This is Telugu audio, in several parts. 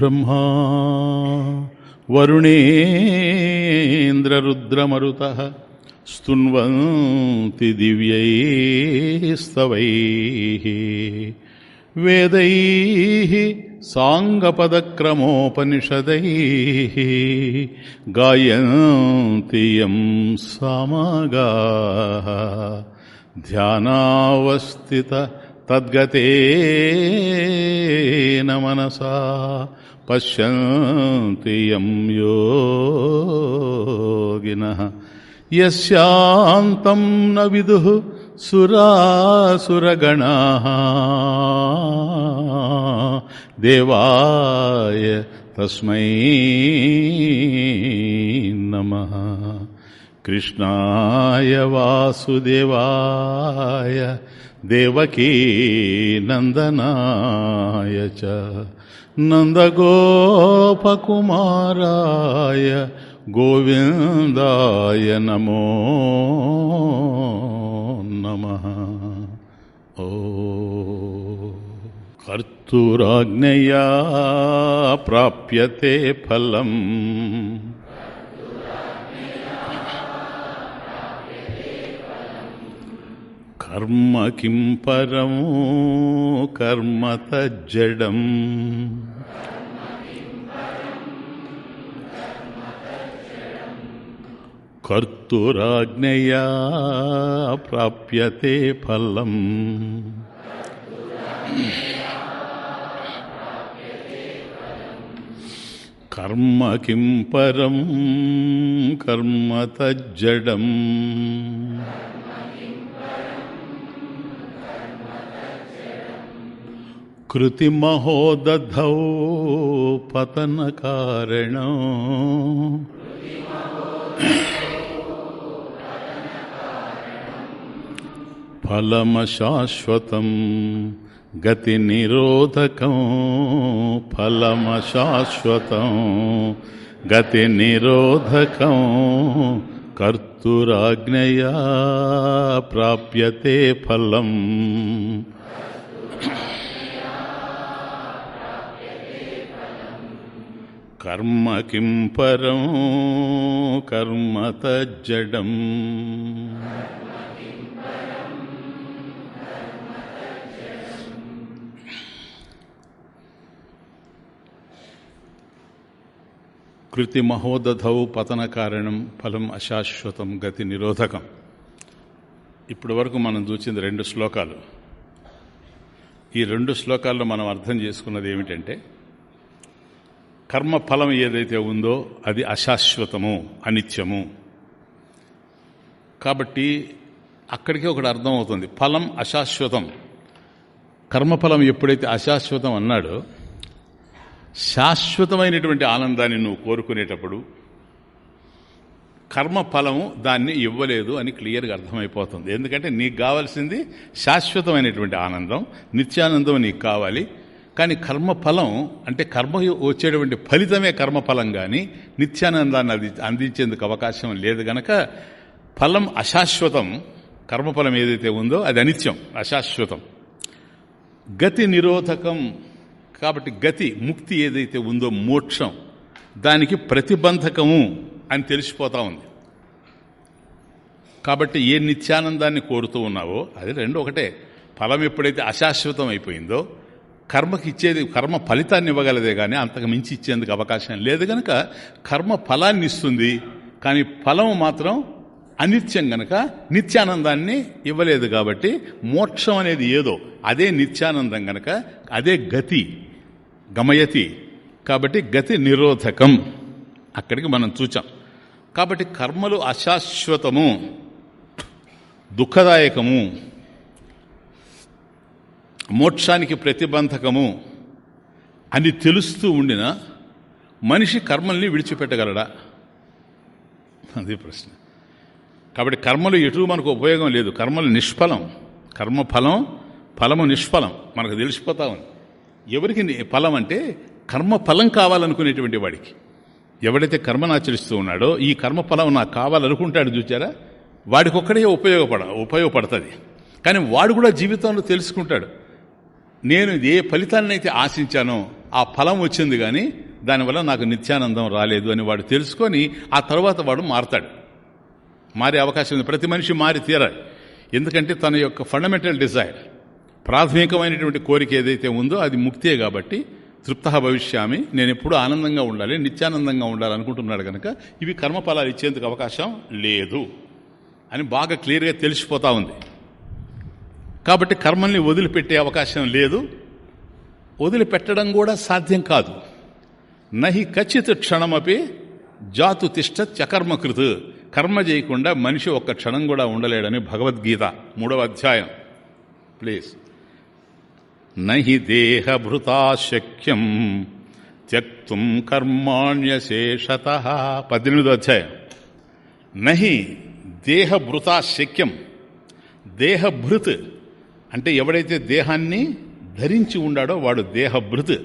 యం బ్రహ్మా వరుణేంద్రరుద్రమరుత స్తున్వంతి దివ్యైస్తవై వేదై సాంగపదక్రమోపనిషదై గాయంతి యం సామగా ధ్యానావస్థిత తద్గతేన మనసా పశ్యంతి యం యోగినః యస్యాంతం న విదు సురాసురగణ దేవాయ తస్మై నమ కృష్ణాయ వాసుదేవాయ దేవకీ నందనాయ చ నందగోపకుమారాయ గోవిందాయ నమో నమ ఓ కర్తూరాజ్ఞయా ప్రాప్యతే ఫలం కర్మ కిం పరం కర్మ తజ్జడం. కర్తురాజ్ఞయా ప్రాప్యతే ఫలం. కర్మ కిం పరం కర్మ తజ్జడం. కృతిమహోదధౌ పతన కారణం. ఫలమశాశ్వతం గతి నిరోధకం. ఫలమశాశ్వతం గతి నిరోధకం. కర్మ కిం పరం కర్మ తజ్జడం. కృతి మహోదధౌ పతన కారణం ఫలం అశాశ్వతం గతి నిరోధకం. ఇప్పటి వరకు మనం చూసింది రెండు శ్లోకాలు. ఈ రెండు శ్లోకాల్లో మనం అర్థం చేసుకున్నది ఏమిటంటే కర్మ ఫలం ఏదైతే ఉందో అది అశాశ్వతము అనిత్యము. కాబట్టి అక్కడికి ఒకటి అర్థం అవుతుంది ఫలం అశాశ్వతం. కర్మఫలం ఎప్పుడైతే అశాశ్వతం అన్నాడో శాశ్వతమైనటువంటి ఆనందాన్ని నువ్వు కోరుకునేటప్పుడు కర్మఫలము దాన్ని ఇవ్వలేదు అని క్లియర్గా అర్థమైపోతుంది. ఎందుకంటే నీకు కావాల్సింది శాశ్వతమైనటువంటి ఆనందం నిత్యానందం నీకు కావాలి. కానీ కర్మఫలం అంటే కర్మ వచ్చేటువంటి ఫలితమే కర్మఫలం కానీ నిత్యానందాన్ని అది అందించేందుకు అవకాశం లేదు గనక ఫలం అశాశ్వతం కర్మఫలం ఏదైతే ఉందో అది అనిత్యం అశాశ్వతం. గతి నిరోధకం కాబట్టి గతి ముక్తి ఏదైతే ఉందో మోక్షం దానికి ప్రతిబంధకము అని తెలిసిపోతా ఉంది. కాబట్టి ఏ నిత్యానందాన్ని కోరుతూ ఉన్నావో అది రెండు ఒకటే. ఫలం ఎప్పుడైతే అశాశ్వతం అయిపోయిందో కర్మకి ఇచ్చేది కర్మ ఫలితాన్ని ఇవ్వగలదే కానీ అంతకు మించి ఇచ్చేందుకు అవకాశం లేదు కనుక కర్మ ఫలాన్ని ఇస్తుంది కానీ ఫలం మాత్రం అనిత్యం గనక నిత్యానందాన్ని ఇవ్వలేదు కాబట్టి మోక్షం అనేది ఏదో అదే నిత్యానందం గనక అదే గతి గమయతి. కాబట్టి గతి నిరోధకం. అక్కడికి మనం చూచాం. కాబట్టి కర్మలు అశాశ్వతము దుఃఖదాయకము. మోక్షానికి ప్రతిబంధకము అని తెలుస్తూ ఉండిన మనిషి కర్మల్ని విడిచిపెట్టగలడా? అదే ప్రశ్న. కాబట్టి కర్మలు ఎటు మనకు ఉపయోగం లేదు. కర్మలు నిష్ఫలం. కర్మ ఫలం ఫలము నిష్ఫలం. మనకు తెలిసిపోతా ఉంది. ఎవరికి ఫలం అంటే కర్మ ఫలం కావాలనుకునేటువంటి వాడికి. ఎవడైతే కర్మను ఆచరిస్తూ ఉన్నాడో ఈ కర్మ ఫలం నాకు కావాలనుకుంటాడు చూచారా? వాడికొక్కడే ఉపయోగపడ ఉపయోగపడుతుంది. కానీ వాడు కూడా జీవితంలో తెలుసుకుంటాడు. నేను ఏ ఫలితాన్ని అయితే ఆశించానో ఆ ఫలం వచ్చింది కానీ దానివల్ల నాకు నిత్యానందం రాలేదు అని వాడు తెలుసుకొని ఆ తర్వాత వాడు మారతాడు. మారే అవకాశం ఉంది. ప్రతి మనిషి మారి తీరాలి. ఎందుకంటే తన యొక్క ఫండమెంటల్ డిజైర్ ప్రాథమికమైనటువంటి కోరిక ఏదైతే ఉందో అది ముక్తే కాబట్టి తృప్త భవిష్యామి. నేను ఎప్పుడు ఆనందంగా ఉండాలి నిత్యానందంగా ఉండాలి అనుకుంటున్నాడు కనుక ఇవి కర్మఫలాలు ఇచ్చేందుకు అవకాశం లేదు అని బాగా క్లియర్గా తెలిసిపోతా ఉంది. కాబట్టి కర్మల్ని వదిలిపెట్టే అవకాశం లేదు. వదిలిపెట్టడం కూడా సాధ్యం కాదు. నహి ఖచ్చిత క్షణమపి జాతు తిష్ట చకర్మకృత్. కర్మ చేయకుండా మనిషి ఒక్క క్షణం కూడా ఉండలేడని భగవద్గీత మూడవ అధ్యాయం. ప్లీజ్. నహి దేహభృతా శక్యం త్యక్తుం కర్మాణ్యశేషత. పద్దెనిమిదో అధ్యాయం. నహి దేహభృతా శక్యం దేహభృత్ అంటే ఎవడైతే దేహాన్ని ధరించి ఉండాడో వాడు దేహభృత్.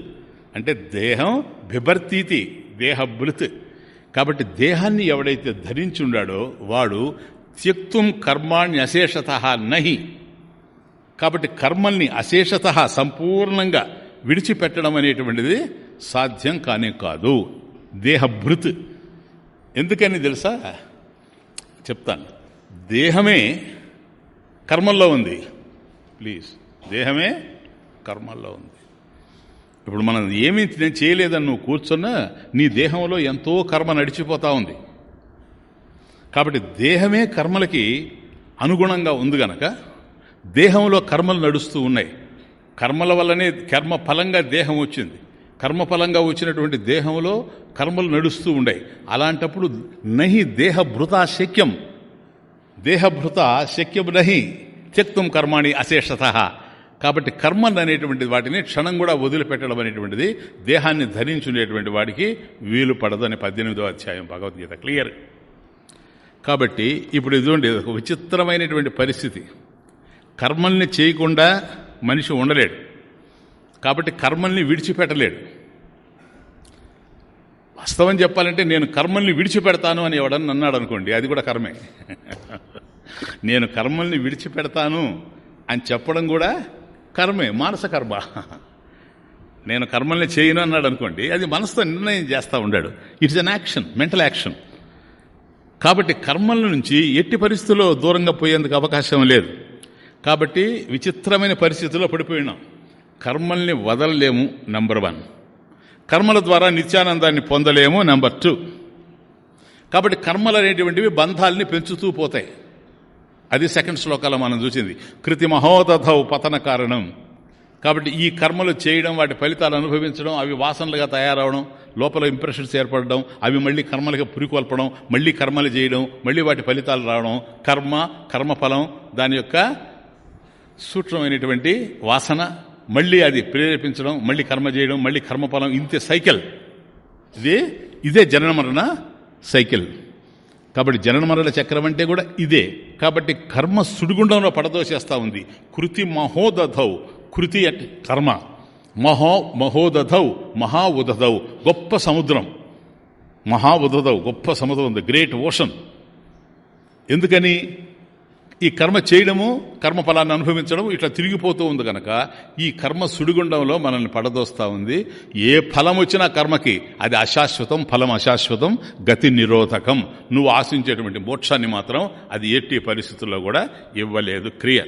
అంటే దేహం బిభర్తీతి దేహభృత్. కాబట్టి దేహాన్ని ఎవడైతే ధరించి ఉండాడో వాడు త్యక్తుం కర్మాణ్య అశేషత నహి. కాబట్టి కర్మల్ని అశేషత సంపూర్ణంగా విడిచిపెట్టడం అనేటువంటిది సాధ్యం కానే కాదు. దేహభృత్. ఎందుకని తెలుసా? చెప్తాను. దేహమే కర్మల్లో ఉంది. ప్లీజ్. దేహమే కర్మల్లో ఉంది. ఇప్పుడు మనం ఏమీ నేను చేయలేదని నువ్వు కూర్చున్నా నీ దేహంలో ఎంతో కర్మ నడిచిపోతూ ఉంది. కాబట్టి దేహమే కర్మలకి అనుగుణంగా ఉంది గనక దేహంలో కర్మలు నడుస్తూ ఉన్నాయి. కర్మల వల్లనే కర్మ ఫలంగా దేహం వచ్చింది. కర్మఫలంగా వచ్చినటువంటి దేహంలో కర్మలు నడుస్తూ ఉన్నాయి. అలాంటప్పుడు నహి దేహభృత శక్యం దేహభృత శక్యం నహి. త్యక్తం కర్మాణి అశేషత. కాబట్టి కర్మలు అనేటువంటి వాటిని క్షణం కూడా వదిలిపెట్టడం అనేటువంటిది దేహాన్ని ధరించుండేటువంటి వాడికి వీలు పడదని పద్దెనిమిదో అధ్యాయం భగవద్గీత క్లియర్. కాబట్టి ఇప్పుడు ఇదిగోండి ఒక విచిత్రమైనటువంటి పరిస్థితి. కర్మల్ని చేయకుండా మనిషి ఉండలేడు. కాబట్టి కర్మల్ని విడిచిపెట్టలేడు. వాస్తవం చెప్పాలంటే నేను కర్మల్ని విడిచిపెడతాను అని ఎవడని అన్నాడు అనుకోండి అది కూడా కర్మే. నేను కర్మల్ని విడిచిపెడతాను అని చెప్పడం కూడా కర్మే మానస కర్మ. నేను కర్మల్ని చేయను అన్నాడు అనుకోండి అది మనసుతో నిర్ణయం చేస్తూ ఉండాడు. It's an action mental action కాబట్టి కర్మల నుంచి ఎట్టి పరిస్థితుల్లో దూరంగా పోయేందుకు అవకాశం లేదు. కాబట్టి విచిత్రమైన పరిస్థితుల్లో పడిపోయినాం కర్మల్ని వదలలేము నంబర్ వన్ కర్మల ద్వారా నిత్యానందాన్ని పొందలేము నెంబర్ టూ కాబట్టి కర్మలు అనేటువంటివి బంధాలని పెంచుతూ పోతాయి. అది సెకండ్ శ్లోకాలో మనం చూసింది. కృతి మహోదధౌ పతన కారణం. కాబట్టి ఈ కర్మలు చేయడం వాటి ఫలితాలు అనుభవించడం అవి వాసనలుగా తయారవడం లోపల ఇంప్రెషన్స్ ఏర్పడడం అవి మళ్ళీ కర్మలుగా పురికొల్పడం మళ్ళీ కర్మలు చేయడం మళ్ళీ వాటి ఫలితాలు రావడం కర్మ కర్మఫలం దాని యొక్క సూక్ష్మమైనటువంటి వాసన మళ్ళీ అది ప్రేరేపించడం మళ్ళీ కర్మ చేయడం మళ్ళీ కర్మఫలం ఇంతే సైకిల్. ఇది ఇదే జనన మరణ సైకిల్. కాబట్టి జనన మరణ చక్రం అంటే కూడా ఇదే. కాబట్టి కర్మ సుడిగుండంలో పడదోసేస్తూ ఉంది. కృతి మహోదధౌ. కృతి అంటే కర్మ. మహో మహోదధౌ. మహా ఉదధౌ గొప్ప సముద్రం. మహా ఉదధౌ గొప్ప సముద్రం. The great ocean. ఎందుకని? ఈ కర్మ చేయడము కర్మ ఫలాన్ని అనుభవించడం ఇట్లా తిరిగిపోతూ ఉంది కనుక ఈ కర్మ సుడిగుండంలో మనల్ని పడదోస్తా ఉంది. ఏ ఫలం వచ్చినా కర్మకి అది అశాశ్వతం ఫలం అశాశ్వతం గతి నిరోధకం. నువ్వు ఆశించేటువంటి మోక్షాన్ని మాత్రం అది ఎట్టి పరిస్థితుల్లో కూడా ఇవ్వలేదు క్రియ.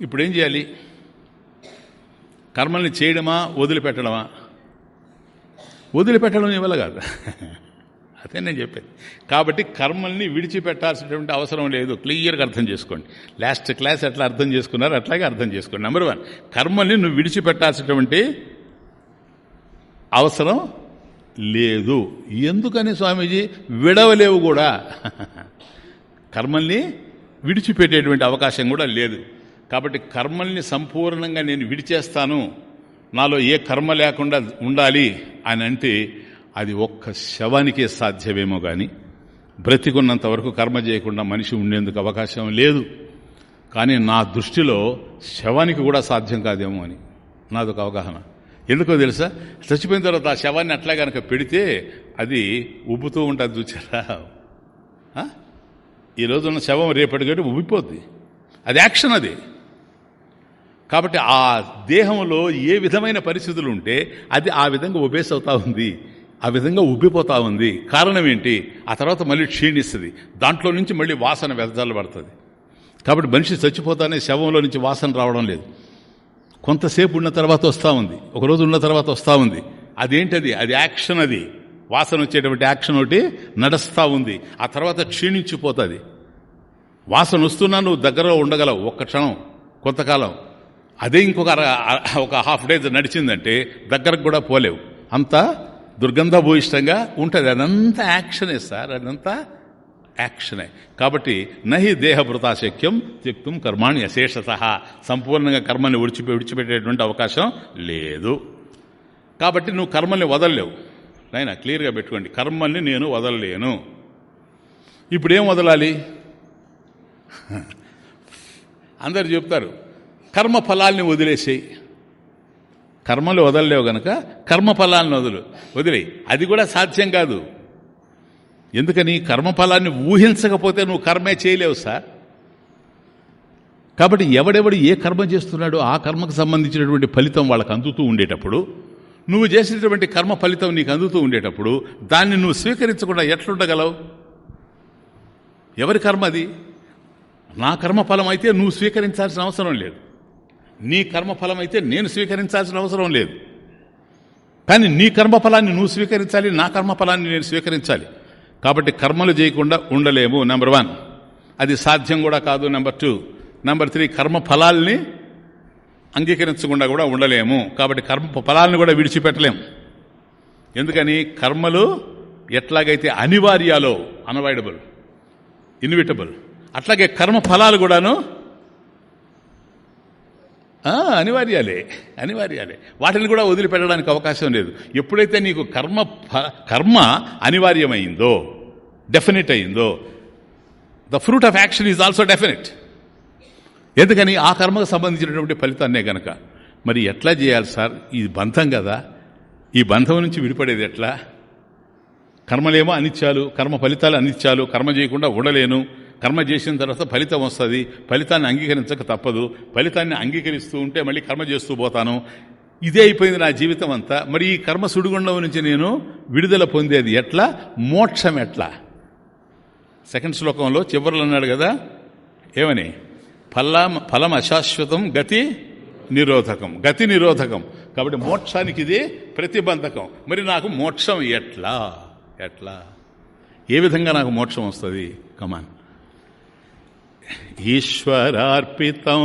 ఇప్పుడేం చేయాలి? కర్మల్ని చేయడమా వదిలిపెట్టడమా? వదిలిపెట్టడం ఇవ్వలే కాదు. అదే నేను చెప్పేది. కాబట్టి కర్మల్ని విడిచిపెట్టాల్సినటువంటి అవసరం లేదు. క్లియర్గా అర్థం చేసుకోండి. లాస్ట్ క్లాస్ ఎట్లా అర్థం చేసుకున్నారో అట్లాగే అర్థం చేసుకోండి. నెంబర్ వన్ కర్మల్ని నువ్వు విడిచిపెట్టాల్సినటువంటి అవసరం లేదు. ఎందుకని స్వామీజీ? విడవలేవు కూడా. కర్మల్ని విడిచిపెట్టేటువంటి అవకాశం కూడా లేదు. కాబట్టి కర్మల్ని సంపూర్ణంగా నేను విడిచేస్తాను. నాలో ఏ కర్మ లేకుండా ఉండాలి అని అంటే అది ఒక్క శవానికే సాధ్యమేమో కానీ బ్రతికున్నంత వరకు కర్మ చేయకుండా మనిషి ఉండేందుకు అవకాశం లేదు. కానీ నా దృష్టిలో శవానికి కూడా సాధ్యం కాదేమో అని. నాదొక అవగాహన. ఎందుకో తెలుసా? చచ్చిపోయిన తర్వాత ఆ శవాన్ని అట్లా కనుక పెడితే అది ఉబ్బుతూ ఉంటుంది చూచారా? ఈ రోజున్న శవం రేపటిగట్టి ఉబ్బిపోద్ది. అది యాక్షన్ అది. కాబట్టి ఆ దేహంలో ఏ విధమైన పరిస్థితులు ఉంటే అది ఆ విధంగా ఒబేస్ అవుతా ఉంది. ఆ విధంగా ఉబ్బిపోతా ఉంది. కారణం ఏంటి? ఆ తర్వాత మళ్ళీ క్షీణిస్తుంది. దాంట్లో నుంచి మళ్ళీ వాసన వెదజాలు పడుతుంది. కాబట్టి మనిషి చచ్చిపోతానే శవంలో నుంచి వాసన రావడం లేదు. కొంతసేపు ఉన్న తర్వాత వస్తూ ఉంది. ఒకరోజు ఉన్న తర్వాత వస్తూ ఉంది. అదేంటది? అది యాక్షన్ అది. వాసన వచ్చేటువంటి యాక్షన్ ఒకటి నడుస్తూ ఉంది. ఆ తర్వాత క్షీణించిపోతుంది. వాసన వస్తున్నా నువ్వు దగ్గరలో ఉండగలవు. ఒక్క క్షణం. కొంతకాలం. అదే ఇంకొక ఒక హాఫ్ డేస్ నడిచిందంటే దగ్గరకు కూడా పోలేవు. అంతా దుర్గంధభూయిష్టంగా ఉంటుంది. అదంతా యాక్షనే సార్. అదంతా యాక్షనే. కాబట్టి నహి దేహభృతాశక్యం త్యక్తం కర్మాణి అశేషత సంపూర్ణంగా కర్మని విడిచిపె విడిచిపెట్టేటువంటి అవకాశం లేదు. కాబట్టి నువ్వు కర్మల్ని వదలలేవు. నాయన క్లియర్గా పెట్టుకోండి. కర్మల్ని నేను వదలలేను. ఇప్పుడేం వదలాలి? అందరు చెప్తారు కర్మ ఫలాల్ని వదిలేసేయి. కర్మలు వదలలేవు గనక కర్మ ఫలాన్ని వదులు. వదిలే అది కూడా సాధ్యం కాదు. ఎందుకని? కర్మఫలాన్ని ఊహించకపోతే నువ్వు కర్మే చేయలేవు సార్. కాబట్టి ఎవడెవడు ఏ కర్మ చేస్తున్నాడో ఆ కర్మకు సంబంధించినటువంటి ఫలితం వాళ్ళకు అందుతూ ఉండేటప్పుడు నువ్వు చేసినటువంటి కర్మ ఫలితం నీకు అందుతూ ఉండేటప్పుడు దాన్ని నువ్వు స్వీకరించకుండా ఎట్లుండగలవు? ఎవరి కర్మ అది? నా కర్మఫలం అయితే నువ్వు స్వీకరించాల్సిన అవసరం లేదు. నీ కర్మఫలం అయితే నేను స్వీకరించాల్సిన అవసరం లేదు. కానీ నీ కర్మఫలాన్ని నువ్వు స్వీకరించాలి నా కర్మఫలాన్ని నేను స్వీకరించాలి. కాబట్టి కర్మలు చేయకుండా ఉండలేము నెంబర్ వన్ అది సాధ్యం కూడా కాదు నెంబర్ టూ నెంబర్ త్రీ కర్మ ఫలాల్ని అంగీకరించకుండా కూడా ఉండలేము. కాబట్టి కర్మ ఫలాలను కూడా విడిచిపెట్టలేము. ఎందుకని? కర్మలు ఎట్లాగైతే అనివార్యాలో అన్అవాయిడబుల్ ఇన్విటబుల్ అట్లాగే కర్మ ఫలాలు కూడాను అనివార్యాలే అనివార్యాలే. వాటిని కూడా వదిలిపెట్టడానికి అవకాశం లేదు. ఎప్పుడైతే నీకు కర్మ కర్మ అనివార్యమైందో డెఫినెట్ అయిందో the fruit of action is also definite ఎందుకని? ఆ కర్మకు సంబంధించినటువంటి ఫలితాన్నే గనక. మరి ఎట్లా చేయాలి సార్? ఇది బంధం కదా. ఈ బంధం నుంచి విడిపడేది ఎట్లా? కర్మలేమో అనిత్యాలు కర్మ ఫలితాలు అనిత్యాలు కర్మ చేయకుండా ఉండలేను. కర్మ చేసిన తర్వాత ఫలితం వస్తుంది. ఫలితాన్ని అంగీకరించక తప్పదు. ఫలితాన్ని అంగీకరిస్తూ ఉంటే మళ్ళీ కర్మ చేస్తూ పోతాను. ఇదే అయిపోయింది నా జీవితం అంతా. మరి ఈ కర్మ సుడిగుండం నుంచి నేను విడుదల పొందేది ఎట్లా? మోక్షం ఎట్లా? సెకండ్ శ్లోకంలో చివరిలో అన్నాడు కదా ఏమని? ఫలం ఫలం అశాశ్వతం గతి నిరోధకం. గతి నిరోధకం. కాబట్టి మోక్షానికి ఇది ప్రతిబంధకం. మరి నాకు మోక్షం ఎట్లా? ఎట్లా? ఏ విధంగా నాకు మోక్షం వస్తుంది? కమాన్ ఈశ్వరార్పితం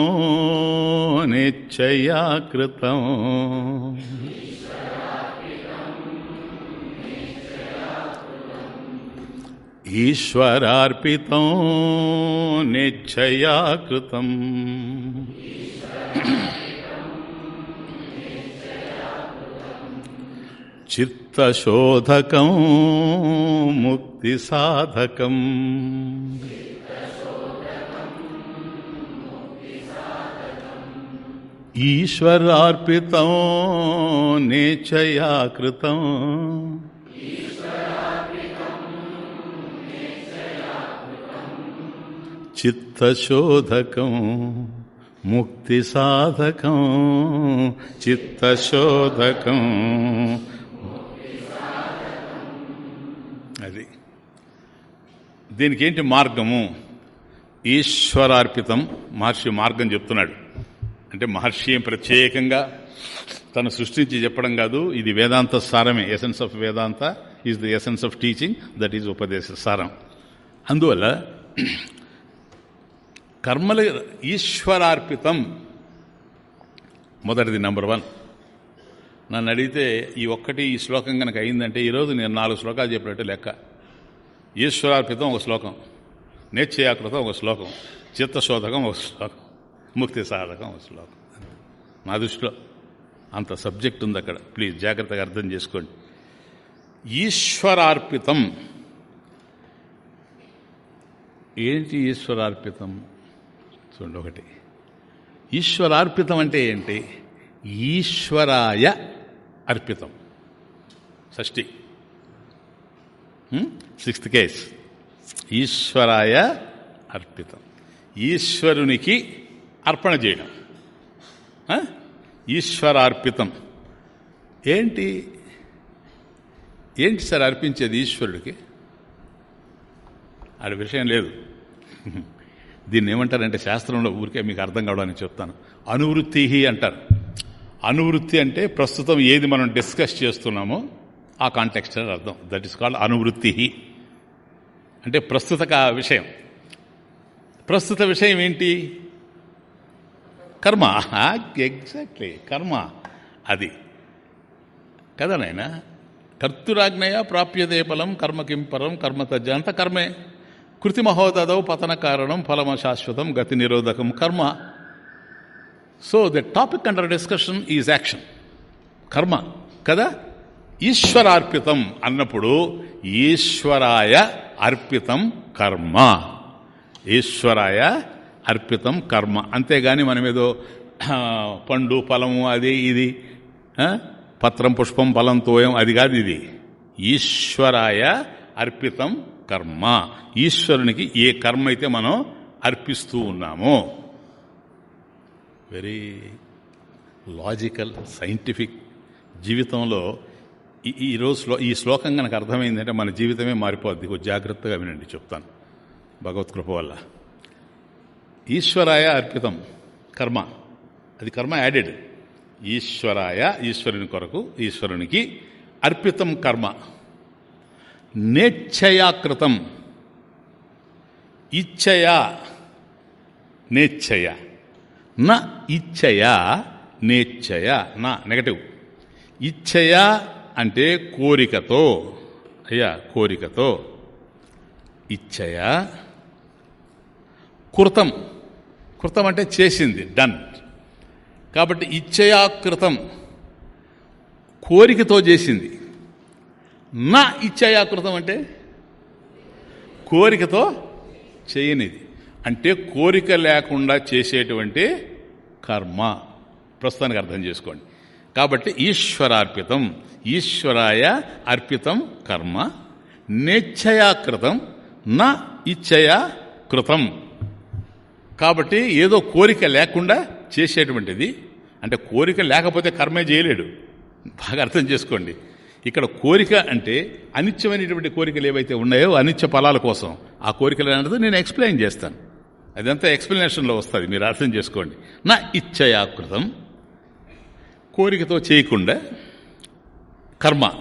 నిశ్చయా కృతం ఈశ్వరార్పితం నిశ్చయా కృతం చిత్తశోధకం ముక్తిసాధకం. ఈశ్వరార్పితం నేచయా కృతం చిత్తశోధకం ముక్తి సాధకం చిత్తశోధకం అది. దీనికి ఏంటి మార్గము? ఈశ్వరార్పితం మహర్షి మార్గం చెప్తున్నాడు. అంటే మహర్షి ఏం ప్రత్యేకంగా తను సృష్టించి చెప్పడం కాదు ఇది వేదాంత సారమే. Essence of Vedanta is the essence of teaching that is ఉపదేశ సారం. అందువల్ల కర్మల ఈశ్వరార్పితం మొదటిది నెంబర్ వన్ నన్ను అడిగితే ఈ ఒక్కటి ఈ శ్లోకం కనుక అయిందంటే ఈరోజు నేను నాలుగు శ్లోకాలు చెప్పినట్టు లెక్క. ఈశ్వరార్పితం ఒక శ్లోకం నేత్యయాకృతం ఒక శ్లోకం చిత్తశోధకం ఒక శ్లోకం. ముక్తి సాధకం శ్లోకం నా దృష్టిలో అంత సబ్జెక్ట్ ఉంది అక్కడ. ప్లీజ్ జాగ్రత్తగా అర్థం చేసుకోండి. ఈశ్వరార్పితం. ఏంటి ఈశ్వరార్పితం? చూడండి ఒకటి. ఈశ్వరార్పితం అంటే ఏంటి? ఈశ్వరాయ అర్పితం. షష్ఠి. Sixth case. ఈశ్వరాయ అర్పితం. ఈశ్వరునికి అర్పణ చేయడం. ఈశ్వరార్పితం. ఏంటి? ఏంటి సార్ అర్పించేది ఈశ్వరుడికి? ఆడ విషయం లేదు. దీన్ని ఏమంటారంటే శాస్త్రంలో ఊరికే మీకు అర్థం కావడానికి చెప్తాను. అనువృత్తి అంటారు. అనువృత్తి అంటే ప్రస్తుతం ఏది మనం డిస్కస్ చేస్తున్నామో ఆ కాంటెక్స్ట్ అర్థం. దట్ ఈస్ కాల్డ్ అనువృత్తి అంటే ప్రస్తుత విషయం. ప్రస్తుత విషయం ఏంటి? కర్మ. ఎగ్జాక్ట్లీ కర్మ. అది. కదా నాయన? కర్తురాజ్ఞయ ప్రాప్యతే ఫలం కర్మ కిం కర్మ తజ్జ అంత కర్మే. కృతి మహోదదవు పతన కారణం ఫలమ శాశ్వతం గతి నిరోధకం కర్మ. So the topic under discussion is action karma. కదా? ఈశ్వరార్పితం అన్నప్పుడు ఈశ్వరాయ అర్పితం కర్మ. ఈశ్వరాయ అర్పితం కర్మ. అంతేగాని మనం ఏదో పండు ఫలము అది ఇది పత్రం పుష్పం ఫలం తోయం అది కాదు ఇది. ఈశ్వరాయ అర్పితం కర్మ. ఈశ్వరునికి ఏ కర్మ అయితే మనం అర్పిస్తూ ఉన్నామో. వెరీ లాజికల్ సైంటిఫిక్ జీవితంలో ఈ ఈ రోజు శ్లో ఈ శ్లోకం కనుక అర్థమైందంటే మన జీవితమే మారిపోద్ది. జాగ్రత్తగా వినండి చెప్తాను. భగవత్ కృప వల్ల. ఈశ్వరాయ అర్పితం. కర్మ. అది కర్మ యాడెడ్ ఈశ్వరాయ ఈశ్వరుని కొరకు ఈశ్వరునికి అర్పితం కర్మ. నేచ్ఛయాకృతం. ఇచ్చయా నేచ్ఛయ. నా ఇచ్చయ నేచ్ఛయ నా నెగటివ్ ఇచ్చయ అంటే కోరికతో. అయ్యా కోరికతో. ఇచ్చయ కృతం. కృతం అంటే చేసింది డన్ కాబట్టి ఇచ్చయాకృతం కోరికతో చేసింది. నా ఇచ్చయాకృతం అంటే కోరికతో చేయనిది. అంటే కోరిక లేకుండా చేసేటువంటి కర్మ. ప్రస్తుతానికి అర్థం చేసుకోండి. కాబట్టి ఈశ్వరార్పితం ఈశ్వరాయ అర్పితం కర్మ నిశ్చయాకృతం నా ఇచ్చయా కృతం కాబట్టి ఏదో కోరిక లేకుండా చేసేటువంటిది. అంటే కోరిక లేకపోతే కర్మే చేయలేడు. బాగా అర్థం చేసుకోండి. ఇక్కడ కోరిక అంటే అనిత్యమైనటువంటి కోరికలు ఏవైతే ఉన్నాయో అనిత్య ఫలాల కోసం. ఆ కోరికలు అనేది నేను ఎక్స్ప్లెయిన్ చేస్తాను. అదంతా ఎక్స్ప్లెనేషన్లో వస్తుంది. మీరు అర్థం చేసుకోండి. నా ఇచ్చయాకృతం కోరికతో చేయకుండా కర్మ.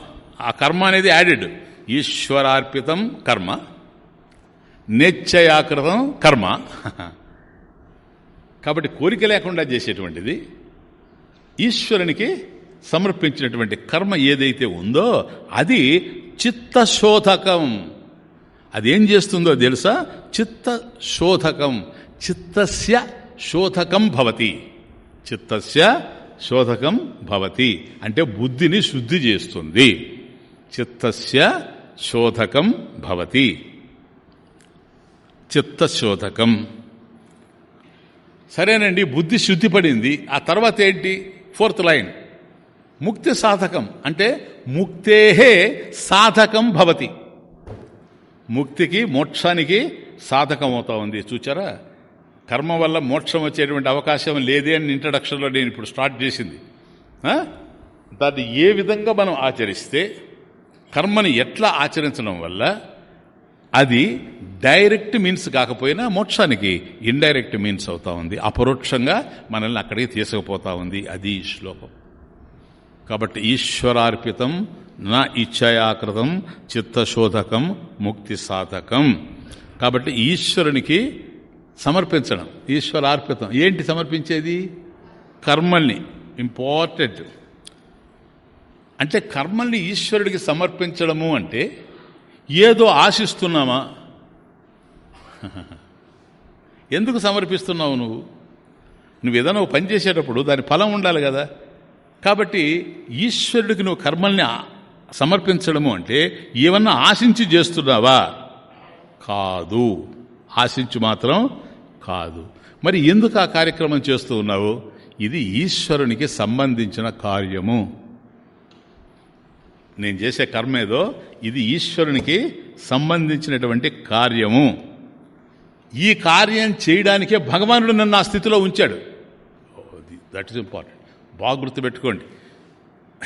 ఆ కర్మ అనేది యాడెడ్. ఈశ్వరార్పితం కర్మ. నిశ్చయాకృతం కర్మ. కాబట్టి కోరిక లేకుండా చేసేటువంటిది. ఈశ్వరునికి సమర్పించినటువంటి కర్మ ఏదైతే ఉందో అది చిత్తశోధకం. అదేం చేస్తుందో తెలుసా? చిత్తశోధకం. చిత్తస్య శోధకం భవతి. చిత్తస్య శోధకం భవతి. అంటే బుద్ధిని శుద్ధి చేస్తుంది. చిత్తస్య శోధకం భవతి. చిత్తశోధకం. సరేనండి బుద్ధి శుద్ధి పడింది. ఆ తర్వాత ఏంటి? Fourth line. ముక్తి సాధకం అంటే ముక్తేహే సాధకం భవతి. ముక్తికి మోక్షానికి సాధకం అవుతా ఉంది. చూచారా? కర్మ వల్ల మోక్షం వచ్చేటువంటి అవకాశం లేదే అని ఇంట్రడక్షన్లో నేను ఇప్పుడు స్టార్ట్ చేసింది. దాన్ని ఏ విధంగా మనం ఆచరిస్తే కర్మని ఎట్లా ఆచరించడం వల్ల అది డైరెక్ట్ మీన్స్ కాకపోయినా మోక్షానికి ఇండైరెక్ట్ మీన్స్ అవుతా ఉంది. అపరోక్షంగా మనల్ని అక్కడికి తీసుకుపోతా ఉంది. అది ఈ శ్లోకం. కాబట్టి ఈశ్వరార్పితం నా ఇచ్ఛయాకృతం చిత్తశోధకం ముక్తి సాధకం. కాబట్టి ఈశ్వరునికి సమర్పించడం ఈశ్వరార్పితం. ఏంటి సమర్పించేది? కర్మల్ని ఇంపార్టెంట్. అంటే కర్మల్ని ఈశ్వరుడికి సమర్పించడము అంటే ఏదో ఆశిస్తున్నామా? ఎందుకు సమర్పిస్తున్నావు నువ్వు? నువ్వు ఏదైనా పని చేసేటప్పుడు దాని ఫలం ఉండాలి కదా. కాబట్టి ఈశ్వరుడికి నువ్వు కర్మల్ని సమర్పించడము అంటే ఏమన్నా ఆశించి చేస్తున్నావా? కాదు. ఆశించి మాత్రం కాదు. మరి ఎందుకు ఆ కార్యక్రమం చేస్తూ ఉన్నావు? ఇది ఈశ్వరునికి సంబంధించిన కార్యము. నేను చేసే కర్మ ఏదో ఇది ఈశ్వరునికి సంబంధించినటువంటి కార్యము. ఈ కార్యం చేయడానికే భగవానుడు నన్ను ఆ స్థితిలో ఉంచాడు. దట్ ఈస్ ఇంపార్టెంట్ బాగా గుర్తుపెట్టుకోండి.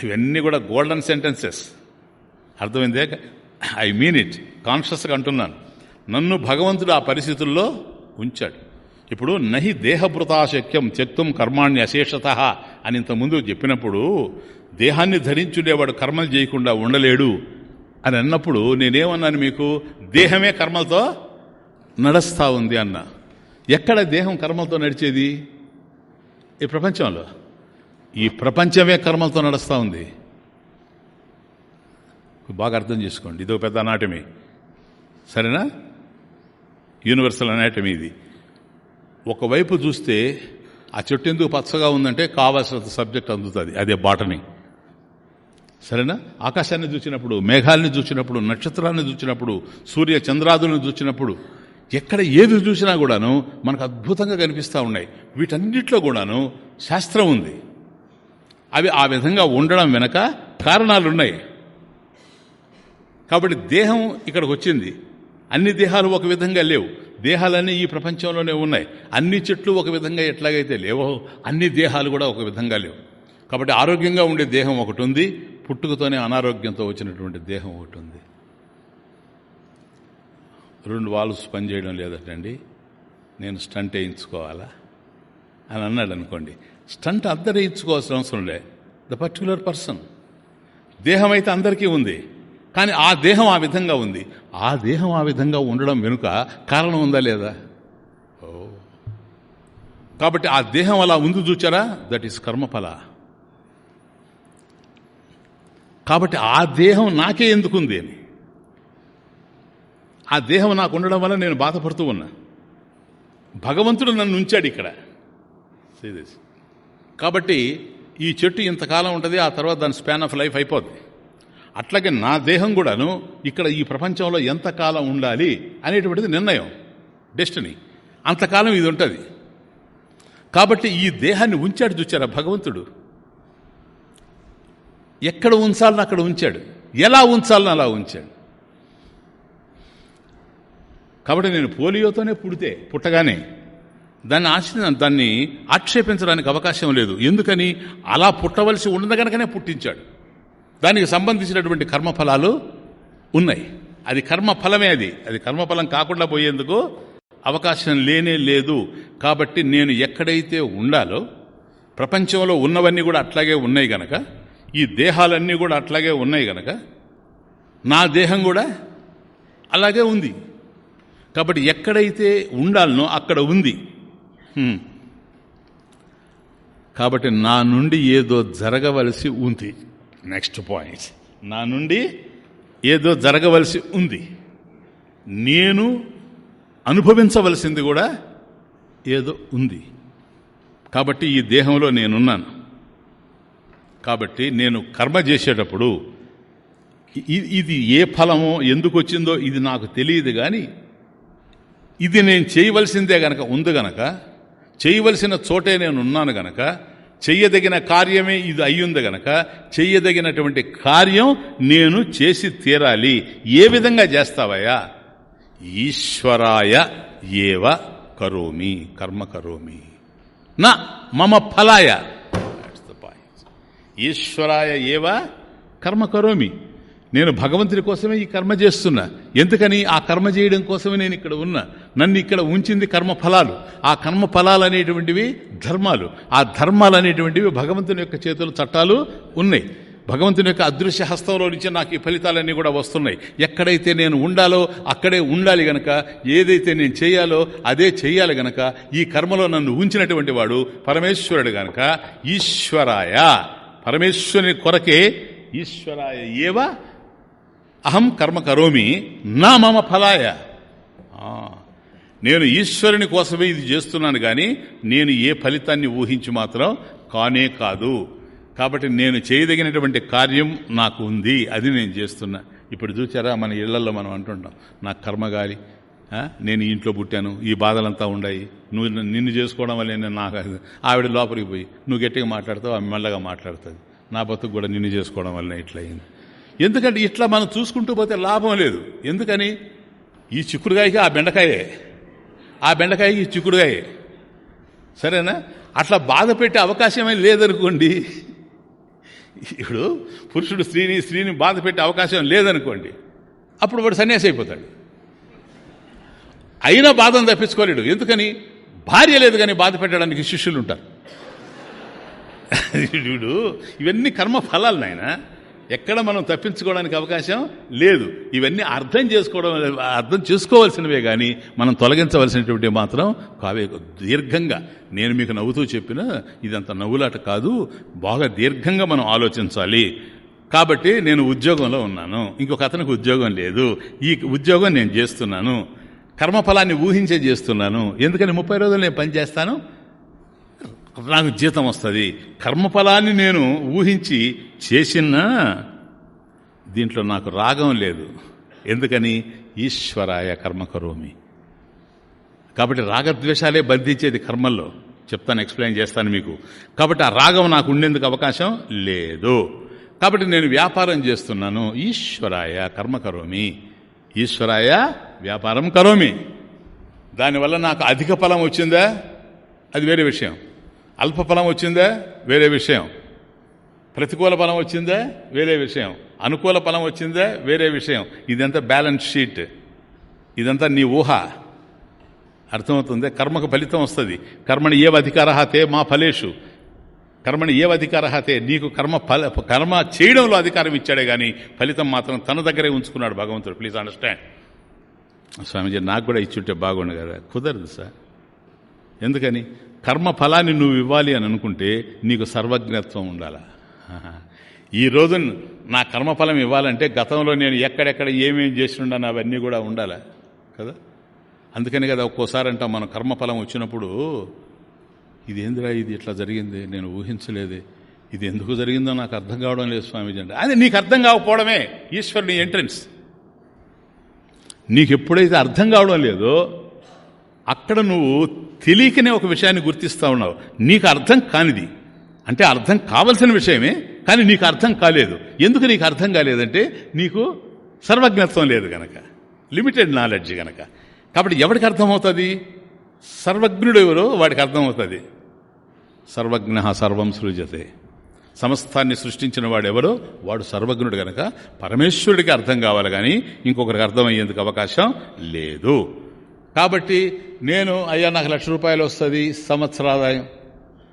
ఇవన్నీ కూడా గోల్డెన్ సెంటెన్సెస్ అర్థమైందే? ఐ మీన్ ఇట్ కాన్షియస్గా అంటున్నాను. నన్ను భగవంతుడు ఆ పరిస్థితుల్లో ఉంచాడు. ఇప్పుడు నహి దేహభృతాశక్యం త్యక్తం కర్మాణ్య అశేషత అని ఇంతకుముందు చెప్పినప్పుడు దేహాన్ని ధరించుండేవాడు కర్మలు చేయకుండా ఉండలేడు అని అన్నప్పుడు నేనేమన్నాను మీకు? దేహమే కర్మలతో నడుస్తూ ఉంది అన్న. ఎక్కడ దేహం కర్మలతో నడిచేది? ఈ ప్రపంచంలో. ఈ ప్రపంచమే కర్మలతో నడుస్తూ ఉంది. బాగా అర్థం చేసుకోండి. ఇదో పెద్ద అనాటమీ. సరేనా? యూనివర్సల్ అనాటమీ ఇది. ఒకవైపు చూస్తే ఆ చెట్టు ఎందుకు పచ్చగా ఉందంటే కావాల్సిన సబ్జెక్ట్ అందుతుంది. అదే బాటని. సరేనా? ఆకాశాన్ని చూసినప్పుడు మేఘాలని చూసినప్పుడు నక్షత్రాన్ని చూసినప్పుడు సూర్య చంద్రాదులను చూసినప్పుడు ఎక్కడ ఏది చూసినా కూడాను మనకు అద్భుతంగా కనిపిస్తూ ఉన్నాయి. వీటన్నిటిలో కూడాను శాస్త్రం ఉంది. అవి ఆ విధంగా ఉండడం వెనక కారణాలున్నాయి. కాబట్టి దేహం ఇక్కడికి వచ్చింది అన్ని దేహాలు ఒక విధంగా లేవు. దేహాలన్నీ ఈ ప్రపంచంలోనే ఉన్నాయి. అన్ని చెట్లు ఒక విధంగా ఎట్లాగైతే లేవో అన్ని దేహాలు కూడా ఒక విధంగా లేవు. కాబట్టి ఆరోగ్యంగా ఉండే దేహం ఒకటి ఉంది. పుట్టుకతోనే అనారోగ్యంతో వచ్చినటువంటి దేహం ఒకటి ఉంది. రెండు వాల్వ్స్ పనిచేయడం లేదటండి. నేను స్టంట్ వేయించుకోవాలా? అని అన్నాడు అనుకోండి. స్టంట్ అందరు వేయించుకోవాల్సిన అవసరం లే. The particular person. దేహం అయితే అందరికీ ఉంది కానీ ఆ దేహం ఆ విధంగా ఉంది. ఆ దేహం ఆ విధంగా ఉండడం వెనుక కారణం ఉందా లేదా? ఓ. కాబట్టి ఆ దేహం అలా ఉంది చూచారా? దట్ ఈస్ కర్మఫల. కాబట్టి ఆ దేహం నాకే ఎందుకుంది అని. ఆ దేహం నాకు ఉండడం వల్ల నేను బాధపడుతూ ఉన్నా. భగవంతుడు నన్ను ఉంచాడు ఇక్కడ. కాబట్టి ఈ చెట్టు ఇంతకాలం ఉంటుంది ఆ తర్వాత దాని స్పాన్ ఆఫ్ లైఫ్ అయిపోద్ది. అట్లాగే నా దేహం కూడాను ఇక్కడ ఈ ప్రపంచంలో ఎంతకాలం ఉండాలి అనేటువంటిది నిర్ణయం డెస్టినీ అంతకాలం ఇది ఉంటుంది. కాబట్టి ఈ దేహాన్ని ఉంచాడు చూచారా భగవంతుడు? ఎక్కడ ఉంచాలని అక్కడ ఉంచాడు. ఎలా ఉంచాలని అలా ఉంచాడు. కాబట్టి నేను పోలియోతోనే పుడితే పుట్టగానే దాన్ని ఆశ దాన్ని ఆక్షేపించడానికి అవకాశం లేదు. ఎందుకని? అలా పుట్టవలసి ఉన్నది కనుకనే పుట్టించాడు. దానికి సంబంధించినటువంటి కర్మఫలాలు ఉన్నాయి. అది కర్మఫలమే అది. అది కర్మఫలం కాకుండా పోయేందుకు అవకాశం లేనే లేదు. కాబట్టి నేను ఎక్కడైతే ఉండాలో ప్రపంచంలో ఉన్నవన్నీ కూడా అట్లాగే ఉన్నాయి గనక ఈ దేహాలన్నీ కూడా అట్లాగే ఉన్నాయి గనక నా దేహం కూడా అలాగే ఉంది. కాబట్టి ఎక్కడైతే ఉండాలనో అక్కడ ఉంది. కాబట్టి నా నుండి ఏదో జరగవలసి ఉంది. నెక్స్ట్ పాయింట్ నా నుండి ఏదో జరగవలసి ఉంది. నేను అనుభవించవలసింది కూడా ఏదో ఉంది. కాబట్టి ఈ దేహంలో నేనున్నాను. కాబట్టి నేను కర్మ చేసేటప్పుడు ఇది ఏ ఫలమో ఎందుకు వచ్చిందో ఇది నాకు తెలియదు కానీ ఇది నేను చేయవలసిందే గనక ఉంది గనక చేయవలసిన చోటే నేను ఉన్నాను గనక చెయ్యదగిన కార్యమే ఇది అయ్యుంది గనక చెయ్యదగినటువంటి కార్యం నేను చేసి తీరాలి. ఏ విధంగా చేస్తావయ్యా? ఈశ్వరాయ ఏవ కరోమి కర్మ కరోమి. నా మమ ఫలాయ. ఈశ్వరాయ ఏవ కర్మ కరోమి. నేను భగవంతుడి కోసమే ఈ కర్మ చేస్తున్నా. ఎందుకని? ఆ కర్మ చేయడం కోసమే నేను ఇక్కడ ఉన్నా. నన్ను ఇక్కడ ఉంచింది కర్మ ఫలాలు ఆ కర్మ ఫలాలు అనేటువంటివి ధర్మాలు. ఆ ధర్మాలు అనేటువంటివి భగవంతుని యొక్క చేతులు చట్టాలు ఉన్నాయి. భగవంతుని యొక్క అదృశ్య హస్తంలో నుంచి నాకు ఈ ఫలితాలన్నీ కూడా వస్తున్నాయి. ఎక్కడైతే నేను ఉండాలో అక్కడే ఉండాలి గనక ఏదైతే నేను చేయాలో అదే చేయాలి గనక ఈ కర్మలో నన్ను ఉంచినటువంటి వాడు పరమేశ్వరుడు గనక ఈశ్వరాయ. పరమేశ్వరుని కొరకే ఈశ్వరాయ ఏవ? అహం కర్మ కరోమి నా మమ ఫలాయ. నేను ఈశ్వరుని కోసమే ఇది చేస్తున్నాను కానీ నేను ఏ ఫలితాన్ని ఊహించి మాత్రం కానే కాదు. కాబట్టి నేను చేయదగినటువంటి కార్యం నాకు ఉంది అది నేను చేస్తున్నా. ఇప్పుడు చూచారా మన ఇళ్ళలో మనం అంటుంటాం నాకు కర్మగాలి నేను ఇంట్లో పుట్టాను ఈ బాధలంతా ఉన్నాయి నువ్వు నిన్ను చేసుకోవడం వల్ల నేను నాకు ఆవిడ లోపలికి పోయి నువ్వు గట్టిగా మాట్లాడతావు ఆమె మెల్లగా మాట్లాడుతుంది. నా బతుకు కూడా నిన్ను చేసుకోవడం వల్ల ఇట్లా అయింది ఎందుకంటే ఇట్లా మనం చూసుకుంటూ పోతే లాభం లేదు. ఎందుకని? ఈ చిక్కుడుగాయకి ఆ బెండకాయే. ఆ బెండకాయకి ఈ చిక్కుడుగాయే. సరేనా? అట్లా బాధ పెట్టే అవకాశమే లేదనుకోండి. ఇప్పుడు పురుషుడు స్త్రీని స్త్రీని బాధ పెట్టే అవకాశం లేదనుకోండి. అప్పుడు వాడు సన్యాసి అయిపోతాడు. అయినా బాధను తప్పించుకోలేడు. ఎందుకని? భార్య లేదు కానీ బాధ పెట్టడానికి శిష్యులు ఉంటారు. వీడు ఇవన్నీ కర్మ ఫలాలు నాయన. ఎక్కడ మనం తప్పించుకోవడానికి అవకాశం లేదు. ఇవన్నీ అర్థం చేసుకోవడం అర్థం చేసుకోవాల్సినవే కానీ మనం తొలగించవలసినటువంటి మాత్రం కావే దీర్ఘంగా. నేను మీకు నవ్వుతూ చెప్పిన ఇదంత నవ్వులాట కాదు బాగా దీర్ఘంగా మనం ఆలోచించాలి. కాబట్టి నేను ఉద్యోగంలో ఉన్నాను. ఇంకొక అతనికి ఉద్యోగం లేదు. ఈ ఉద్యోగం నేను చేస్తున్నాను. కర్మఫలాన్ని ఊహించే చేస్తున్నాను. ఎందుకని ముప్పై రోజులు నేను పనిచేస్తాను నాకు జీతం వస్తుంది. కర్మఫలాన్ని నేను ఊహించి చేసినా దీంట్లో నాకు రాగం లేదు. ఎందుకని? ఈశ్వరాయ కర్మకరోమి కాబట్టి రాగద్వేషాలే బంధించేది కర్మల్లో. చెప్తాను ఎక్స్ప్లెయిన్ చేస్తాను మీకు. కాబట్టి ఆ రాగం నాకు ఉండేందుకు అవకాశం లేదు. కాబట్టి నేను వ్యాపారం చేస్తున్నాను. ఈశ్వరాయ కర్మకరోమి ఈశ్వరాయ వ్యాపారం కరోమి. దానివల్ల నాకు అధిక ఫలం వచ్చిందా? అది వేరే విషయం. అల్ప ఫలం వచ్చిందా? వేరే విషయం. ప్రతికూల ఫలం వచ్చిందా? వేరే విషయం. అనుకూల ఫలం వచ్చిందా? వేరే విషయం. ఇదంతా బ్యాలెన్స్ షీట్. ఇదంతా నీ ఊహ. అర్థమవుతుంది? కర్మకు ఫలితం వస్తుంది. కర్మని ఏ అధికారహతే మా ఫలేషు. కర్మని ఏ అధికారహతే నీకు కర్మ ఫల కర్మ చేయడంలో అధికారం ఇచ్చాడే కానీ ఫలితం మాత్రం తన దగ్గరే ఉంచుకున్నాడు భగవంతుడు. ప్లీజ్ అండర్స్టాండ్ స్వామీజీ నాకు కూడా ఇచ్చుంటే బాగుండు కదా. కుదరదు సార్. ఎందుకని? కర్మ ఫలాన్ని నువ్వు ఇవ్వాలి అని అనుకుంటే నీకు సర్వజ్ఞత్వం ఉండాల? ఈ రోజు నా కర్మఫలం ఇవ్వాలంటే గతంలో నేను ఎక్కడెక్కడ ఏమేమి చేసి అవన్నీ కూడా ఉండాలి? కదా? అందుకని కదా ఒక్కోసారి అంటాం మన కర్మఫలం వచ్చినప్పుడు ఇది ఏందిరా ఇది ఇట్లా జరిగింది నేను ఊహించలేదే. ఇది ఎందుకు జరిగిందో నాకు అర్థం కావడం లేదు స్వామీజీ అంటే. అది నీకు అర్థం కాకపోవడమే ఈశ్వరుని ఎంట్రన్స్. నీకు ఎప్పుడైతే అర్థం కావడం లేదో అక్కడ నువ్వు తెలియకనే ఒక విషయాన్ని గుర్తిస్తూ ఉన్నావు. నీకు అర్థం కానిది. అంటే అర్థం కావలసిన విషయమే కానీ నీకు అర్థం కాలేదు. ఎందుకు నీకు అర్థం కాలేదంటే నీకు సర్వజ్ఞత్వం లేదు గనక. లిమిటెడ్ నాలెడ్జ్ గనక. కాబట్టి ఎవరికి అర్థమవుతుంది? సర్వజ్ఞుడు ఎవరో వాడికి అర్థమవుతుంది. సర్వజ్ఞ సర్వం సృజతే. సమస్తాన్ని సృష్టించిన వాడెవరో? వాడు సర్వజ్ఞుడు గనక. పరమేశ్వరుడికి అర్థం కావాలి కానీ ఇంకొకరికి అర్థమయ్యేందుకు అవకాశం లేదు. కాబట్టి నేను అయ్యా నాకు లక్ష రూపాయలు వస్తుంది సంవత్సరాదాయం.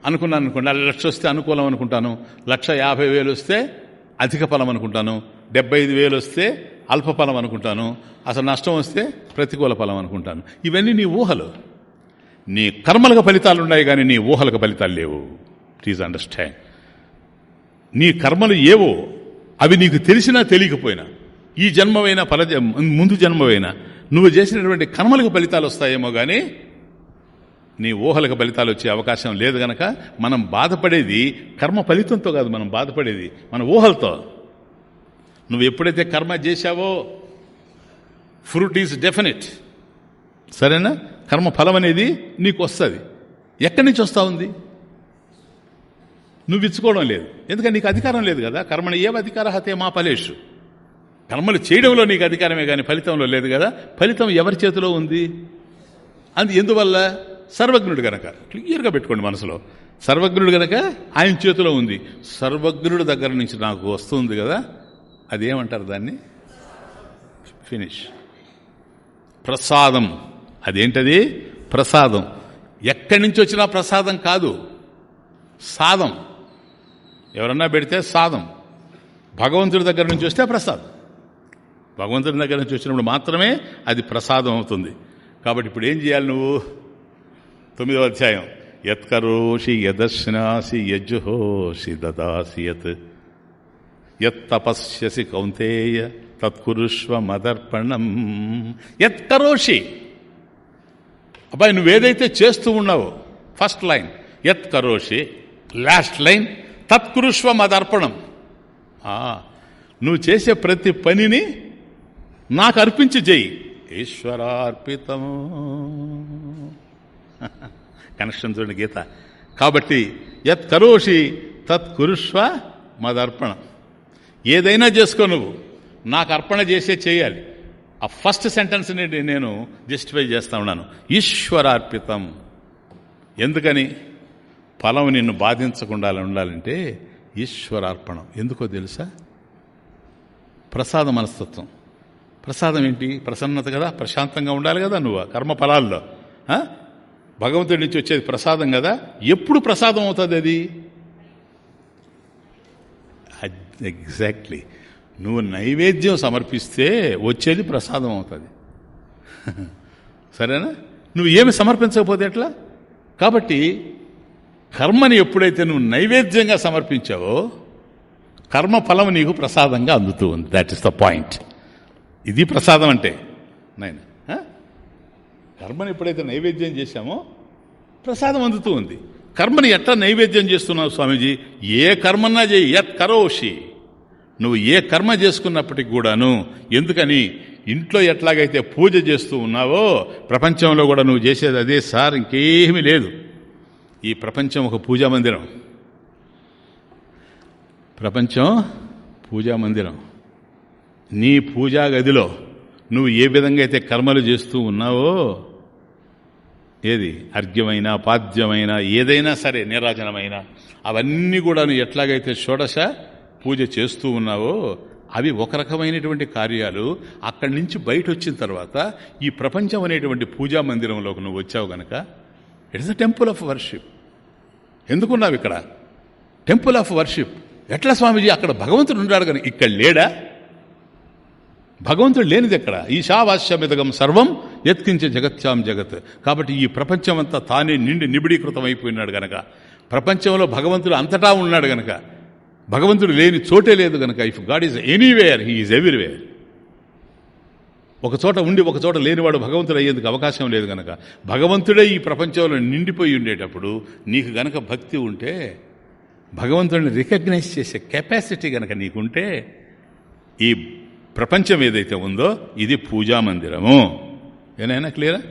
అనుకున్నాను అనుకోండి. లక్ష వస్తే అనుకూలం అనుకుంటాను. లక్ష యాభై వేలు వస్తే అధిక ఫలం అనుకుంటాను. డెబ్బై ఐదు వేలు వస్తే అల్ప ఫలం అనుకుంటాను. అసలు నష్టం వస్తే ప్రతికూల ఫలం అనుకుంటాను. ఇవన్నీ నీ ఊహలు. నీ కర్మలకు ఫలితాలు ఉన్నాయి కానీ నీ ఊహలకు ఫలితాలు లేవు. ప్లీజ్ అండర్స్టాండ్ నీ కర్మలు ఏవో అవి నీకు తెలిసినా తెలియకపోయినా ఈ జన్మవైనా పల ముందు జన్మవైనా నువ్వు చేసినటువంటి కర్మలకు ఫలితాలు వస్తాయేమో కానీ నీ ఊహలకు ఫలితాలు వచ్చే అవకాశం లేదు గనక మనం బాధపడేది కర్మ ఫలితంతో కాదు మనం బాధపడేది మన ఊహలతో. నువ్వు ఎప్పుడైతే కర్మ చేశావో ఫ్రూట్ ఈజ్ డెఫినెట్ సరేనా? కర్మ ఫలం అనేది నీకు వస్తుంది ఎక్కడి నుంచి వస్తూ ఉంది? నువ్వు ఇచ్చుకోవడం లేదు. ఎందుకంటే నీకు అధికారం లేదు కదా? కర్మని ఏ అధికార హతే మా ఫలేషు. కర్మలు చేయడంలో నీకు అధికారమే కానీ ఫలితంలో లేదు కదా? ఫలితం ఎవరి చేతిలో ఉంది? అది ఎందువల్ల? సర్వజ్ఞుడు గనక. క్లియర్గా పెట్టుకోండి మనసులో. సర్వజ్ఞుడు గనక ఆయన చేతిలో ఉంది. సర్వజ్ఞుడు దగ్గర నుంచి నాకు వస్తుంది కదా? అదేమంటారు దాన్ని? ఫినిష్. ప్రసాదం. అదేంటది? ప్రసాదం. ఎక్కడి నుంచి వచ్చినా ప్రసాదం కాదు. సాదం. ఎవరన్నా పెడితే సాదం. భగవంతుడి దగ్గర నుంచి వస్తే ప్రసాదం. భగవంతుడి దగ్గర నుంచి వచ్చినప్పుడు మాత్రమే అది ప్రసాదం అవుతుంది. కాబట్టి ఇప్పుడు ఏం చేయాలి నువ్వు? తొమ్మిదవ అధ్యాయం. యత్కరోషి యదశ్నాసి యజ్జుహోషి దదాసి యత్. యత్తపస్యసి కౌంతేయ తత్కురుష్వ మదర్పణం. యత్కరోషి అబ్బాయి నువ్వేదైతే చేస్తూ ఉన్నావో ఫస్ట్ లైన్ యత్ కరోషి లాస్ట్ లైన్ తత్కురుష్వ మదర్పణం నువ్వు చేసే ప్రతి పనిని నాకు అర్పించి చెయ్యి ఈశ్వరార్పితము. కనెక్షన్ చూడండి గీత. కాబట్టి యత్ కరోషి తత్ కురుష్వ మదర్పణం. ఏదైనా చేసుకో నువ్వు. నాకు అర్పణ చేసే చేయాలి. ఆ ఫస్ట్ సెంటెన్స్ని నేను జస్టిఫై చేస్తూ ఉన్నాను. ఈశ్వరార్పితం. ఎందుకని? ఫలం నిన్ను బాధించకుండా ఉండాలంటే ఈశ్వరార్పణం. ఎందుకో తెలుసా? ప్రసాద మనస్తత్వం. ప్రసాదం ఏంటి? ప్రసన్నత కదా ప్రశాంతంగా ఉండాలి కదా నువ్వు కర్మ ఫలాల్లో. భగవంతుడి నుంచి వచ్చేది ప్రసాదం కదా. ఎప్పుడు ప్రసాదం అవుతుంది అది ఎగ్జాక్ట్లీ. నువ్వు నైవేద్యం సమర్పిస్తే వచ్చేది ప్రసాదం అవుతుంది. సరేనా? నువ్వు ఏమి సమర్పించకపోతే ఎట్లా? కాబట్టి కర్మని ఎప్పుడైతే నువ్వు నైవేద్యంగా సమర్పించావో కర్మ ఫలం నీకు ప్రసాదంగా అందుతూ ఉంది. దాట్ ఇస్ ద పాయింట్ ఇది ప్రసాదం అంటే నైనా? కర్మని ఎప్పుడైతే నైవేద్యం చేశామో ప్రసాదం అందుతూ ఉంది. కర్మని ఎట్లా నైవేద్యం చేస్తున్నావు స్వామీజీ? ఏ కర్మన్నా చేయి. యత్ కరోషి. నువ్వు ఏ కర్మ చేసుకున్నప్పటికి కూడాను ఎందుకని ఇంట్లో ఎట్లాగైతే పూజ చేస్తూ ఉన్నావో ప్రపంచంలో కూడా నువ్వు చేసేది అదే సార్ ఇంకేమీ లేదు. ఈ ప్రపంచం ఒక పూజా మందిరం. ప్రపంచం పూజా మందిరం. నీ పూజా గదిలో నువ్వు ఏ విధంగా అయితే కర్మలు చేస్తూ ఉన్నావో ఏది? అర్ఘ్యమైన పాద్యమైన ఏదైనా సరే నిరాజనమైన అవన్నీ కూడా నువ్వు ఎట్లాగైతే షోడశ పూజ చేస్తూ ఉన్నావో అవి ఒక రకమైనటువంటి కార్యాలు. అక్కడి నుంచి బయట వచ్చిన తర్వాత ఈ ప్రపంచం అనేటువంటి పూజా మందిరంలోకి నువ్వు వచ్చావు గనక it's a temple of worship ఎందుకున్నావు ఇక్కడ? టెంపుల్ ఆఫ్ వర్షిప్ ఎట్లా స్వామీజీ అక్కడ భగవంతుడు ఉన్నాడు కానీ ఇక్కడ లేడా? భగవంతుడు లేనిది ఎక్కడ? ఈశావాస్యమిదగం సర్వం ఎత్కించే జగత్యాం జగత్. కాబట్టి ఈ ప్రపంచం అంతా తానే నిండి నిబిడీకృతం అయిపోయినాడు గనక. ప్రపంచంలో భగవంతుడు అంతటా ఉన్నాడు గనక. భగవంతుడు లేని చోటే లేదు గనక if God is anywhere he is everywhere ఒక చోట ఉండి ఒక చోట లేనివాడు భగవంతుడు అయ్యేందుకు అవకాశం లేదు గనక భగవంతుడే ఈ ప్రపంచంలో నిండిపోయి ఉండేటప్పుడు నీకు గనక భక్తి ఉంటే భగవంతుడిని రికగ్నైజ్ చేసే కెపాసిటీ గనక నీకుంటే ఈ ప్రపంచం ఏదైతే ఉందో ఇది పూజా మందిరము. ఏనైనా క్లియరా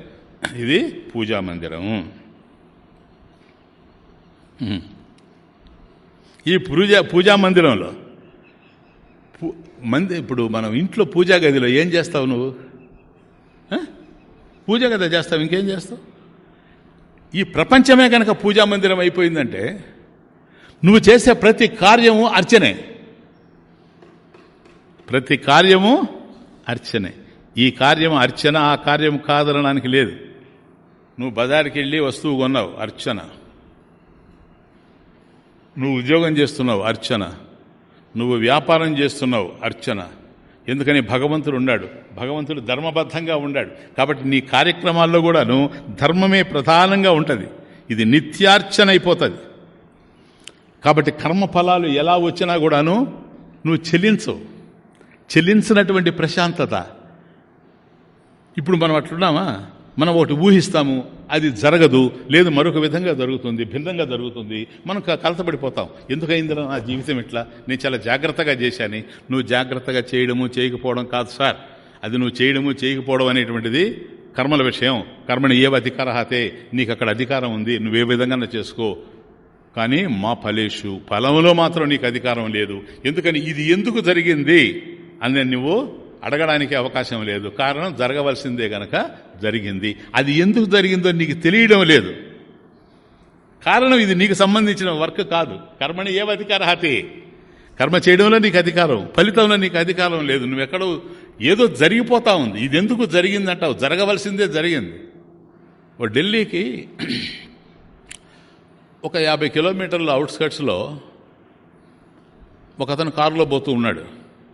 ఇది పూజా మందిరము. ఈ పూజ పూజా మందిరంలో. మంది ఇప్పుడు మనం ఇంట్లో పూజా గదిలో ఏం చేస్తావు నువ్వు? పూజ గది చేస్తావు ఇంకేం చేస్తావు? ఈ ప్రపంచమే కనుక పూజా మందిరం అయిపోయిందంటే నువ్వు చేసే ప్రతి కార్యము అర్చనే. ప్రతి కార్యము అర్చనే. ఈ కార్యం అర్చన ఆ కార్యం కాదనడానికి లేదు. నువ్వు బజార్కి వెళ్ళి వస్తువు కొన్నావు అర్చన. నువ్వు ఉద్యోగం చేస్తున్నావు అర్చన. నువ్వు వ్యాపారం చేస్తున్నావు అర్చన. ఎందుకని భగవంతుడు ఉన్నాడు. భగవంతుడు ధర్మబద్ధంగా ఉన్నాడు. కాబట్టి నీ కార్యక్రమాల్లో కూడాను ధర్మమే ప్రధానంగా ఉంటుంది. ఇది నిత్యార్చన అయిపోతుంది. కాబట్టి కర్మఫలాలు ఎలా వచ్చినా కూడాను నువ్వు చెల్లించవు. చెల్లించినటువంటి ప్రశాంతత. ఇప్పుడు మనం అట్లున్నామా? మనం ఒకటి ఊహిస్తాము అది జరగదు లేదు మరొక విధంగా జరుగుతుంది భిన్నంగా జరుగుతుంది మనం కలతపడిపోతాం. ఎందుకైందిరా నా జీవితం ఇట్లా? నేను చాలా జాగ్రత్తగా చేశాను. నువ్వు జాగ్రత్తగా చేయడము చేయకపోవడం కాదు సార్. అది నువ్వు చేయడము చేయకపోవడం అనేటువంటిది కర్మల విషయం. కర్మని ఏ అధికారహాతే నీకు అక్కడ అధికారం ఉంది నువ్వే విధంగా చేసుకో. కానీ మా ఫలేషు ఫలంలో మాత్రం నీకు అధికారం లేదు. ఎందుకని? ఇది ఎందుకు జరిగింది? అని నువ్వు అడగడానికి అవకాశం లేదు. కారణం జరగవలసిందే గనక జరిగింది. అది ఎందుకు జరిగిందో నీకు తెలియడం లేదు. కారణం ఇది నీకు సంబంధించిన వర్క్ కాదు. కర్మని ఏ అధికారహతి? కర్మ చేయడంలో నీకు అధికారం ఫలితంలో నీకు అధికారం లేదు. నువ్వు ఎక్కడో ఏదో జరిగిపోతా ఉంది. ఇది ఎందుకు జరిగిందంటావు? జరగవలసిందే జరిగింది. ఓ ఢిల్లీకి ఒక యాభై కిలోమీటర్ల అవుట్స్కట్స్లో ఒక అతను కారులో పోతూ ఉన్నాడు.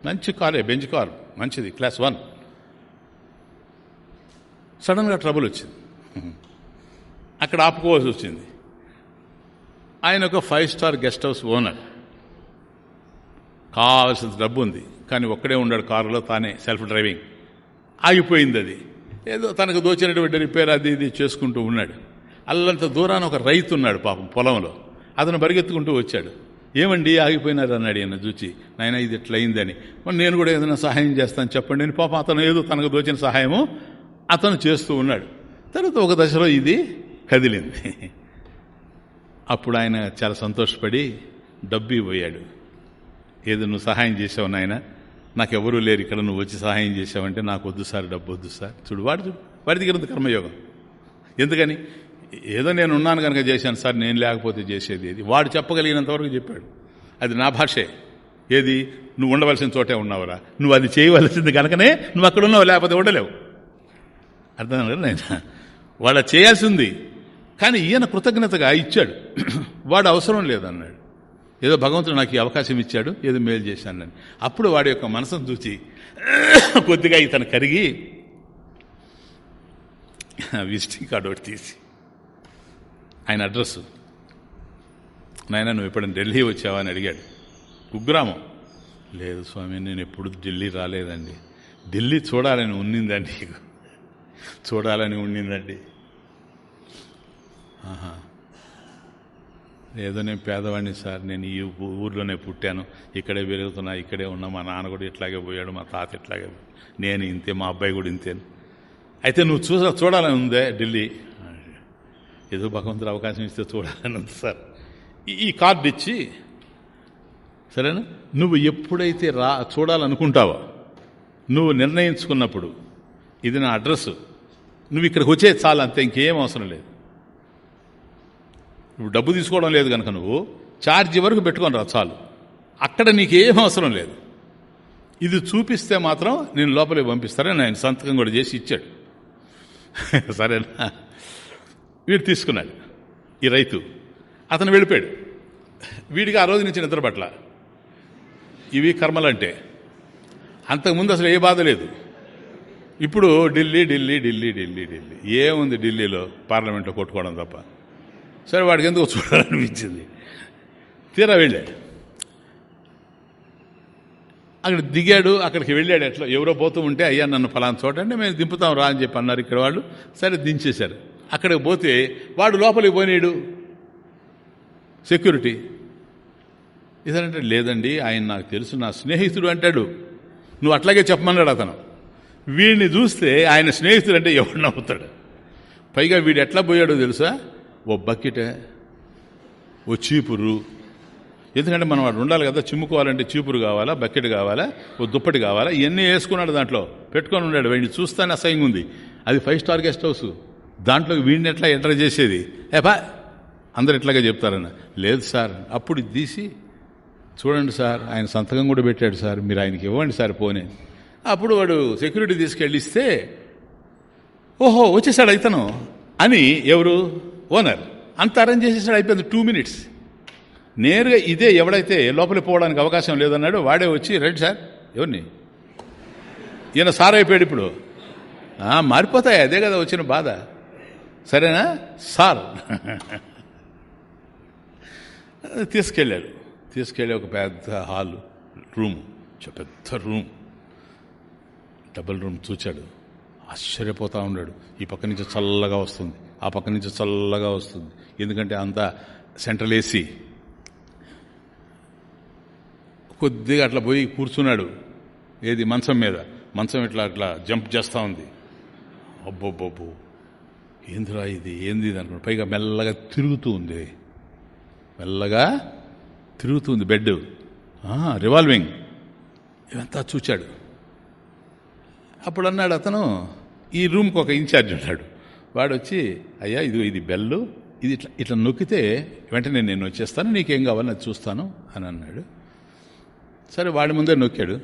మంచి కారే బెంచ్ కారు. మంచిది క్లాస్ వన్ సడన్గా ట్రబుల్ వచ్చింది. అక్కడ ఆపుకోవాల్సి వచ్చింది. ఆయన ఒక five star guest house owner కావాల్సిన డబ్బు ఉంది కానీ ఒక్కడే ఉన్నాడు కారులో తానే సెల్ఫ్ డ్రైవింగ్ ఆగిపోయింది అది. ఏదో తనకు దోచినటువంటి రిపేర్ అది ఇది చేసుకుంటూ ఉన్నాడు. అల్లంత దూరాన ఒక రైతు ఉన్నాడు పాపం పొలంలో. అతను పరిగెత్తుకుంటూ వచ్చాడు. ఏమండి ఆగిపోయినారు అన్నాడు ఈయన చూచి. నాయన ఇది ఇట్లయిందని మరి నేను కూడా ఏదైనా సహాయం చేస్తాను చెప్పండి. అని పాపం అతను ఏదో తనకు దోచిన సహాయము అతను చేస్తూ ఉన్నాడు. తర్వాత ఒక దశలో ఇది కదిలింది. అప్పుడు ఆయన చాలా సంతోషపడి డబ్బు పోయాడు. ఏదో నువ్వు సహాయం చేసావు నాయన? నాకెవరూ లేరు ఇక్కడ. నువ్వు వచ్చి సహాయం చేసావంటే నాకు వద్దు సార్ డబ్బు వద్దు సార్. చూడు వాడు చూడు వాడి దగ్గర ఉంది కర్మయోగం. ఎందుకని? ఏదో నేను ఉన్నాను కనుక చేశాను సార్ నేను లేకపోతే చేసేది ఏది? వాడు చెప్పగలిగినంత వరకు చెప్పాడు. అది నా భాషే. ఏది? నువ్వు ఉండవలసిన చోటే ఉన్నావురా. నువ్వు అది చేయవలసింది కనుకనే నువ్వు అక్కడ ఉన్నావు లేకపోతే ఉండలేవు. అర్థం కదా నేను? వాడు అది చేయాల్సింది. కానీ ఈయన కృతజ్ఞతగా ఇచ్చాడు. వాడు అవసరం లేదన్నాడు. ఏదో భగవంతుడు నాకు ఈ అవకాశం ఇచ్చాడు ఏదో మేలు చేశానని. అప్పుడు వాడి యొక్క మనసును చూసి కొద్దిగా ఇతను కరిగి విజిటింగ్ కార్డు ఒకటి తీసి ఆయన అడ్రస్ నాయన నువ్వు ఎప్పుడైనా ఢిల్లీ వచ్చావా అని అడిగాడు. కుగ్రామం. లేదు స్వామి నేను ఎప్పుడు ఢిల్లీ రాలేదండి. ఢిల్లీ చూడాలని ఉన్నిందండి చూడాలని ఉండిందండి ఆహా. ఏదో నేను పేదవాడిని సార్ నేను ఈ ఊర్లోనే పుట్టాను. ఇక్కడే పెరుగుతున్నా ఇక్కడే ఉన్నా. మా నాన్న కూడా ఇట్లాగే పోయాడు మా తాత ఇట్లాగే నేను ఇంతే మా అబ్బాయి కూడా ఇంతే అయితే నువ్వు చూసా చూడాలని ఉందే ఢిల్లీ? ఏదో భగవంతుడు అవకాశం ఇస్తే చూడాలని సార్. ఈ కార్డు ఇచ్చి సరేనా? నువ్వు ఎప్పుడైతే రా చూడాలనుకుంటావో నువ్వు నిర్ణయించుకున్నప్పుడు ఇది నా అడ్రస్ నువ్వు ఇక్కడికి వచ్చే చాలు అంతే ఇంకేం అవసరం లేదు. నువ్వు డబ్బు తీసుకోవడం లేదు కనుక నువ్వు ఛార్జీ వరకు పెట్టుకొని రా చాలు. అక్కడ నీకేం అవసరం లేదు. ఇది చూపిస్తే మాత్రం నేను లోపలికి పంపిస్తారని ఆయన సంతకం కూడా చేసి ఇచ్చాడు. సరేనా? వీడు తీసుకున్నాడు. ఈ రైతు అతను వెళ్ళిపోయాడు. వీడికి ఆ రోజు నుంచి నిద్ర పట్ల. ఇవి కర్మలంటే అంతకుముందు అసలు ఏ బాధ లేదు. ఇప్పుడు ఢిల్లీ ఢిల్లీ ఢిల్లీ ఢిల్లీ ఢిల్లీ. ఏముంది ఢిల్లీలో పార్లమెంట్లో కొట్టుకోవడం తప్ప? సరే వాడికి ఎందుకు చూడాలనిపించింది? తీరా వెళ్ళాడు అక్కడ దిగాడు అక్కడికి వెళ్ళాడు. ఎట్లా? ఎవరో పోతూ ఉంటే అయ్యా నన్ను ఫలానా చోటంటే మేము దింపుతాం రా అని చెప్పి అన్నారు ఇక్కడ వాళ్ళు. సరే దించేశారు. అక్కడికి పోతే వాడు లోపలికి పోయినాడు. సెక్యూరిటీ ఇదంటే లేదండి ఆయన నాకు తెలుసు నా స్నేహితుడు అంటాడు. నువ్వు అట్లాగే చెప్పమన్నాడు అతను. వీడిని చూస్తే ఆయన స్నేహితుడు అంటే ఎవడు నవ్వుతాడు పైగా వీడు ఎట్లా పోయాడో తెలుసా? ఓ బకెట్ ఓ చీపురు. ఎందుకంటే మనం వాడు ఉండాలి కదా చిమ్ముకోవాలంటే చీపురు కావాలా బకెట్ కావాలా ఓ దుప్పటి కావాలా ఇవన్నీ వేసుకున్నాడు దాంట్లో. పెట్టుకొని ఉన్నాడు. వీడిని చూస్తానే అసహ్యంగా ఉంది. అది ఫైవ్ స్టార్ గెస్ట్ హౌస్. దాంట్లో వీడిని ఎట్లా ఎంటర్ చేసేది? ఏపా అందరు ఎట్లాగా చెప్తారన్న లేదు సార్ అప్పుడు తీసి చూడండి సార్ ఆయన సంతకం కూడా పెట్టాడు సార్ మీరు ఆయనకి ఇవ్వండి సార్ పోనీ. అప్పుడు వాడు సెక్యూరిటీ తీసుకెళ్ళిస్తే ఓహో వచ్చేసాడు ఇతను. అని ఎవరు? ఓనర్. అంత అరేంజ్ చేసేసాడు అయిపోయింది టూ మినిట్స్ నేరుగా ఇదే ఎవడైతే లోపలికి పోవడానికి అవకాశం లేదన్నాడు వాడే వచ్చి రండి సార్ ఎవరిని? ఈయన సార్ అయిపోయాడు ఇప్పుడు. మారిపోతాయి అదే కదా వచ్చిన బాధ. సరేనా? సార్. తీసుకెళ్ళాడు తీసుకెళ్ళి ఒక పెద్ద హాల్ రూమ్ పెద్ద రూమ్. డబుల్ రూమ్ చూచాడు. ఆశ్చర్యపోతూ ఉన్నాడు. ఈ పక్క నుంచి చల్లగా వస్తుంది. ఆ పక్క నుంచి చల్లగా వస్తుంది. ఎందుకంటే అంతా సెంట్రల్ ఏసీ కొద్దిగా అట్లా పోయి కూర్చున్నాడు. ఏది? మంచం మీద. మంచం ఇట్లా అట్లా జంప్ చేస్తూ ఉంది. అబ్బోబ్బో ఏందిరా ఇది? ఏంది ఇది? అనుకున్నాడు పైగా మెల్లగా తిరుగుతూ ఉంది. మెల్లగా తిరుగుతుంది బెడ్. రివాల్వింగ్. ఇవంతా చూచాడు. అప్పుడు అన్నాడు అతను ఈ రూమ్కి ఒక ఇన్ఛార్జ్ ఉన్నాడు వాడు వచ్చి అయ్యా ఇది ఇది బెల్లు. ఇది ఇట్లా ఇట్లా నొక్కితే వెంటనే నేను వచ్చేస్తాను. నీకేం కావాలని అది చూస్తాను. అని అన్నాడు. సరే వాడి ముందే నొక్కాడు.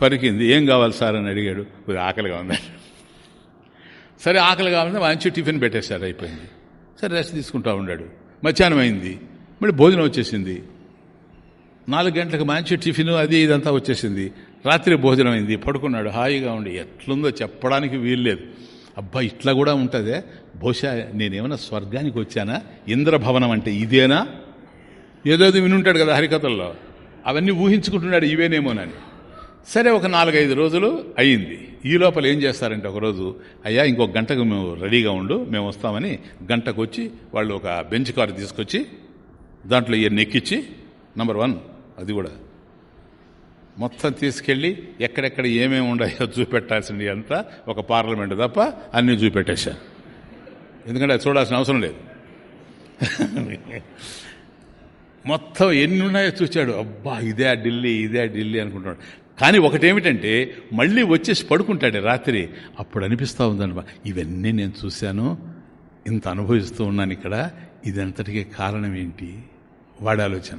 పరికింది. ఏం కావాలి సార్? అని అడిగాడు. ఆకలిగా ఉన్నాడు సరే ఆకలి కావాలంటే మంచి టిఫిన్ పెట్టేశారు అయిపోయింది. సరే రెస్ట్ తీసుకుంటా ఉన్నాడు మధ్యాహ్నం అయింది. మళ్ళీ భోజనం వచ్చేసింది. నాలుగు గంటలకు మంచి టిఫిన్ అది ఇదంతా వచ్చేసింది. రాత్రి భోజనం అయింది. పడుకున్నాడు. హాయిగా ఉండి ఎట్లుందో చెప్పడానికి వీల్లేదు. అబ్బా ఇట్లా కూడా ఉంటుందే. బహుశా నేనేమైనా స్వర్గానికి వచ్చానా? ఇంద్రభవనం అంటే ఇదేనా? ఏదోది వినుంటాడు కదా హరికథల్లో. అవన్నీ ఊహించుకుంటున్నాడు ఇవేనేమోనని. సరే ఒక నాలుగైదు రోజులు అయ్యింది. ఈ లోపల ఏం చేస్తారంటే ఒకరోజు అయ్యా ఇంకొక గంటకు మేము రెడీగా ఉండు మేము వస్తామని గంటకు వచ్చి వాళ్ళు ఒక బెంచ్ కారు తీసుకొచ్చి దాంట్లో ఇవన్నీ ఎక్కిచ్చి నంబర్ వన్ అది కూడా. మొత్తం తీసుకెళ్ళి ఎక్కడెక్కడ ఏమేమి ఉన్నాయో చూపెట్టాల్సింది అంతా ఒక పార్లమెంట్ తప్ప అన్నీ చూపెట్టేశాను ఎందుకంటే అది చూడాల్సిన అవసరం లేదు. మొత్తం ఎన్ని ఉన్నాయో చూశాడు. అబ్బా ఇదే ఢిల్లీ ఇదే ఢిల్లీ అనుకుంటున్నాడు. కానీ ఒకటేమిటంటే మళ్ళీ వచ్చేసి పడుకుంటాడు రాత్రి. అప్పుడు అనిపిస్తూ ఉందన్నమా ఇవన్నీ నేను చూశాను. ఇంత అనుభవిస్తూ ఉన్నాను ఇక్కడ. ఇదంతటికే కారణం ఏంటి? వాడి ఆలోచన.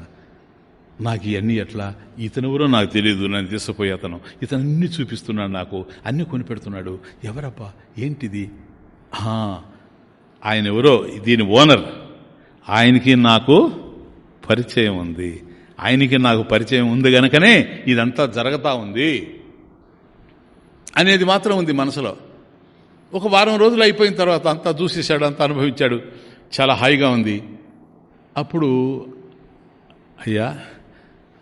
నాకు ఇవన్నీ ఎట్లా? ఇతను ఎవరో నాకు తెలియదు నన్ను తీసుకుపోయి అతను. ఇతను అన్ని చూపిస్తున్నాడు నాకు. అన్ని కొనిపెడుతున్నాడు. ఎవరబ్బా? ఏంటిది? ఆయన ఎవరో? దీని ఓనర్. ఆయనకి నాకు పరిచయం ఉంది. ఆయనకి నాకు పరిచయం ఉంది గనకనే ఇదంతా జరగతా ఉంది అనేది మాత్రం ఉంది మనసులో. ఒక వారం రోజులు అయిపోయిన తర్వాత అంతా చూసేశాడు అంతా అనుభవించాడు. చాలా హాయిగా ఉంది. అప్పుడు అయ్యా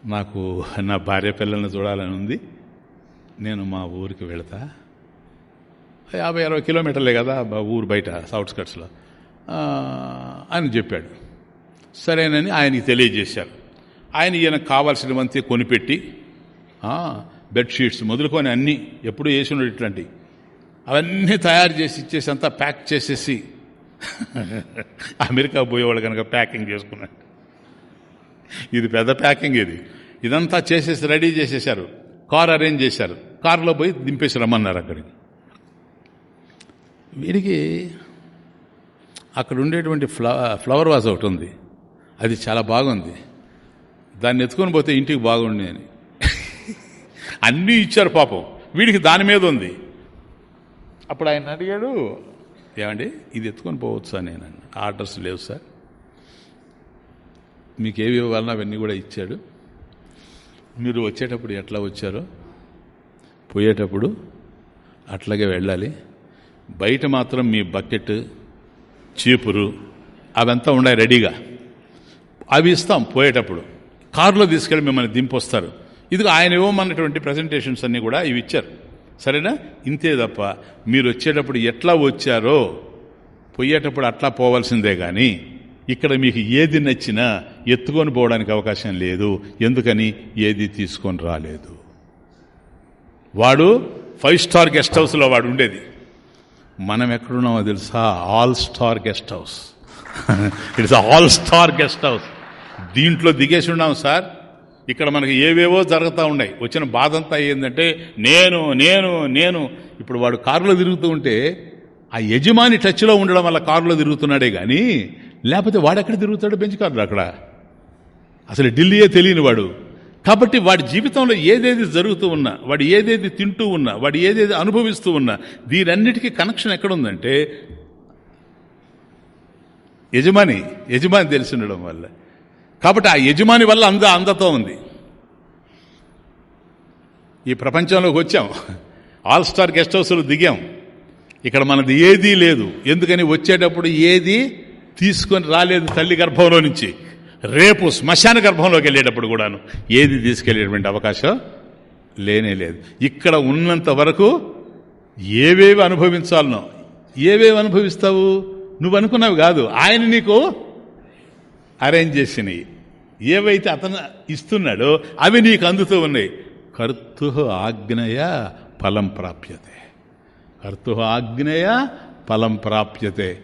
నాకు నా భార్య పిల్లల్ని చూడాలని ఉంది. నేను మా ఊరికి వెళతా. యాభై అరవై కిలోమీటర్లే కదా ఊరు బయట అవుట్స్కట్స్లో అని చెప్పాడు. సరేనని ఆయనకి తెలియజేశారు. ఆయన ఈయన కావాల్సినవంతే కొనిపెట్టి బెడ్షీట్స్ మొదలుకొని అన్నీ ఎప్పుడూ వేసినాడు ఇట్లాంటి అవన్నీ తయారు చేసి ఇచ్చేసి అంతా ప్యాక్ చేసేసి అమెరికా పోయేవాళ్ళు కనుక ప్యాకింగ్ చేసుకున్నాడు ఇది పెద్ద ప్యాకింగ్ ఇది. ఇదంతా చేసేసి రెడీ చేసేసారు కార్ అరేంజ్ చేశారు. కారులో పోయి దింపేసి రమ్మన్నారు అక్కడికి. వీడికి అక్కడ ఉండేటువంటి ఫ్లవర్ వాజ్ ఒకటి ఉంది. అది చాలా బాగుంది. దాన్ని ఎత్తుకొని పోతే ఇంటికి బాగుండి అని. అన్నీ ఇచ్చారు పాపం. వీడికి దాని మీద ఉంది. అప్పుడు ఆయన అడిగాడు ఏమండి? ఇది ఎత్తుకొని పోవచ్చు నేను ఆర్డర్స్ లేవు సార్. మీకు ఏవి ఇవ్వాలన్నా అవన్నీ కూడా ఇచ్చాడు. మీరు వచ్చేటప్పుడు ఎట్లా వచ్చారో పోయేటప్పుడు అట్లాగే వెళ్ళాలి. బయట మాత్రం మీ బకెట్ చీపురు అవంతా ఉన్నాయి రెడీగా. అవి ఇస్తాం పోయేటప్పుడు. కారులో తీసుకెళ్ళి మిమ్మల్ని దింపొస్తారు. ఇది ఆయన ఇవ్వమన్నటువంటి ప్రజెంటేషన్స్ అన్నీ కూడా ఇవి ఇచ్చారు. సరేనా? ఇంతే తప్ప మీరు వచ్చేటప్పుడు ఎట్లా వచ్చారో పోయేటప్పుడు అట్లా పోవాల్సిందే కానీ ఇక్కడ మీకు ఏది నచ్చినా ఎత్తుకొని పోవడానికి అవకాశం లేదు. ఎందుకని? ఏది తీసుకొని రాలేదు. వాడు ఫైవ్ స్టార్ గెస్ట్ హౌస్లో వాడు ఉండేది. మనం ఎక్కడున్నామో తెలుసా? All star guest house it's all star guest house దీంట్లో దిగేసి ఉన్నాం సార్. ఇక్కడ మనకి ఏవేవో జరుగుతూ ఉన్నాయి. వచ్చిన బాధ అంతా ఏంటంటే నేను నేను నేను. ఇప్పుడు వాడు కారులో తిరుగుతూ ఉంటే ఆ యజమాని టచ్లో ఉండడం వల్ల కారులో తిరుగుతున్నాడే కానీ లేకపోతే వాడెక్కడ తిరుగుతాడు బెంచ్ కార్లు అక్కడ? అసలు ఢిల్లీయే తెలియని వాడు. కాబట్టి వాడి జీవితంలో ఏదేది జరుగుతూ ఉన్నా వాడు ఏదేది తింటూ ఉన్నా వాడు ఏదేది అనుభవిస్తూ ఉన్నా దీనన్నిటికీ కనెక్షన్ ఎక్కడుందంటే యజమాని యజమాని తెలిసి ఉండడం వల్ల. కాబట్టి ఆ యజమాని వల్ల అంద అందతో ఉంది. ఈ ప్రపంచంలోకి వచ్చాం. ఆల్ స్టార్ గెస్ట్ హౌస్లో దిగాం. ఇక్కడ మనది ఏదీ లేదు. ఎందుకని వచ్చేటప్పుడు ఏది తీసుకొని రాలేదు తల్లి గర్భంలో నుంచి. రేపు శ్మశాన గర్భంలోకి వెళ్ళేటప్పుడు కూడాను ఏది తీసుకెళ్ళేటువంటి అవకాశం లేనే లేదు. ఇక్కడ ఉన్నంత వరకు ఏవేవి అనుభవించాలనో ఏవేవి అనుభవిస్తావు? నువ్వు అనుకున్నావు కాదు. ఆయన నీకు అరేంజ్ చేసినాయి. ఏవైతే అతను ఇస్తున్నాడో అవి నీకు అందుతూ ఉన్నాయి. కర్తు ఆజ్ఞయ ఫలం ప్రాప్యతే. కర్తు ఆజ్ఞయ ఫలం ప్రాప్యతే.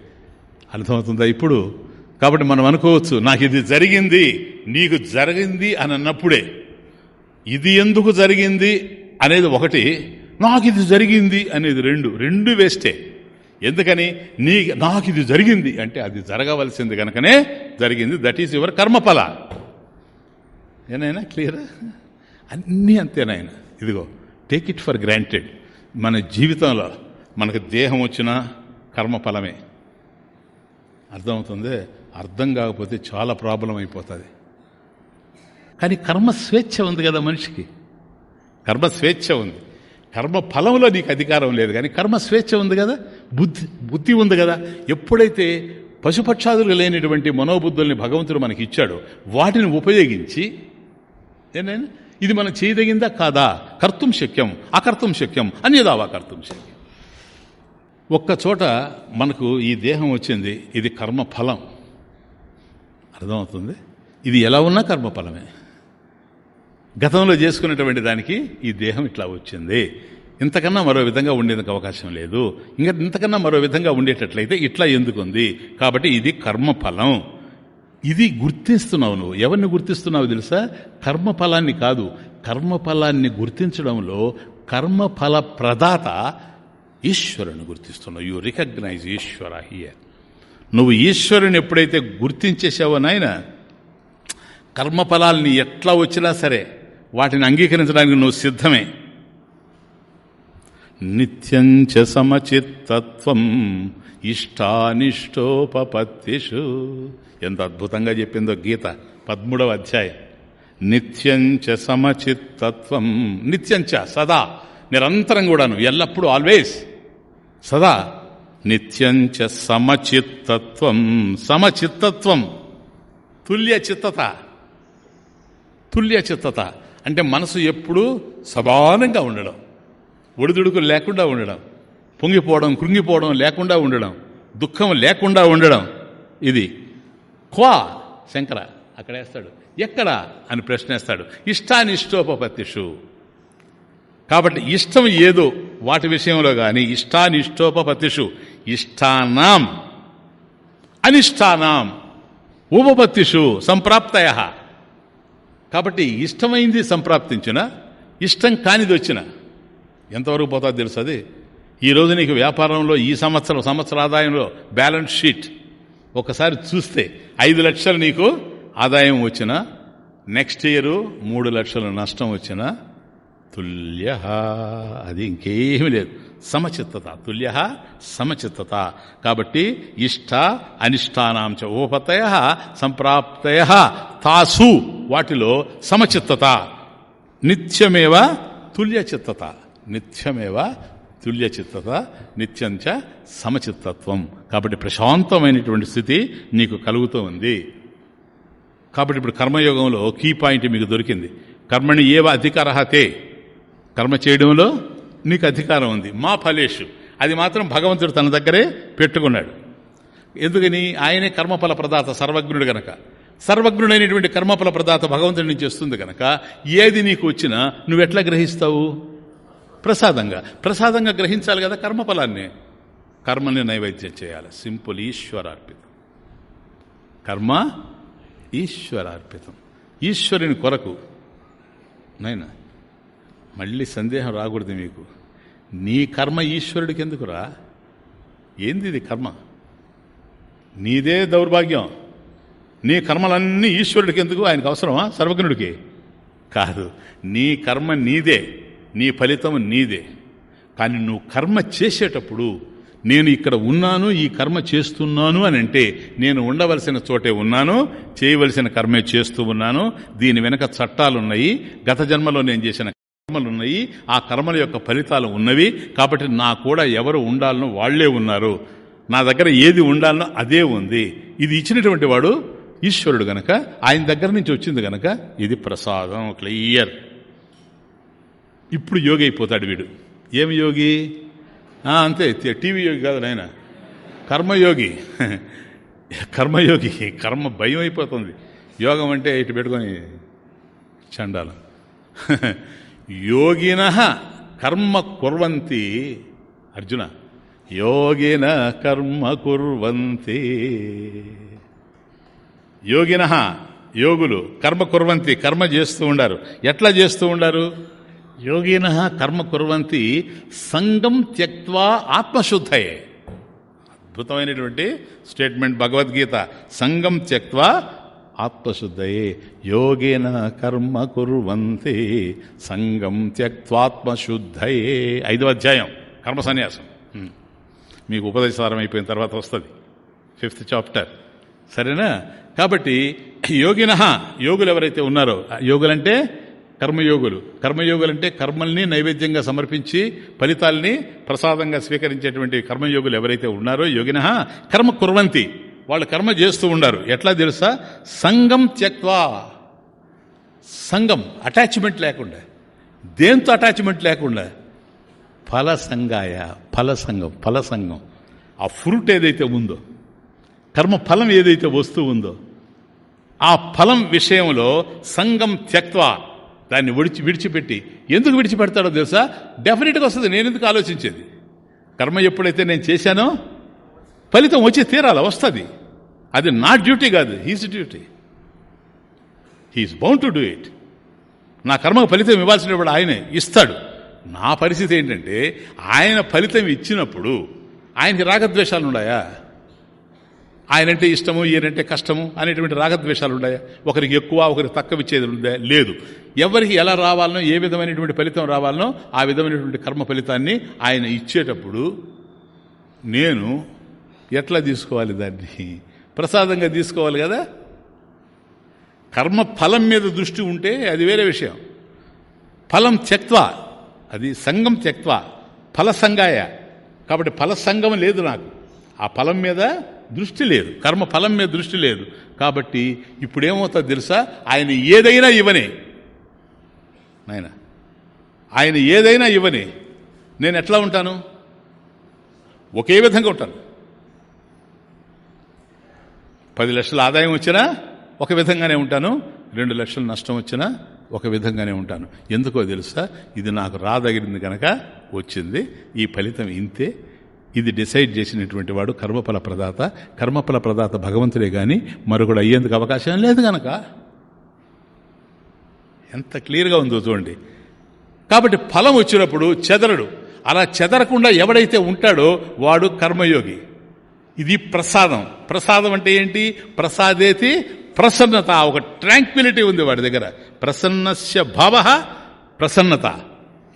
అర్థమవుతుందా ఇప్పుడు? కాబట్టి మనం అనుకోవచ్చు నాకు ఇది జరిగింది నీకు జరిగింది అని అన్నప్పుడే. ఇది ఎందుకు జరిగింది అనేది ఒకటి నాకు ఇది జరిగింది అనేది రెండు. రెండు వేస్టే. ఎందుకని? నీ నాకు ఇది జరిగింది. అంటే అది జరగవలసింది కనుకనే జరిగింది. దట్ ఈస్ యువర్ కర్మఫల. ఏనాయనా క్లియర్ అన్నీ అంతేనాయన. ఇదిగో టేక్ ఇట్ ఫర్ గ్రాంటెడ్ మన జీవితంలో మనకు దేహం వచ్చిన కర్మఫలమే. అర్థమవుతుంది? అర్థం కాకపోతే చాలా ప్రాబ్లం అయిపోతుంది. కానీ కర్మ స్వేచ్ఛ ఉంది కదా మనిషికి. కర్మ స్వేచ్ఛ ఉంది. కర్మ ఫలంలో నీకు అధికారం లేదు కానీ కర్మ స్వేచ్ఛ ఉంది కదా బుద్ధి బుద్ధి ఉంది కదా. ఎప్పుడైతే పశుపక్షాదులు లేనిటువంటి మనోబుద్ధుల్ని భగవంతుడు మనకి ఇచ్చాడో వాటిని ఉపయోగించి ఏంటంటే ఇది మనం చేయదగిందా కాదా? కర్తం శక్యం అకర్తం శక్యం అన్యదావా కర్తం శక్యం. ఒక్క చోట మనకు ఈ దేహం వచ్చింది ఇది కర్మ ఫలం అర్థమవుతుంది? ఇది ఎలా ఉన్నా కర్మఫలమే. గతంలో చేసుకున్నటువంటి దానికి ఈ దేహం ఇట్లా వచ్చింది. ఇంతకన్నా మరో విధంగా ఉండేందుకు అవకాశం లేదు. ఇంకా ఇంతకన్నా మరో విధంగా ఉండేటట్లయితే ఇట్లా ఎందుకుంది? కాబట్టి ఇది కర్మఫలం. ఇది గుర్తిస్తున్నావు నువ్వు. ఎవరిని గుర్తిస్తున్నావు తెలుసా? కర్మఫలాన్ని కాదు. కర్మఫలాన్ని గుర్తించడంలో కర్మఫల ప్రదాత ఈశ్వరుని గుర్తిస్తున్నావు. యు రికగ్నైజ్ ఈశ్వర హియర్ నువ్వు ఈశ్వరుని ఎప్పుడైతే గుర్తించేసావో నాయన కర్మఫలాల్ని ఎట్లా వచ్చినా సరే వాటిని అంగీకరించడానికి నువ్వు సిద్ధమే. నిత్యంచ సమచిత్తత్వం ఇష్టానిష్టోపత్తిషు ఎంత అద్భుతంగా చెప్పిందో గీత పద్మూడవ అధ్యాయం. నిత్యంచ సమచిత్తత్వం. నిత్యంచ సదా. నిరంతరం కూడాను ఎల్లప్పుడూ ఆల్వేస్ సదా. నిత్యంచ సమచిత్తత్వం. సమచిత్తత్వం. తుల్య చిత్తత తుల్య చిత్తత అంటే మనసు ఎప్పుడూ సమానంగా ఉండడం. ఒడిదుడుకు లేకుండా ఉండడం. పొంగిపోవడం కృంగిపోవడం లేకుండా ఉండడం. దుఃఖం లేకుండా ఉండడం. ఇది క్వా శంకర అక్కడ వేస్తాడు ఎక్కడ అని ప్రశ్నేస్తాడు. ఇష్టానిష్టోపత్తిషు కాబట్టి ఇష్టం ఏదో వాటి విషయంలో కానీ ఇష్టానిష్టోపత్తిషు ఇష్టానాం. అనిష్టానాం. ఉపపత్తిషు. సంప్రాప్తయ. కాబట్టి ఇష్టమైంది సంప్రాప్తించిన? ఇష్టం కానిది వచ్చిన? ఎంతవరకు పోతా తెలుసు అది? ఈరోజు నీకు వ్యాపారంలో ఈ సంవత్సరం సంవత్సర ఆదాయంలో బ్యాలెన్స్ షీట్. ఒకసారి చూస్తే ఐదు లక్షలు నీకు ఆదాయం వచ్చిన నెక్స్ట్ ఇయర్ మూడు లక్షలు నష్టం వచ్చిన తుల్య. అది ఇంకేమీ లేదు. సమచిత్తత. తుల్య సమచిత్తత. కాబట్టి ఇష్ట అనిష్టానాంచ ఉపతయ సంప్రాప్తయ తాసు వాటిలో సమచిత్తత. నిత్యమేవ తుల్యచిత్తత. నిత్యమేవ తుల్యచిత్తత. నిత్యంచ సమచిత్తత్వం. కాబట్టి ప్రశాంతమైనటువంటి స్థితి నీకు కలుగుతూ ఉంది. కాబట్టి ఇప్పుడు కర్మయోగంలో కీ పాయింట్ మీకు దొరికింది. కర్మని ఏవ అధికారహతే? కర్మ చేయడంలో నీకు అధికారం ఉంది. మా ఫలేషు. అది మాత్రం భగవంతుడు తన దగ్గరే పెట్టుకున్నాడు. ఎందుకని? ఆయనే కర్మఫల ప్రదాత సర్వజ్ఞుడు గనక. సర్వజ్ఞుడైనటువంటి కర్మఫల ప్రదాత భగవంతుడి నుంచి వస్తుంది గనక ఏది నీకు వచ్చినా నువ్వు ఎట్లా గ్రహిస్తావు? ప్రసాదంగా. ప్రసాదంగా గ్రహించాలి కదా కర్మఫలాన్ని. కర్మని నైవేద్యం చేయాలి. సింపుల్ ఈశ్వరార్పితం. కర్మ ఈశ్వరార్పితం. ఈశ్వరుని కొరకు. నైనా? మళ్ళీ సందేహం రాకూడదు మీకు. నీ కర్మ ఈశ్వరుడికి ఎందుకురా ఏంది ఇది కర్మ? నీదే దౌర్భాగ్యం. నీ కర్మలన్నీ ఈశ్వరుడికి ఎందుకు ఆయనకు అవసరమా? సర్వజ్ఞుడికి? కాదు. నీ కర్మ నీదే. నీ ఫలితం నీదే. కానీ నువ్వు కర్మ చేసేటప్పుడు నేను ఇక్కడ ఉన్నాను ఈ కర్మ చేస్తున్నాను అని అంటే నేను ఉండవలసిన చోటే ఉన్నాను చేయవలసిన కర్మే చేస్తూ ఉన్నాను. దీని వెనక చట్టాలున్నాయి. గత జన్మలో నేను చేసిన కర్మలు ఉన్నాయి ఆ కర్మల యొక్క ఫలితాలు ఉన్నవి. కాబట్టి నా కూడా ఎవరు ఉండాలనో వాళ్ళే ఉన్నారు. నా దగ్గర ఏది ఉండాలనో అదే ఉంది. ఇది ఇచ్చినటువంటి వాడు ఈశ్వరుడు గనక ఆయన దగ్గర నుంచి వచ్చింది గనక ఇది ప్రసాదం క్లియర్. ఇప్పుడు యోగి అయిపోతాడు వీడు. ఏమి యోగి? అంతే టీవీ యోగి కాదు నాయన. కర్మయోగి. కర్మయోగి కర్మ భయం అయిపోతుంది. యోగం అంటే ఇటు పెట్టుకొని చండాలం. యోగిన కర్మ కుర్వంతి. అర్జున యోగిన కర్మ కుర్వంతి. యోగిన యోగులు కర్మ కుర్వంతి కర్మ చేస్తూ ఉండారు. ఎట్లా చేస్తూ ఉండారు? యోగిన కర్మ కుర్వంతి సంగం త్యక్వా ఆత్మశుద్ధయే. అద్భుతమైనటువంటి స్టేట్మెంట్ భగవద్గీత. సంగం త్యక్వా ఆత్మశుద్ధయే. యోగేన కర్మ కుర్వంతే సంగం త్యక్వాత్మశుద్ధయే ఐదవ అధ్యాయం కర్మ సన్యాసం. మీకు ఉపదేశారం అయిపోయిన తర్వాత వస్తుంది. Fifth chapter. సరేనా? కాబట్టి యోగిన యోగులు ఎవరైతే ఉన్నారో యోగులంటే కర్మయోగులు. కర్మయోగులంటే కర్మల్ని నైవేద్యంగా సమర్పించి ఫలితాల్ని ప్రసాదంగా స్వీకరించేటువంటి కర్మయోగులు ఎవరైతే ఉన్నారో యోగిన కర్మ కుర్వంతి. వాళ్ళు కర్మ చేస్తూ ఉండారు. ఎట్లా తెలుసా? సంఘం త్యక్వా. సంఘం అటాచ్మెంట్ లేకుండా. దేంతో అటాచ్మెంట్ లేకుండా? ఫల సంగాయ ఫల సంఘం ఫల సంఘం. ఆ ఫ్రూట్ ఏదైతే ఉందో కర్మ ఫలం ఏదైతే వస్తూ ఉందో ఆ ఫలం విషయంలో సంఘం త్యక్వా. దాన్ని విడిచి విడిచిపెట్టి. ఎందుకు విడిచిపెడతాడో తెలుసా? డెఫినెట్గా వస్తుంది. నేను ఎందుకు ఆలోచించేది? కర్మ ఎప్పుడైతే నేను చేశానో ఫలితం వచ్చి తీరాలి వస్తుంది. అది నా డ్యూటీ కాదు his duty he's bound to do it నా కర్మకు ఫలితం ఇవ్వాల్సినప్పుడు ఆయనే ఇస్తాడు. నా పరిస్థితి ఏంటంటే ఆయన ఫలితం ఇచ్చినప్పుడు ఆయనకి రాగద్వేషాలు ఉన్నాయా? ఆయనంటే ఇష్టము ఈయనంటే కష్టము అనేటువంటి రాగద్వేషాలు ఉన్నాయా? ఒకరికి ఎక్కువ ఒకరికి తక్కువ ఇచ్చేది ఉందా? లేదు. ఎవరికి ఎలా రావాలనో ఏ విధమైనటువంటి ఫలితం రావాలనో ఆ విధమైనటువంటి కర్మ ఫలితాన్ని ఆయన ఇచ్చేటప్పుడు నేను ఎట్లా తీసుకోవాలి దాన్ని? ప్రసాదంగా తీసుకోవాలి కదా? కర్మ ఫలం మీద దృష్టి ఉంటే అది వేరే విషయం. ఫలం త్యక్వా అది సంగం త్యక్వా ఫలసంగాయ కాబట్టి ఫల సంగం లేదు నాకు. ఆ ఫలం మీద దృష్టి లేదు. కర్మ ఫలం మీద దృష్టి లేదు. కాబట్టి ఇప్పుడు తెలుసా? ఆయన ఏదైనా ఇవ్వనే. నాయన ఆయన ఏదైనా ఇవ్వనే. నేను ఎట్లా ఉంటాను? ఒకే విధంగా ఉంటాను. పది లక్షల ఆదాయం వచ్చినా ఒక విధంగానే ఉంటాను రెండు లక్షల నష్టం వచ్చినా ఒక విధంగానే ఉంటాను. ఎందుకో తెలుసా? ఇది నాకు రాదగిరింది కనుక వచ్చింది. ఈ ఫలితం ఇంతే. ఇది డిసైడ్ చేసినటువంటి వాడు కర్మఫల ప్రదాత. కర్మఫల ప్రదాత భగవంతుడే కానీ మరొకడు అయ్యేందుకు అవకాశం లేదు గనక. ఎంత క్లియర్గా ఉందో చూడండి. కాబట్టి ఫలం వచ్చినప్పుడు చెదరడు. అలా చెదరకుండా ఎవడైతే ఉంటాడో వాడు కర్మయోగి. ఇది ప్రసాదం. ప్రసాదం అంటే ఏంటి? ప్రసాదేతి ప్రసన్నత. ఒక ట్రాంక్విలిటీ ఉంది వాడి దగ్గర. ప్రసన్నస్య భావ ప్రసన్నత.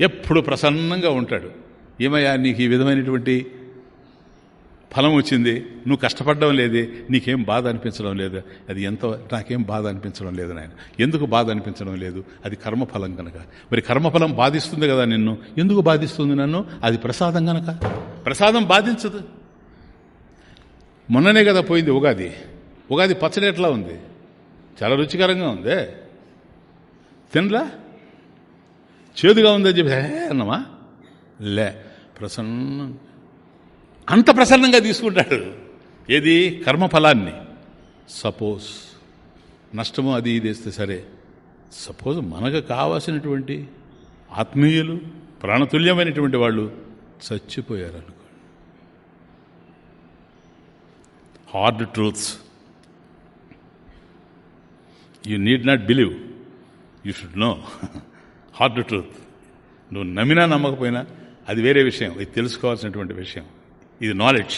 ఎప్పుడు ప్రసన్నంగా ఉంటాడు. ఏమయ్యా నీకు ఈ విధమైనటువంటి ఫలం వచ్చింది. నువ్వు కష్టపడడం లేదే. నీకేం బాధ అనిపించడం లేదు. అది ఎంతో నాకేం బాధ అనిపించడం లేదు నాయన. ఎందుకు బాధ అనిపించడం లేదు? అది కర్మఫలం కనుక మరి కర్మఫలం బాధిస్తుంది కదా నిన్ను. ఎందుకు బాధిస్తుంది నన్ను? అది ప్రసాదం కనుక ప్రసాదం బాధించదు. మొన్ననే కదా పోయింది ఉగాది. ఉగాది పచ్చడి ఎట్లా ఉంది? చాలా రుచికరంగా ఉంది. తినలా? చేదుగా ఉందని చెప్పి అన్నమా? లే ప్రసన్న. అంత ప్రసన్నంగా తీసుకుంటాడు. ఏది? కర్మఫలాన్ని. సపోజ్. నష్టము అది ఇది వేస్తే సరే. సపోజ్ మనకు కావాల్సినటువంటి ఆత్మీయులు ప్రాణతుల్యమైనటువంటి వాళ్ళు చచ్చిపోయారు అనుకో hard truths you need not believe you should know hard truth నువ్వు నమ్మినా నమ్మకపోయినా అది వేరే విషయం. ఇది తెలుసుకోవాల్సినటువంటి విషయం. ఇది knowledge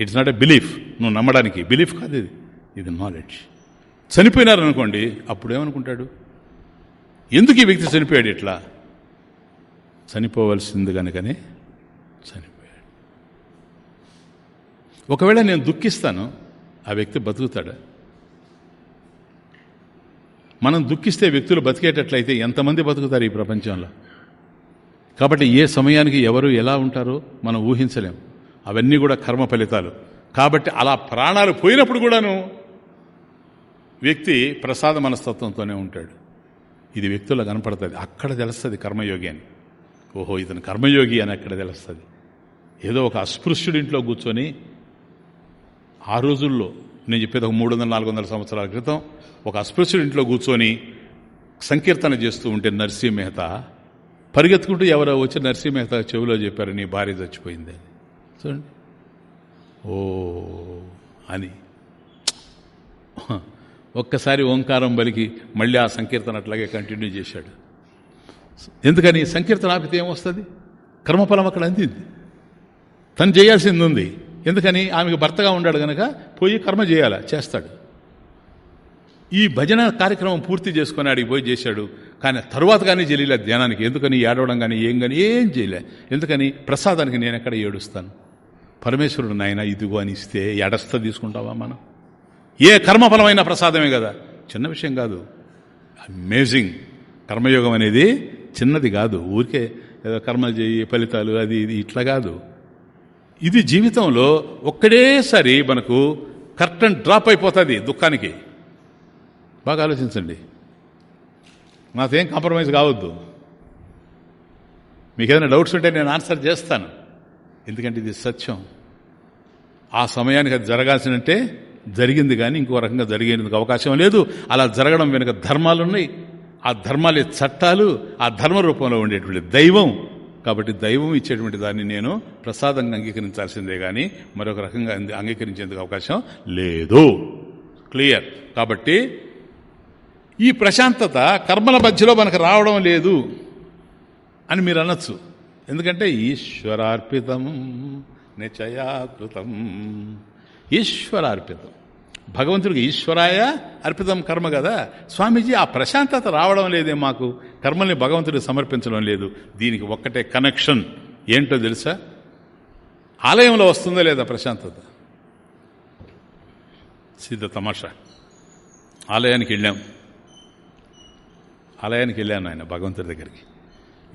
it's not a belief నువ్వు నమ్మడానికి. బిలీఫ్ కాదు ఇది. ఇది నాలెడ్జ్ చనిపోయినారు అనుకోండి అప్పుడు ఏమనుకుంటాడు? ఎందుకు ఈ వ్యక్తి చనిపోయాడు ఇట్లా? చనిపోవలసింది కనుకనే చనిపోయాడు ఒకవేళ నేను దుఃఖిస్తాను ఆ వ్యక్తి బతుకుతాడా. మనం దుఃఖిస్తే వ్యక్తులు బతికేటట్లయితే ఎంతమంది బతుకుతారు ఈ ప్రపంచంలో? కాబట్టి ఏ సమయానికి ఎవరు ఎలా ఉంటారో మనం ఊహించలేం. అవన్నీ కూడా కర్మ ఫలితాలు. కాబట్టి అలా ప్రాణాలు పోయినప్పుడు కూడాను వ్యక్తి ప్రసాద మనస్తత్వంతోనే ఉంటాడు. ఇది వ్యక్తుల్లో కనపడుతుంది. అక్కడ తెలుస్తుంది కర్మయోగి అని. ఓహో ఇతను కర్మయోగి అని అక్కడ తెలుస్తుంది. ఏదో ఒక అస్పృశ్యుడింట్లో కూర్చొని ఆ రోజుల్లో నేను చెప్పేది ఒక మూడు వందల నాలుగు వందల సంవత్సరాల క్రితం ఒక అస్పృశ్యుడి ఇంట్లో కూర్చొని సంకీర్తన చేస్తూ ఉంటే నర్సీ మెహతా పరిగెత్తుకుంటూ ఎవరో వచ్చి నర్సీ మెహతా చెవిలో చెప్పారు నీ భార్య చచ్చిపోయింది అని. చూడండి. ఓ అని. ఒక్కసారి ఓంకారం బలికి మళ్ళీ ఆ సంకీర్తన అట్లాగే కంటిన్యూ చేశాడు. ఎందుకని? సంకీర్తన ఆపితే ఏమొస్తుంది? కర్మఫలం అక్కడ అందింది. తను చేయాల్సింది ఉంది. ఎందుకని ఆమెకు భర్తగా ఉన్నాడు గనక పోయి కర్మ చేయాలా? చేస్తాడు. ఈ భజన కార్యక్రమం పూర్తి చేసుకొని ఆడికి పోయి చేశాడు. కానీ తరువాత కానీ చేయలే ధ్యానానికి ఎందుకని ఏడవడం కానీ ఏం కానీ ఏం చేయలే ఎందుకని ప్రసాదానికి నేను ఎక్కడ ఏడుస్తాను? పరమేశ్వరుడు నాయన ఇదిగో అని ఇస్తే ఎడస్త తీసుకుంటావా మనం? ఏ కర్మఫలమైన ప్రసాదమే కదా? చిన్న విషయం కాదు. అమేజింగ్ కర్మయోగం అనేది చిన్నది కాదు. ఊరికే ఏదో కర్మలు చేయి ఫలితాలు అది ఇది ఇట్లా కాదు. ఇది జీవితంలో ఒక్కడేసారి మనకు కర్టన్ డ్రాప్ అయిపోతుంది దుఃఖానికి. బాగా ఆలోచించండి. నాకేం కాంప్రమైజ్ కావద్దు. మీకు ఏదైనా డౌట్స్ ఉంటే నేను ఆన్సర్ చేస్తాను. ఎందుకంటే ఇది సత్యం. ఆ సమయానికి అది జరగాల్సినంటే జరిగింది కానీ ఇంకో రకంగా జరిగేందుకు అవకాశం లేదు. అలా జరగడం వెనుక ధర్మాలున్నాయి. ఆ ధర్మాలే చట్టాలు ఆ ధర్మ రూపంలో ఉండేటువంటి దైవం కాబట్టి దైవం ఇచ్చేటువంటి దాన్ని నేను ప్రసాదంగా అంగీకరించాల్సిందే కానీ మరొక రకంగా అంగీకరించేందుకు అవకాశం లేదు. క్లియర్ కాబట్టి ఈ ప్రశాంతత కర్మల మధ్యలో మనకు రావడం లేదు అని మీరు అనొచ్చు. ఎందుకంటే ఈశ్వరార్పితం నిచయాకృతం ఈశ్వరార్పితం. భగవంతుడికి ఈశ్వరాయ అర్పితం కర్మ కదా. స్వామీజీ ఆ ప్రశాంతత రావడం లేదే మాకు. కర్మల్ని భగవంతుడికి సమర్పించడం లేదు. దీనికి ఒక్కటే కనెక్షన్ ఏంటో తెలుసా? ఆలయంలో వస్తుందా లేదా ప్రశాంతత? సిద్ధ తమాషా. ఆలయానికి వెళ్ళాం. ఆలయానికి వెళ్ళాను ఆయన భగవంతుడి దగ్గరికి.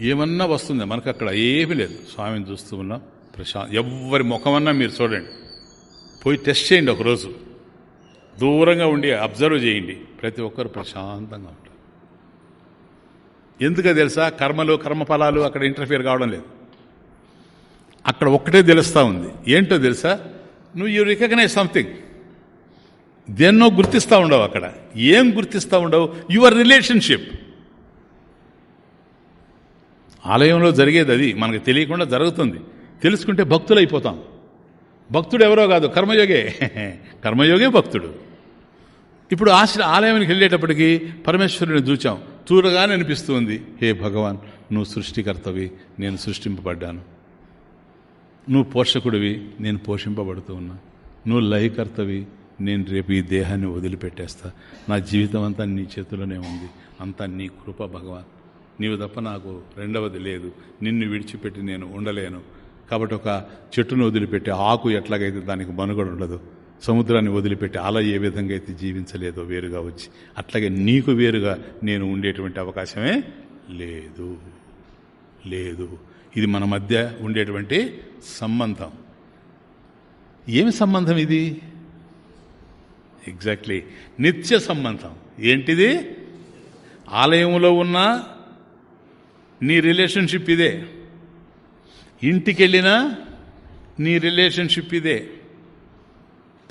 ఏమన్నా వస్తుంది? మనకు అక్కడ ఏమీ లేదు. స్వామిని చూస్తూ ఉన్నాం. ప్రశాంత్ ఎవరి ముఖమన్నా మీరు చూడండి. పోయి టెస్ట్ చేయండి ఒకరోజు. దూరంగా ఉండి అబ్జర్వ్ చేయండి. ప్రతి ఒక్కరు ప్రశాంతంగా ఉంటారు. ఎందుకో తెలుసా? కర్మలు కర్మఫలాలు అక్కడ ఇంటర్ఫియర్ కావడం లేదు. అక్కడ ఒక్కటే తెలుస్తూ ఉంది. ఏంటో తెలుసా? నువ్వు యూ రికగ్నైజ్ సంథింగ్ దేన్నో గుర్తిస్తూ ఉండవు అక్కడ. ఏం గుర్తిస్తూ ఉండవు? యువర్ రిలేషన్షిప్ ఆలయంలో జరిగేది అది. మనకు తెలియకుండా జరుగుతుంది. తెలుసుకుంటే భక్తులు అయిపోతాం భక్తుడు ఎవరో కాదు కర్మయోగే. కర్మయోగే భక్తుడు. ఇప్పుడు ఆశ్ర ఆలయానికి వెళ్ళేటప్పటికి పరమేశ్వరుని చూచాం చూడగానే అనిపిస్తుంది హే భగవాన్ నువ్వు సృష్టికర్తవి నేను సృష్టింపబడ్డాను. నువ్వు పోషకుడివి నేను పోషింపబడుతూ ఉన్నా. నువ్వు లయకర్తవి నేను రేపు ఈ దేహాన్ని వదిలిపెట్టేస్తా. నా జీవితం అంతా నీ చేతిలోనే ఉంది. అంతా నీ కృప భగవాన్. నీవు తప్ప నాకు రెండవది లేదు. నిన్ను విడిచిపెట్టి నేను ఉండలేను. కాబట్టి ఒక చెట్టును వదిలిపెట్టి ఆకు ఎట్లాగైతే దానికి మనుగడ ఉండదు సముద్రాన్ని వదిలిపెట్టి అలా ఏ విధంగా అయితే జీవించలేదో వేరుగా వచ్చి అట్లాగే నీకు వేరుగా నేను ఉండేటువంటి అవకాశమే లేదు. లేదు. ఇది మన మధ్య ఉండేటువంటి సంబంధం. ఏమి సంబంధం ఇది? ఎగ్జాక్ట్లీ నిత్య సంబంధం. ఏంటిది? ఆలయంలో ఉన్న నీ రిలేషన్షిప్ ఇదే. ఇంటికెళ్ళినా నీ రిలేషన్షిప్ ఇదే.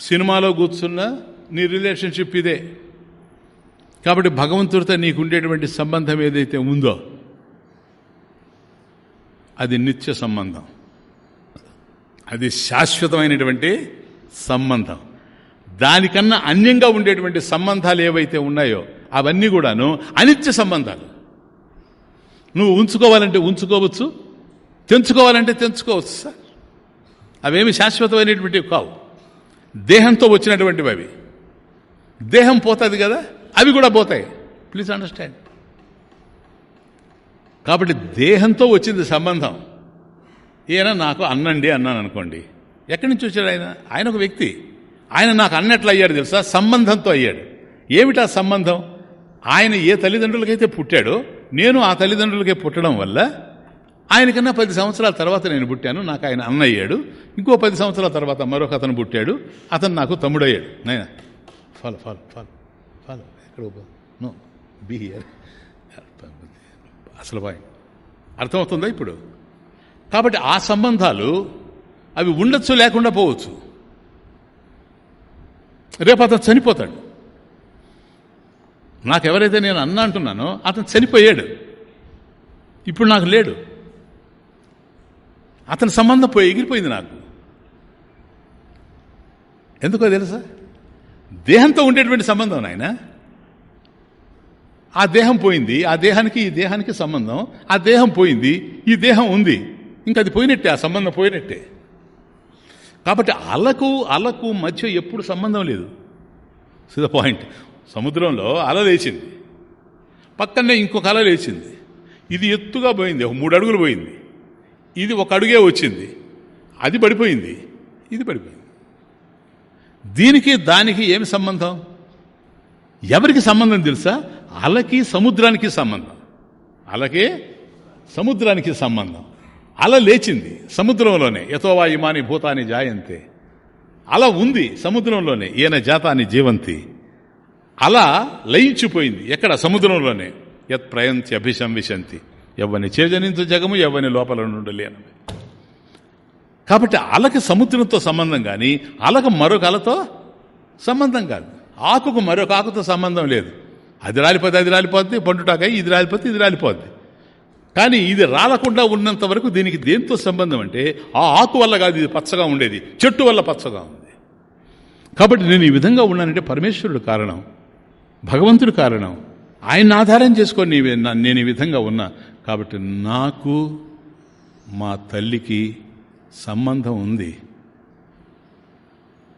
సినిమాలో కూర్చున్నా నీ రిలేషన్షిప్ ఇదే. కాబట్టి భగవంతుడితో నీకు ఉండేటువంటి సంబంధం ఏదైతే ఉందో అది నిత్య సంబంధం. అది శాశ్వతమైనటువంటి సంబంధం. దానికన్నా అన్యంగా ఉండేటువంటి సంబంధాలు ఏవైతే ఉన్నాయో అవన్నీ కూడాను అనిత్య సంబంధాలు. నువ్వు ఉంచుకోవాలంటే ఉంచుకోవచ్చు తెంచుకోవాలంటే తెంచుకోవచ్చు సార్. అవేమి శాశ్వతమైనటువంటివి కావు. దేహంతో వచ్చినటువంటివి అవి. దేహం పోతుంది కదా అవి కూడా పోతాయి. Please understand. కాబట్టి దేహంతో వచ్చింది సంబంధం. ఈయన నాకు అన్నండి అన్నాను అనుకోండి. ఎక్కడి నుంచి వచ్చాడు ఆయన? ఆయన ఒక వ్యక్తి. ఆయన నాకు అన్నట్లు అయ్యాడు తెలుసా? సంబంధంతో అయ్యాడు. ఏమిటా సంబంధం? ఆయన ఏ తల్లిదండ్రులకైతే పుట్టాడో నేను ఆ తల్లిదండ్రులకే పుట్టడం వల్ల ఆయనకన్నా పది సంవత్సరాల తర్వాత నేను పుట్టాను. నాకు ఆయన అన్న అయ్యాడు ఇంకో పది సంవత్సరాల తర్వాత మరొక అతను పుట్టాడు. అతను నాకు తమ్ముడయ్యాడు. నైనా ఫాలో ఫాలో ఫాలో ఫాలో. ఎక్కడ నో బిహియర్ అసలు బాయ్. అర్థమవుతుందా ఇప్పుడు? కాబట్టి ఆ సంబంధాలు అవి ఉండొచ్చు లేకుండా పోవచ్చు. రేపు అతను చనిపోతాడు. నాకెవరైతే నేను అన్న అంటున్నానో అతను చనిపోయాడు. ఇప్పుడు నాకు లేడు. అతని సంబంధం పోయి ఎగిరిపోయింది నాకు. ఎందుకో తెలుసా? దేహంతో ఉండేటువంటి సంబంధం నాయన. ఆ దేహం పోయింది ఆ దేహానికి ఈ దేహానికి సంబంధం ఆ దేహం పోయింది ఈ దేహం ఉంది. ఇంకా అది పోయినట్టే ఆ సంబంధం పోయినట్టే. కాబట్టి అలకు అలకు మధ్య ఎప్పుడు సంబంధం లేదు. ద పాయింట్ సముద్రంలో అల లేచింది. పక్కనే ఇంకొక అల లేచింది. ఇది ఎత్తుగా పోయింది ఒక మూడు అడుగులు పోయింది. ఇది ఒక అడుగే వచ్చింది. అది పడిపోయింది. ఇది పడిపోయింది. దీనికి దానికి ఏమి సంబంధం? ఎవరికి సంబంధం తెలుసా? అలకి సముద్రానికి సంబంధం. అలకే సముద్రానికి సంబంధం. అల లేచింది సముద్రంలోనే. యథోవా ఇమాని భూతాన్ని జాయంతే. అల ఉంది సముద్రంలోనే. ఈయన జాతాని జీవంతి. అలా లయించిపోయింది. ఎక్కడ? సముద్రంలోనే. యత్ ప్రయంతి అభిశంవిశంతి ఎవరిని చేజనించు జగము ఎవరిని లోపల నుండి లేనవి కాబట్టి అలకి సముద్రంతో సంబంధం కానీ అలక మరొక అలతో సంబంధం కాదు. ఆకుకు మరొక ఆకుతో సంబంధం లేదు. అది రాలిపోతే అది రాలిపోద్ది పండుటాకాయ ఇది రాలిపోతే ఇది రాలిపోద్ది. కానీ ఇది రాలకుండా ఉన్నంత వరకు దీనికి దేంతో సంబంధం అంటే ఆ ఆకు వల్ల కాదు ఇది పచ్చగా ఉండేది చెట్టు వల్ల పచ్చగా ఉంది. కాబట్టి నేను ఈ విధంగా ఉన్నానంటే పరమేశ్వరుడు కారణం భగవంతుడు కారణం. ఆయన ఆధారం చేసుకొని నేను ఈ విధంగా ఉన్నా. కాబట్టి నాకు మా తల్లికి సంబంధం ఉంది.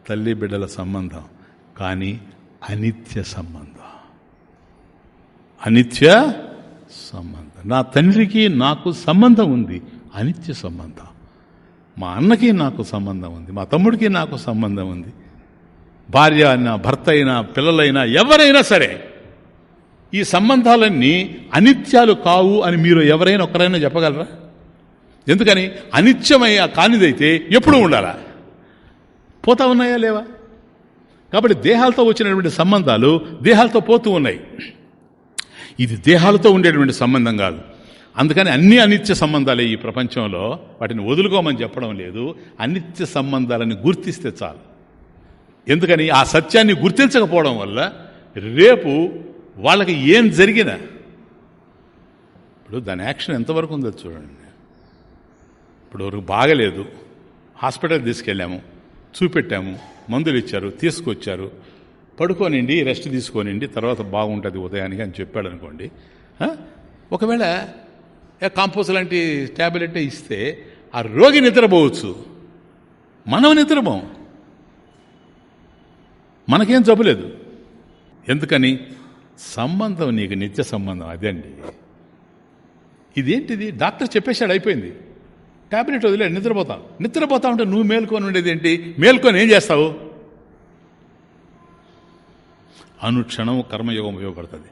తల్లి బిడ్డల సంబంధం కానీ అనిత్య సంబంధం. అనిత్య సంబంధం. నా తండ్రికి నాకు సంబంధం ఉంది అనిత్య సంబంధం. మా అన్నకి నాకు సంబంధం ఉంది మా తమ్ముడికి నాకు సంబంధం ఉంది. భార్య అయినా భర్త అయినా పిల్లలైనా ఎవరైనా సరే ఈ సంబంధాలన్నీ అనిత్యాలు కావు అని మీరు ఎవరైనా ఒకరైనా చెప్పగలరా? ఎందుకని? అనిత్యమయ్య కానిదైతే ఎప్పుడు ఉండాలా? పోతా ఉన్నాయా లేవా? కాబట్టి దేహాలతో వచ్చినటువంటి సంబంధాలు దేహాలతో పోతూ ఉన్నాయి. ఇది దేహాలతో ఉండేటువంటి సంబంధం కాదు. అందుకని అన్ని అనిత్య సంబంధాలే ఈ ప్రపంచంలో. వాటిని వదులుకోమని చెప్పడం లేదు. అనిత్య సంబంధాలని గుర్తిస్తే చాలు. ఎందుకని? ఆ సత్యాన్ని గుర్తించకపోవడం వల్ల రేపు వాళ్ళకి ఏం జరిగినా. ఇప్పుడు దాని యాక్షన్ ఎంతవరకు ఉందో చూడండి. ఇప్పుడు వరకు బాగలేదు. హాస్పిటల్ తీసుకెళ్ళాము. చూపెట్టాము. మందులు ఇచ్చారు తీసుకొచ్చారు. పడుకోనిండి రెస్ట్ తీసుకోనిండి తర్వాత బాగుంటుంది ఉదయానికి అని చెప్పాడు అనుకోండి ఒకవేళ కాంపోజ్ లాంటి ట్యాబ్లెట్ ఇస్తే ఆ రోగి నిద్రపోవచ్చు. మనం నిద్రపోం. మనకేం జబ్బులేదు ఎందుకని? సంబంధం నీకు నిత్య సంబంధం అదే అండి ఇదేంటిది? డాక్టర్ చెప్పేశాడు అయిపోయింది. ట్యాబ్లెట్ వదిలే నిద్రపోతాం. నిద్రపోతా ఉంటే నువ్వు మేల్కొని ఉండేది ఏంటి? మేల్కొని ఏం చేస్తావు? అనుక్షణం కర్మయోగం ఉపయోగపడుతుంది.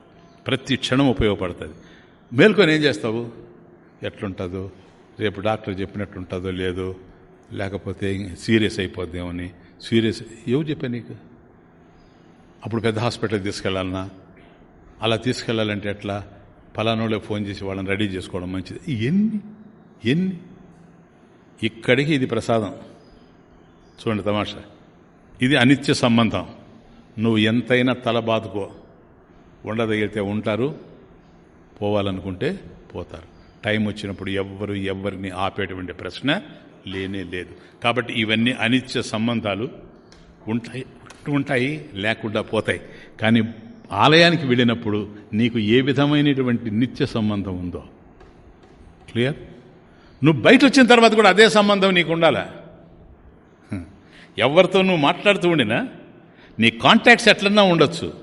ప్రతి క్షణం ఉపయోగపడుతుంది. మేల్కొని ఏం చేస్తావు? ఎట్లుంటుందో? రేపు డాక్టర్ చెప్పినట్లుంటుందో లేదో? లేకపోతే సీరియస్ అయిపోద్దేమని సీరియస్ ఏవు చెప్పా నీకు? అప్పుడు పెద్ద హాస్పిటల్కి తీసుకెళ్ళాలన్నా అలా తీసుకెళ్ళాలంటే ఎట్లా? ఫలానోళ్ళే ఫోన్ చేసి వాళ్ళని రెడీ చేసుకోవడం మంచిది. ఎన్ని? ఎన్ని? ఇక్కడికి ఇది ప్రసాదం. చూడండి తమాషా. ఇది అనిత్య సంబంధం. నువ్వు ఎంతైనా తల బాదుకో. ఉండదగితే ఉంటారు. పోవాలనుకుంటే పోతారు. టైం వచ్చినప్పుడు ఎవ్వరు ఎవరిని ఆపేటువంటి ప్రశ్న లేనే లేదు. కాబట్టి ఇవన్నీ అనిత్య సంబంధాలు. ఉంటాయి. ఉంటాయి. లేకుండా పోతాయి. కానీ ఆలయానికి వెళ్ళినప్పుడు నీకు ఏ విధమైనటువంటి నిత్య సంబంధం ఉందో? క్లియర్? నువ్వు బయట వచ్చిన తర్వాత కూడా అదే సంబంధం నీకు ఉండాలా? ఎవరితో నువ్వు మాట్లాడుతూ ఉండినా నీ కాంటాక్ట్స్ ఎట్లన్నా ఉండొచ్చు.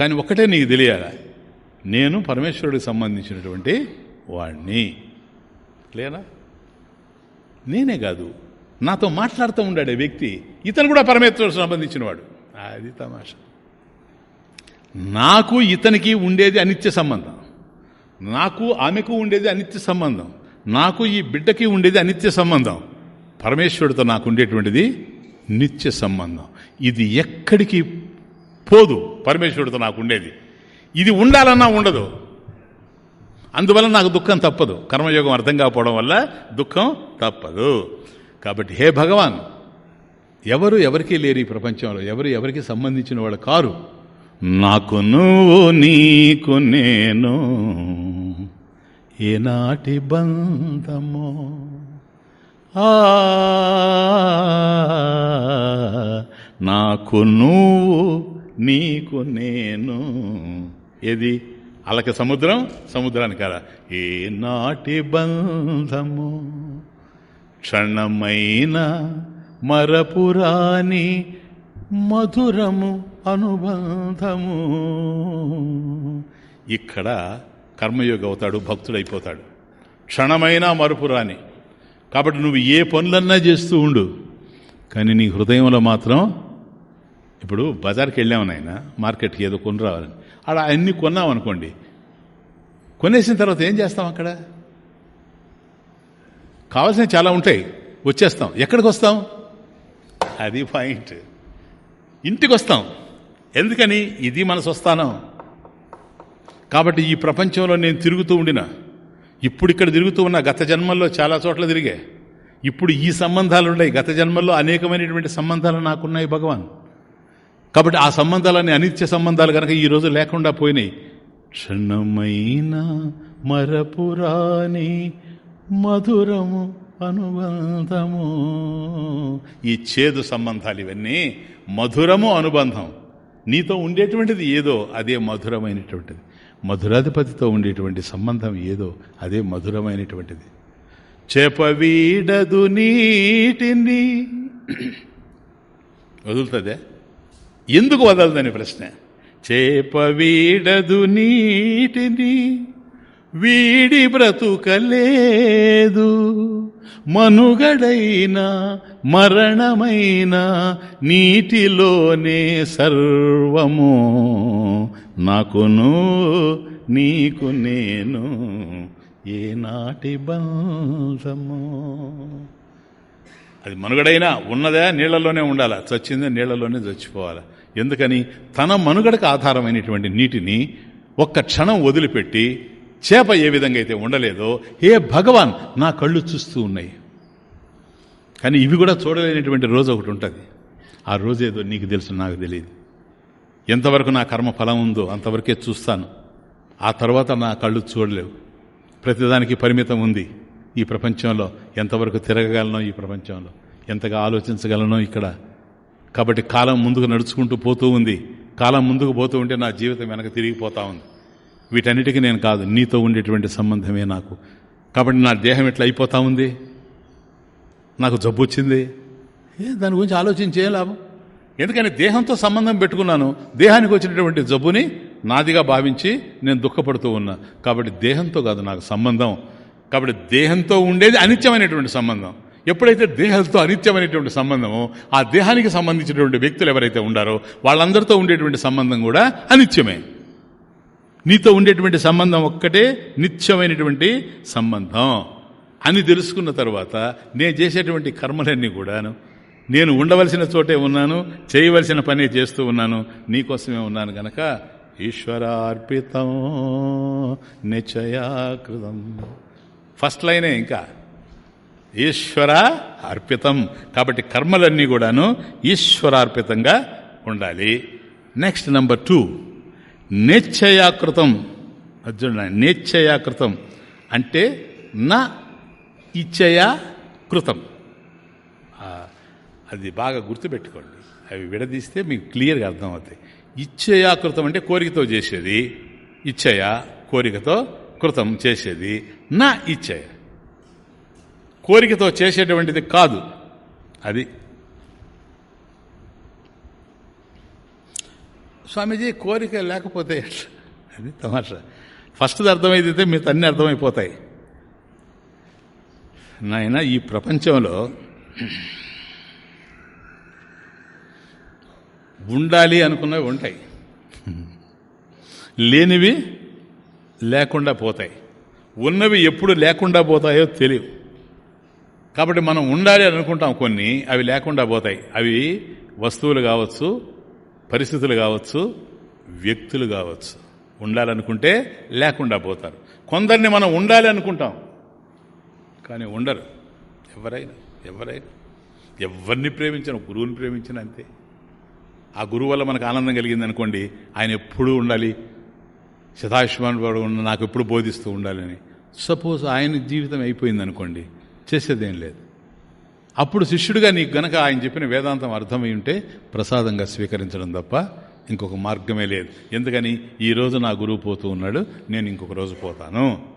కానీ ఒకటే నీకు తెలియాల? నేను పరమేశ్వరుడికి సంబంధించినటువంటి వాణ్ణి. లేనా నేనే కాదు. నాతో మాట్లాడుతూ ఉండాడే వ్యక్తి. ఇతను కూడా పరమేశ్వరుడు సంబంధించినవాడు. అది తమాషా. నాకు ఇతనికి ఉండేది అనిత్య సంబంధం. నాకు ఆమెకు ఉండేది అనిత్య సంబంధం. నాకు ఈ బిడ్డకి ఉండేది అనిత్య సంబంధం. పరమేశ్వరుడితో నాకు ఉండేటువంటిది నిత్య సంబంధం. ఇది ఎక్కడికి పోదు పరమేశ్వరుడితో నాకు ఉండేది. ఇది ఉండాలన్నా ఉండదు. అందువల్ల నాకు దుఃఖం తప్పదు. కర్మయోగం అర్థం కాకపోవడం వల్ల దుఃఖం తప్పదు. కాబట్టి హే భగవాన్ ఎవరు ఎవరికీ లేరు ఈ ప్రపంచంలో ఎవరు ఎవరికి సంబంధించిన వాళ్ళు కారు? నాకు నువ్వు నీకు నేను ఏనాటి బంధమో? నాకు నువ్వు నీకు నేను. ఏది? అలక సముద్రం? సముద్రానికి కదా? ఏ నాటి బంధము? క్షణమైన మరపురాని మధురము అనుబంధము. ఇక్కడ కర్మయోగి అవుతాడు భక్తుడైపోతాడు. క్షణమైనా మరుపు రాని. కాబట్టి నువ్వు ఏ పనులన్నా చేస్తూ ఉండు. కానీ నీ హృదయంలో మాత్రం ఇప్పుడు బజార్కి వెళ్ళాము నాయన మార్కెట్కి ఏదో కొని రావాలని. అక్కడ అన్నీ కొన్నాం అనుకోండి. కొనేసిన తర్వాత ఏం చేస్తాం అక్కడ? కావాల్సినవి చాలా ఉంటాయి వచ్చేస్తాం. ఎక్కడికి వస్తాం? అది పాయింట్. ఇంటికి వస్తాం. ఎందుకని? ఇది మన స్వస్థానం. కాబట్టి ఈ ప్రపంచంలో నేను తిరుగుతూ ఉండిన ఇప్పుడు ఇక్కడ తిరుగుతూ ఉన్న గత జన్మల్లో చాలా చోట్ల తిరిగే ఇప్పుడు ఈ సంబంధాలు ఉన్నాయి. గత జన్మల్లో అనేకమైనటువంటి సంబంధాలు నాకున్నాయి భగవాన్. కాబట్టి ఆ సంబంధాలన్నీ అనిత్య సంబంధాలు కనుక ఈరోజు లేకుండా పోయినాయి. క్షణమైన మరపురాని మధురము అనుబంధము. ఈ చేదు సంబంధాలు ఇవన్నీ మధురము అనుబంధం. నీతో ఉండేటువంటిది ఏదో అదే మధురమైనటువంటిది. మధురాధిపతితో ఉండేటువంటి సంబంధం ఏదో అదే మధురమైనటువంటిది. చెపవీడదు నీటిని. వదులుతుందే? ఎందుకు వదలదని ప్రశ్న? చేపవీడదు నీటిని. వీడి బ్రతుకలేదు మనుగడైన మరణమైన నీటిలోనే సర్వము. నాకును నీకు నేను ఏనాటి బంధము. అది మనుగడైనా ఉన్నదా? నీళ్ళలోనే ఉండాలా? చచ్చిందే? నీళ్ళలోనే చచ్చిపోవాలి? ఎందుకని? తన మనుగడకు ఆధారమైనటువంటి నీటిని ఒక్క క్షణం వదిలిపెట్టి చేప ఏ విధంగా అయితే ఉండలేదో ఏ భగవాన్ నా కళ్ళు చూస్తూ ఉన్నాయి. కానీ ఇవి కూడా చూడలేనటువంటి రోజు ఒకటి ఉంటుంది. ఆ రోజేదో నీకు తెలుసు నాకు తెలియదు. ఎంతవరకు నా కర్మ ఫలం ఉందో అంతవరకే చూస్తాను. ఆ తర్వాత నా కళ్ళు చూడలేవు. ప్రతిదానికి పరిమితం ఉంది ఈ ప్రపంచంలో. ఎంతవరకు తిరగగలనో ఈ ప్రపంచంలో? ఎంతగా ఆలోచించగలనో ఇక్కడ? కాబట్టి కాలం ముందుకు నడుచుకుంటూ పోతూ ఉంది. కాలం ముందుకు పోతూ ఉంటే నా జీవితం వెనక తిరిగిపోతూ ఉంది. వీటన్నిటికీ నేను కాదు నీతో ఉండేటువంటి సంబంధమే నాకు. కాబట్టి నా దేహం ఎట్లా అయిపోతూ ఉంది? నాకు జబ్బు వచ్చింది. ఏ దాని గురించి ఆలోచించే లాభం? ఎందుకని దేహంతో సంబంధం పెట్టుకున్నాను. దేహానికి వచ్చినటువంటి జబ్బుని నాదిగా భావించి నేను దుఃఖపడుతూ ఉన్నా. కాబట్టి దేహంతో కాదు నాకు సంబంధం. కాబట్టి దేహంతో ఉండేది అనిత్యమైనటువంటి సంబంధం. ఎప్పుడైతే దేహంతో అనిత్యమైనటువంటి సంబంధమో ఆ దేహానికి సంబంధించినటువంటి వ్యక్తులు ఎవరైతే ఉండారో వాళ్ళందరితో ఉండేటువంటి సంబంధం కూడా అనిత్యమే. నీతో ఉండేటువంటి సంబంధం ఒక్కటే నిత్యమైనటువంటి సంబంధం. అని తెలుసుకున్న తర్వాత నేను చేసేటువంటి కర్మలన్నీ కూడాను నేను ఉండవలసిన చోటే ఉన్నాను చేయవలసిన పని చేస్తూ ఉన్నాను నీకోసమే ఉన్నాను గనక ఈశ్వరార్పితం నిశ్చయాకృతం. ఫస్ట్ లైనే ఇంకా ఈశ్వర అర్పితం కాబట్టి కర్మలన్నీ కూడాను ఈశ్వరార్పితంగా ఉండాలి. నెక్స్ట్ నెంబర్ టూ నిశ్చయాకృతం. అర్జున నిశ్చయాకృతం. అంటే నా ఇచ్చయా కృతం. అది బాగా గుర్తుపెట్టుకోండి. అవి విడదీస్తే మీకు క్లియర్గా అర్థమవుతాయి. ఇచ్చయాకృతం అంటే కోరికతో చేసేది. ఇచ్చయ కోరికతో కృతం చేసేది. నా ఇచ్చయ. కోరికతో చేసేటువంటిది కాదు. అది స్వామీజీ కోరిక లేకపోతే అది తమాషా. ఫస్ట్ది అర్థమైతే మీ అన్నీ అర్థమైపోతాయి. నాయన ఈ ప్రపంచంలో ఉండాలి అనుకున్నవి ఉంటాయి. లేనివి లేకుండా పోతాయి. ఉన్నవి ఎప్పుడు లేకుండా పోతాయో తెలియవు. కాబట్టి మనం ఉండాలి అనుకుంటాం కొన్ని అవి లేకుండా పోతాయి. అవి వస్తువులు కావచ్చు పరిస్థితులు కావచ్చు వ్యక్తులు కావచ్చు. ఉండాలనుకుంటే లేకుండా పోతారు. కొందరిని మనం ఉండాలి అనుకుంటాం. కానీ ఉండరు. ఎవరైనా ఎవరైనా. ఎవరిని ప్రేమించిన గురువుని ప్రేమించిన అంతే. ఆ గురువు వల్ల మనకు ఆనందం కలిగింది అనుకోండి ఆయన ఎప్పుడూ ఉండాలి. శతాయుష్మాన్ వాడు నాకు ఎప్పుడు బోధిస్తూ ఉండాలని. సపోజ్ ఆయన జీవితం అయిపోయింది అనుకోండి చేసేదేం లేదు. అప్పుడు శిష్యుడిగా నీకు గనక ఆయన చెప్పిన వేదాంతం అర్థమై ఉంటే ప్రసాదంగా స్వీకరించడం తప్ప ఇంకొక మార్గమే లేదు. ఎందుకని ఈరోజు నా గురువు పోతూ ఉన్నాడు నేను ఇంకొక రోజు పోతాను.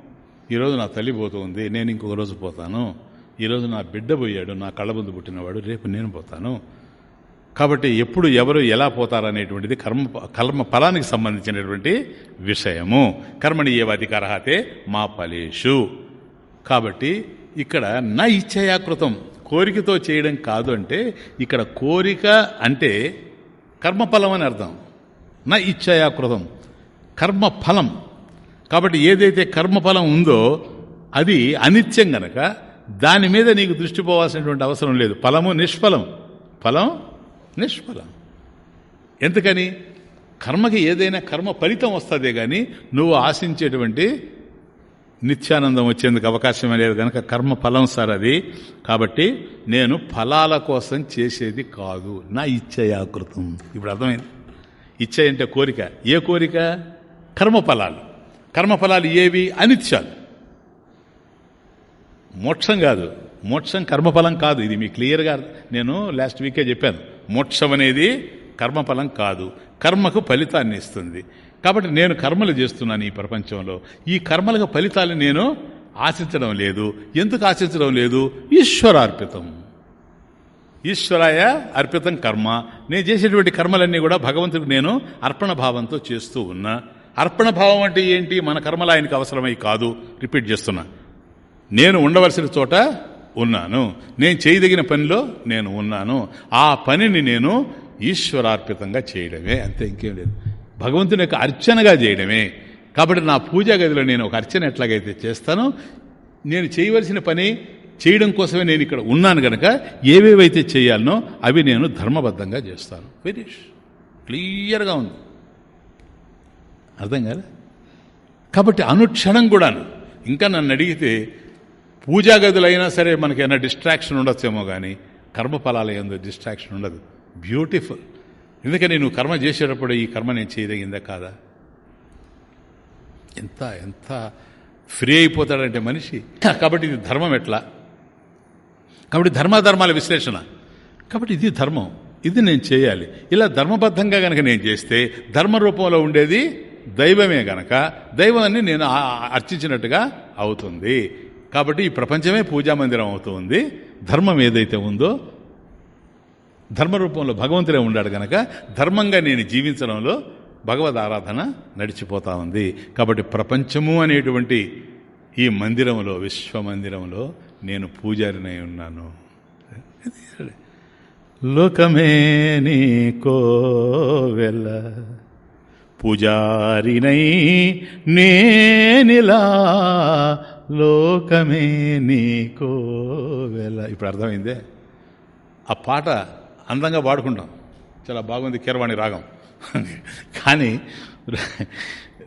ఈరోజు నా తల్లి పోతుంది నేను ఇంకొక రోజు పోతాను. ఈరోజు నా బిడ్డ పోయాడు నా కళ్ళ ముందు పుట్టినవాడు రేపు నేను పోతాను. కాబట్టి ఎప్పుడు ఎవరు ఎలా పోతారనేటువంటిది కర్మ కర్మ ఫలానికి సంబంధించినటువంటి విషయము. కర్మని ఏ అధికారహతే మా ఫలేషు. కాబట్టి ఇక్కడ నా ఇచ్చయాకృతం కోరికతో చేయడం కాదు అంటే ఇక్కడ కోరిక అంటే కర్మఫలం అని అర్థం. నా ఇచ్చయాకృతం కర్మఫలం. కాబట్టి ఏదైతే కర్మఫలం ఉందో అది అనిత్యం గనక దాని మీద నీకు దృష్టి పోవాల్సినటువంటి అవసరం లేదు. ఫలము నిష్ఫలం. ఫలం నిష్ఫలం. ఎందుకని? కర్మకి ఏదైనా కర్మ ఫలితం వస్తుందే కానీ నువ్వు ఆశించేటువంటి నిత్యానందం వచ్చేందుకు అవకాశం లేదు కనుక కర్మ ఫలం సార్ అది. కాబట్టి నేను ఫలాల కోసం చేసేది కాదు. నా ఇచ్చయాకృతం. ఇప్పుడు అర్థమైంది? ఇచ్చ అంటే కోరిక. ఏ కోరిక? కర్మఫలాలు. కర్మఫలాలు ఏవి అనిత్యాలు మోక్షం కాదు. మోక్షం కర్మఫలం కాదు. ఇది మీ క్లియర్గా నేను లాస్ట్ వీకే చెప్పాను. మోక్షం అనేది కర్మఫలం కాదు. కర్మకు ఫలితాన్ని ఇస్తుంది. కాబట్టి నేను కర్మలు చేస్తున్నాను ఈ ప్రపంచంలో. ఈ కర్మలకు ఫలితాలు నేను ఆశించడం లేదు. ఎందుకు ఆశించడం లేదు? ఈశ్వరార్పితం. ఈశ్వరాయ అర్పితం కర్మ. నేను చేసేటువంటి కర్మలన్నీ కూడా భగవంతుడికి నేను అర్పణ భావంతో చేస్తూ ఉన్నా. అర్పణ భావం అంటే ఏంటి? మన కర్మలు ఆయనకు అవసరమై కాదు. రిపీట్ చేస్తున్నా. నేను ఉండవలసిన చోట ఉన్నాను. నేను చేయదగిన పనిలో నేను ఉన్నాను. ఆ పనిని నేను ఈశ్వరార్పితంగా చేయడమే. అంతే ఇంకేం లేదు. భగవంతుని యొక్క అర్చనగా చేయడమే. కాబట్టి నా పూజా గదిలో నేను ఒక అర్చన ఎట్లాగైతే చేస్తానో నేను చేయవలసిన పని చేయడం కోసమే నేను ఇక్కడ ఉన్నాను కనుక ఏవేవైతే చేయాలనో అవి నేను ధర్మబద్ధంగా చేస్తాను. ఫినిష్ క్లియర్గా ఉంది. అర్థం కదా కాబట్టి అనుక్షణం కూడాను. ఇంకా నన్ను అడిగితే పూజా గదులైనా సరే మనకి ఏమైనా డిస్ట్రాక్షన్ ఉండొచ్చేమో కానీ కర్మఫలాలు ఏందో డిస్ట్రాక్షన్ ఉండదు. బ్యూటిఫుల్ ఎందుకని నువ్వు కర్మ చేసేటప్పుడు ఈ కర్మ నేను చేయదగిందా కాదా? ఎంత ఎంత ఫ్రీ అయిపోతాడంటే మనిషి. కాబట్టి ఇది ధర్మం ఎట్లా? కాబట్టి ధర్మధర్మాల విశ్లేషణ. కాబట్టి ఇది ధర్మం. ఇది నేను చేయాలి. ఇలా ధర్మబద్ధంగా కనుక నేను చేస్తే ధర్మ రూపంలో ఉండేది దైవమే గనక దైవాన్ని నేను అర్చించినట్టుగా అవుతుంది. కాబట్టి ఈ ప్రపంచమే పూజామందిరం అవుతుంది. ధర్మం ఏదైతే ఉందో ధర్మరూపంలో భగవంతుడే ఉన్నాడు గనక ధర్మంగా నేను జీవించడంలో భగవద్ ఆరాధన నడిచిపోతా ఉంది. కాబట్టి ప్రపంచము అనేటువంటి ఈ మందిరంలో విశ్వమందిరంలో నేను పూజారినై ఉన్నాను. లోకమే నీ కోవెల్ల పుజారినై నేనిలా లోకమే నీకో వెళ్ళ ఇప్పుడు అర్థమైందే? ఆ పాట అందంగా పాడుకుంటాం. చాలా బాగుంది కీరవాణి రాగం. కానీ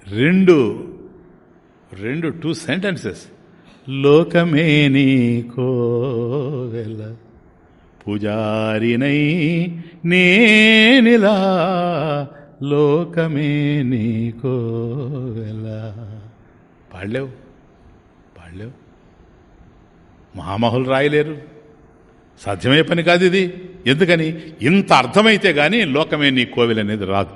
రెండు రెండు టూ సెంటెన్సెస్ లోకమే నీకోవెల పూజారినై నేనిలా లోకమే నీకోవెల పాడలేవు పాడలేవు. మహామహులు రాయలేరు. సాధ్యమయ్యే పని కాదు ఇది. ఎందుకని? ఇంత అర్థమైతే కానీ లోకమే నీ కోవిల్ అనేది రాదు.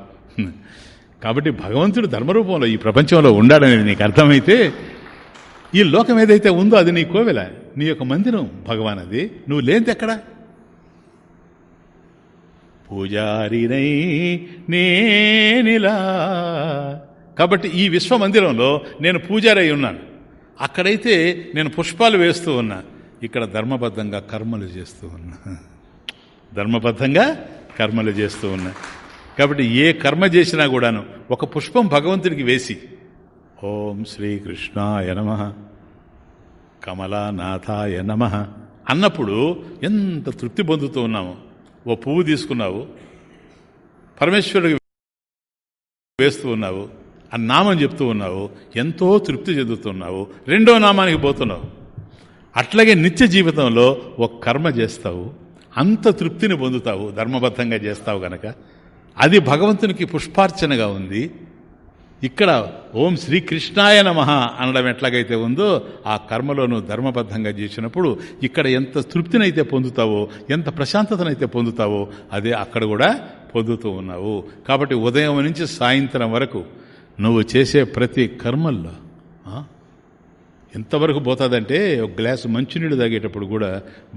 కాబట్టి భగవంతుడు ధర్మరూపంలో ఈ ప్రపంచంలో ఉండాలనేది నీకు అర్థమైతే ఈ లోకం ఏదైతే ఉందో అది నీ కోవిల. నీ యొక్క మందిరం భగవాన్ అది నువ్వు లేనిది ఎక్కడా? పూజారినై నేనిలా. కాబట్టి ఈ విశ్వ మందిరంలో నేను పూజారై ఉన్నాను. అక్కడైతే నేను పుష్పాలు వేస్తూ ఉన్నా. ఇక్కడ ధర్మబద్ధంగా కర్మలు చేస్తూ ఉన్నా. ధర్మబద్ధంగా కర్మలు చేస్తూ ఉన్నా. కాబట్టి ఏ కర్మ చేసినా కూడాను ఒక పుష్పం భగవంతుడికి వేసి. ఓం శ్రీకృష్ణాయ నమ. కమలానాథాయ నమ. అన్నప్పుడు ఎంత తృప్తి పొందుతూ ఉన్నాము. ఓ పువ్వు తీసుకున్నావు పరమేశ్వరుడికి వేస్తూ ఉన్నావు ఆ నామం చెప్తూ ఉన్నావు ఎంతో తృప్తి చెందుతున్నావు రెండో నామానికి పోతున్నావు. అట్లాగే నిత్య జీవితంలో ఒక కర్మ చేస్తావు అంత తృప్తిని పొందుతావు ధర్మబద్ధంగా చేస్తావు గనక. అది భగవంతునికి పుష్పార్చనగా ఉంది. ఇక్కడ ఓం శ్రీకృష్ణాయ నమ అనడం ఎట్లాగైతే ఉందో ఆ కర్మలోనూ ధర్మబద్ధంగా చేసినప్పుడు ఇక్కడ ఎంత తృప్తినైతే పొందుతావో ఎంత ప్రశాంతతనైతే పొందుతావో అదే అక్కడ కూడా పొందుతూ ఉన్నావు. కాబట్టి ఉదయం నుంచి సాయంత్రం వరకు నువ్వు చేసే ప్రతి కర్మల్లో ఎంతవరకు పోతుందంటే ఒక గ్లాసు మంచినీళ్ళు తాగేటప్పుడు కూడా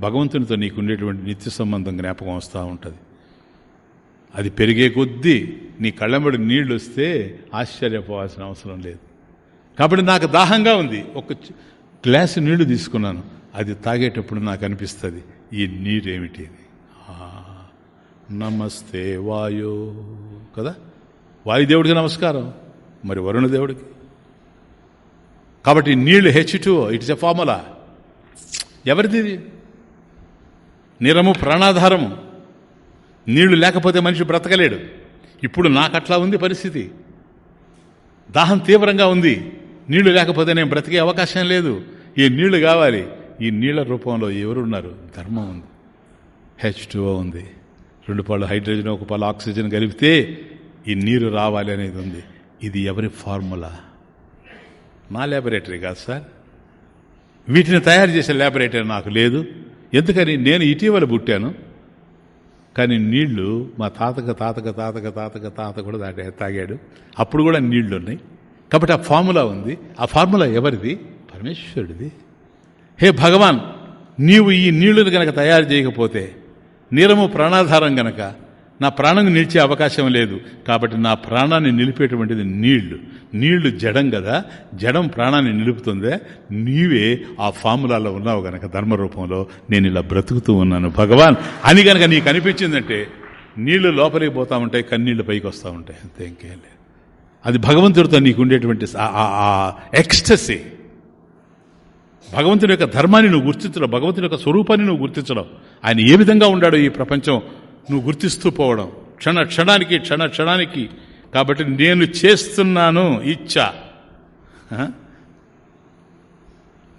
భగవంతునితో నీకు ఉండేటువంటి నిత్య సంబంధం జ్ఞాపకం వస్తూ ఉంటుంది. అది పెరిగే కొద్దీ నీ కళ్ళంబడి నీళ్ళు వస్తే ఆశ్చర్యపోవాల్సిన అవసరం లేదు. కాబట్టి నాకు దాహంగా ఉంది. ఒక గ్లాసు నీళ్ళు తీసుకున్నాను. అది తాగేటప్పుడు నాకు అనిపిస్తుంది ఈ నీరేమిటి నమస్తే వాయో. కదా? వాయుదేవుడికి నమస్కారం. మరి వరుణదేవుడికి. కాబట్టి నీళ్ళు H two it's a formula. ఎవరిది నిరము ప్రాణాధారము. నీళ్ళు లేకపోతే మనిషి బ్రతకలేడు. ఇప్పుడు నాకు అట్లా ఉంది పరిస్థితి. దాహం తీవ్రంగా ఉంది. నీళ్ళు లేకపోతే నేను బ్రతికే అవకాశం లేదు. ఈ నీళ్ళు కావాలి. ఈ నీళ్ళ రూపంలో ఎవరున్నారు? ధర్మం ఉంది. హెచ్ ఉంది. రెండు పాళ్ళు హైడ్రోజన్ ఒక పాలు ఆక్సిజన్ కలిపితే ఈ నీరు రావాలి అనేది ఉంది. ఇది ఎవరి ఫార్ములా? నా ల్యాబొరేటరీ కాదు సార్. వీటిని తయారు చేసే ల్యాబొరేటరీ నాకు లేదు. ఎందుకని? నేను ఇటీవల పుట్టాను. కానీ నీళ్ళు మా తాతక తాతక తాతక తాతక తాత కూడా దాటే తాగాడు. అప్పుడు కూడా నీళ్ళు ఉన్నాయి కాబట్టి ఆ ఫార్ములా ఉంది. ఆ ఫార్ములా ఎవరిది? పరమేశ్వరుడిది. హే భగవాన్ నీవు ఈ నీళ్ళను గనక తయారు చేయకపోతే నీరము ప్రాణాధారం గనక నా ప్రాణం నిలిచే అవకాశం లేదు. కాబట్టి నా ప్రాణాన్ని నిలిపేటువంటిది నీళ్ళు. నీళ్ళు జడం కదా. జడం ప్రాణాన్ని నిలుపుతుందే. నీవే ఆ ఫార్ములాలో ఉన్నావు గనక ధర్మరూపంలో. నేను ఇలా బ్రతుకుతూ ఉన్నాను. భగవాన్ అని గనక నీకు అనిపించిందంటే నీళ్ళు లోపలికి పోతా ఉంటాయి కన్నీళ్ళు పైకి వస్తూ ఉంటాయి. అంతే ఇంకేం లేదు. అది భగవంతుడితో నీకు ఉండేటువంటి ఎక్స్టసీ. భగవంతుని యొక్క ధర్మాన్ని నువ్వు గుర్తించడం భగవంతుని యొక్క స్వరూపాన్ని నువ్వు గుర్తించడం ఆయన ఏ విధంగా ఉన్నాడో ఈ ప్రపంచం నువ్వు గుర్తిస్తూ పోవడం. క్షణ క్షణానికి క్షణ క్షణానికి. కాబట్టి నేను చేస్తున్నాను ఇచ్చ.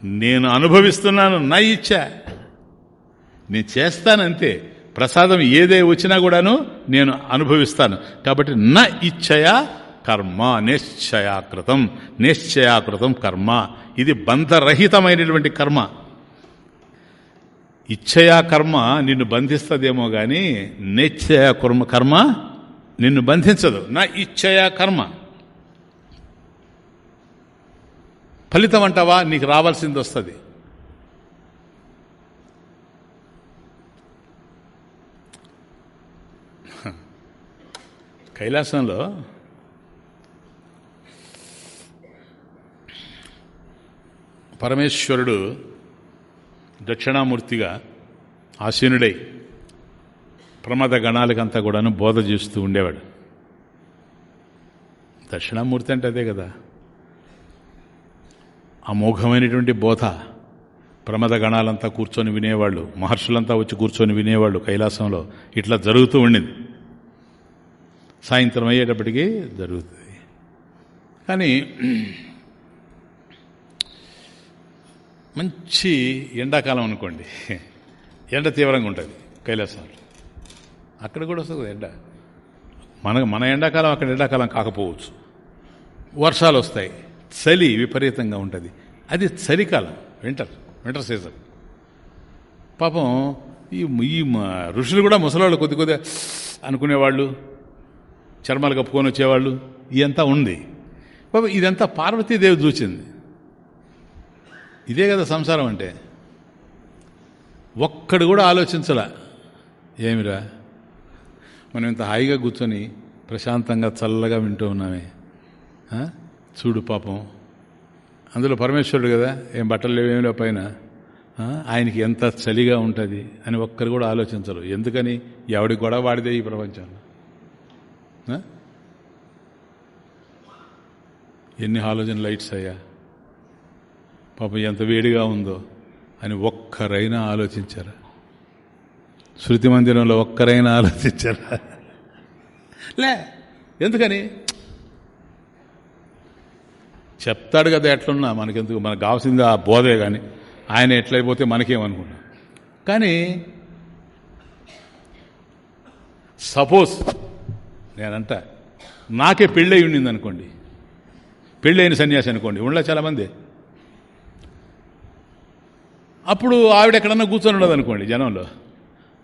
నేను అనుభవిస్తున్నాను నా ఇచ్చ. నేను చేస్తానంతే. ప్రసాదం ఏదే వచ్చినా కూడాను నేను అనుభవిస్తాను. కాబట్టి నా ఇచ్చయా కర్మ నిశ్చయాకృతం. నిశ్చయాకృతం కర్మ. ఇది బంధరహితమైనటువంటి కర్మ. ఇచ్చయా కర్మ నిన్ను బంధిస్తుందేమో కానీ నిశ్చయ కర్మ కర్మ నిన్ను బంధించదు. నా ఇచ్చయా కర్మ. ఫలితం అంటావా? నీకు రావాల్సింది వస్తుంది. కైలాసంలో పరమేశ్వరుడు దక్షిణామూర్తిగా ఆసీనుడై ప్రమాద గణాలకంతా కూడాను బోధ చేస్తూ ఉండేవాడు. దక్షిణామూర్తి అంటే అదే కదా. అమోఘమైనటువంటి బోధ ప్రమద గణాలంతా కూర్చొని వినేవాళ్ళు మహర్షులంతా వచ్చి కూర్చొని వినేవాళ్ళు కైలాసంలో ఇట్లా జరుగుతూ ఉండింది. సాయంత్రం అయ్యేటప్పటికీ జరుగుతుంది. కానీ మంచి ఎండాకాలం అనుకోండి. ఎండ తీవ్రంగా ఉంటుంది కైలాసంలో. అక్కడ కూడా వస్తుంది ఎండ. మన మన ఎండాకాలం అక్కడ ఎండాకాలం కాకపోవచ్చు. వర్షాలు వస్తాయి చలి విపరీతంగా ఉంటుంది. అది చలికాలం వింటర్ వింటర్ సీజన్ పాపం ఈ ఈ ఋషులు కూడా ముసలాళ్ళు కొద్ది కొద్దిగా అనుకునేవాళ్ళు చర్మాలు కప్పుకొని వచ్చేవాళ్ళు ఇదంతా ఉంది. పాపం ఇదంతా పార్వతీదేవి చూచింది ఇదే కదా సంసారం అంటే. ఒక్కడు కూడా ఆలోచించలా. ఏమిరా? మనం ఇంత హాయిగా కూర్చొని ప్రశాంతంగా చల్లగా వింటూ ఉన్నామే. చూడు పాపం. అందులో పరమేశ్వరుడు కదా ఏం బట్టలు లేవేమిలో పైన? ఆయనకి ఎంత చలిగా ఉంటుంది? అని ఒక్కరు కూడా ఆలోచించరు. ఎందుకని? ఎవడి గొడవ వాడిదే ఈ ప్రపంచంలో. ఎన్ని హాలోజన్ లైట్స్ అయ్యా. పాపం ఎంత వేడిగా ఉందో అని ఒక్కరైనా ఆలోచించారా? శృతి మందిరంలో ఒక్కరైనా ఆలోచించారా? లే ఎందుకని? చెప్తాడు కదా ఎట్లున్నా మనకెందుకు? మనకు కావాల్సింది ఆ బోధే కానీ ఆయన ఎట్లయిపోతే మనకేమనుకున్నా. కానీ సపోజ్ నేనంట నాకే పెళ్ళై ఉండింది అనుకోండి పెళ్ళైన సన్యాసి అనుకోండి. ఉండలే చాలామంది? అప్పుడు ఆవిడ ఎక్కడన్నా కూర్చొని ఉండదు అనుకోండి జనంలో.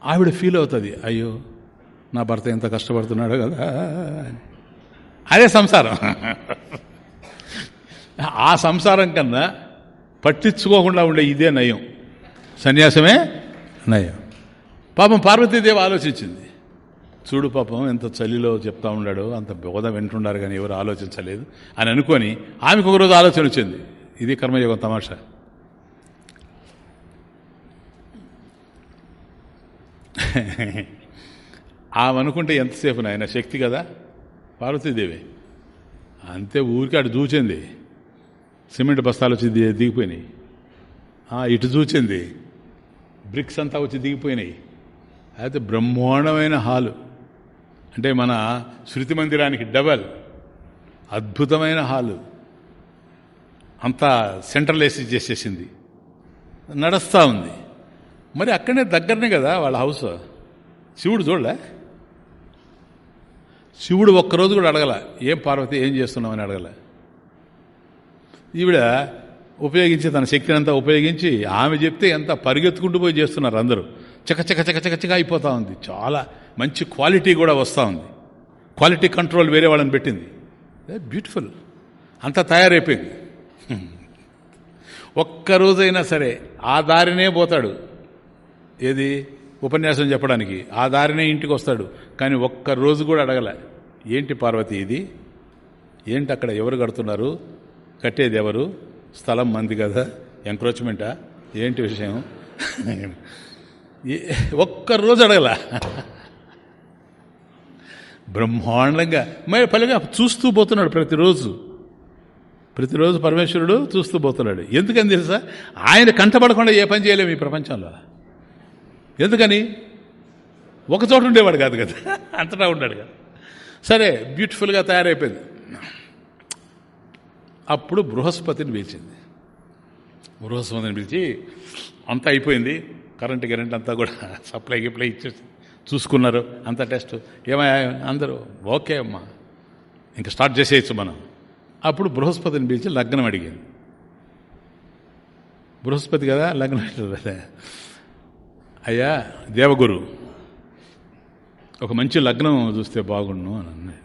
ఆవిడ ఫీల్ అవుతుంది అయ్యో నా భర్త ఎంత కష్టపడుతున్నాడో కదా. అదే సంసారం. ఆ సంసారం కన్నా పట్టించుకోకుండా ఉండే ఇదే నయం. సన్యాసమే నయం. పాపం పార్వతీదేవి ఆలోచించింది. చూడు పాపం ఎంత చలిలో చెప్తా ఉన్నాడో అంత బోధ వింటున్నారు కానీ ఎవరు ఆలోచించలేదు అని అనుకొని ఆమెకు ఒకరోజు ఆలోచన వచ్చింది. ఇది కర్మయోగం తమాషా. ఆమె అనుకుంటే ఎంతసేపు నాయన? శక్తి కదా? పార్వతీదేవి. అంతే ఊరికి అటు చూచింది సిమెంట్ బస్తాలు వచ్చి దిగిపోయినాయి. ఇటు చూచింది బ్రిక్స్ అంతా వచ్చి దిగిపోయినాయి. అయితే బ్రహ్మాండమైన హాలు. అంటే మన శృతి మందిరానికి డబల్. అద్భుతమైన హాలు. అంతా సెంట్రల్ ఏసీ చేసేసింది. నడుస్తూ ఉంది. మరి అక్కడనే దగ్గరనే కదా వాళ్ళ హౌస్ శివుడు చూడలే? శివుడు ఒక్కరోజు కూడా అడగల ఏం పార్వతి ఏం చేస్తున్నామని అని అడగల. ఈవిడ ఉపయోగించి తన శక్తిని అంతా ఉపయోగించి ఆమె చెప్తే ఎంత పరిగెత్తుకుంటూ పోయి చేస్తున్నారు అందరూ. చక చక చక చక చక అయిపోతూ ఉంది. చాలా మంచి క్వాలిటీ కూడా వస్తూ ఉంది. క్వాలిటీ కంట్రోల్ వేరే వాళ్ళని పెట్టింది. బ్యూటిఫుల్ అంతా తయారైపోయింది. ఒక్కరోజైనా సరే ఆ దారినే పోతాడు. ఏది? ఉపన్యాసం చెప్పడానికి. ఆ దారినే ఇంటికి వస్తాడు కానీ ఒక్క రోజు కూడా అడగల. ఏంటి పార్వతి ఇది? ఏంటి అక్కడ ఎవరు కడుతున్నారు? కట్టేది ఎవరు? స్థలం మంది కదా? ఎంక్రోచ్మెంటా? ఏంటి విషయం? ఏ- ఒక్క రోజు అడగల. బ్రహ్మాండంగా. మరి పలిగా చూస్తూ పోతున్నాడు ప్రతిరోజు. ప్రతిరోజు పరమేశ్వరుడు చూస్తూ పోతున్నాడు. ఎందుకని తెలుసా? ఆయన కంటపడకుండా ఏ పని చేయలేము ఈ ప్రపంచంలో. ఎందుకని? ఒక చోట ఉండేవాడు కాదు కదా. అంతటా ఉన్నాడు కదా. సరే బ్యూటిఫుల్గా తయారైపోయింది. అప్పుడు బృహస్పతిని పిలిచింది. బృహస్పతిని పిలిచి అంతా అయిపోయింది. కరెంట్ కరెంట్ అంతా కూడా సప్లై గిప్లై ఇచ్చేసి చూసుకున్నారు. అంత టెస్ట్. ఏమయ్యా అందరూ? ఓకే అమ్మా. ఇంకా స్టార్ట్ చేసేయచ్చు మనం. అప్పుడు బృహస్పతిని పిలిచి లగ్నం అడిగింది. బృహస్పతి కదా లగ్నం అడిగారు. అయ్యా దేవగురు. ఒక మంచి లగ్నం చూస్తే బాగుండు అని అన్నాడు.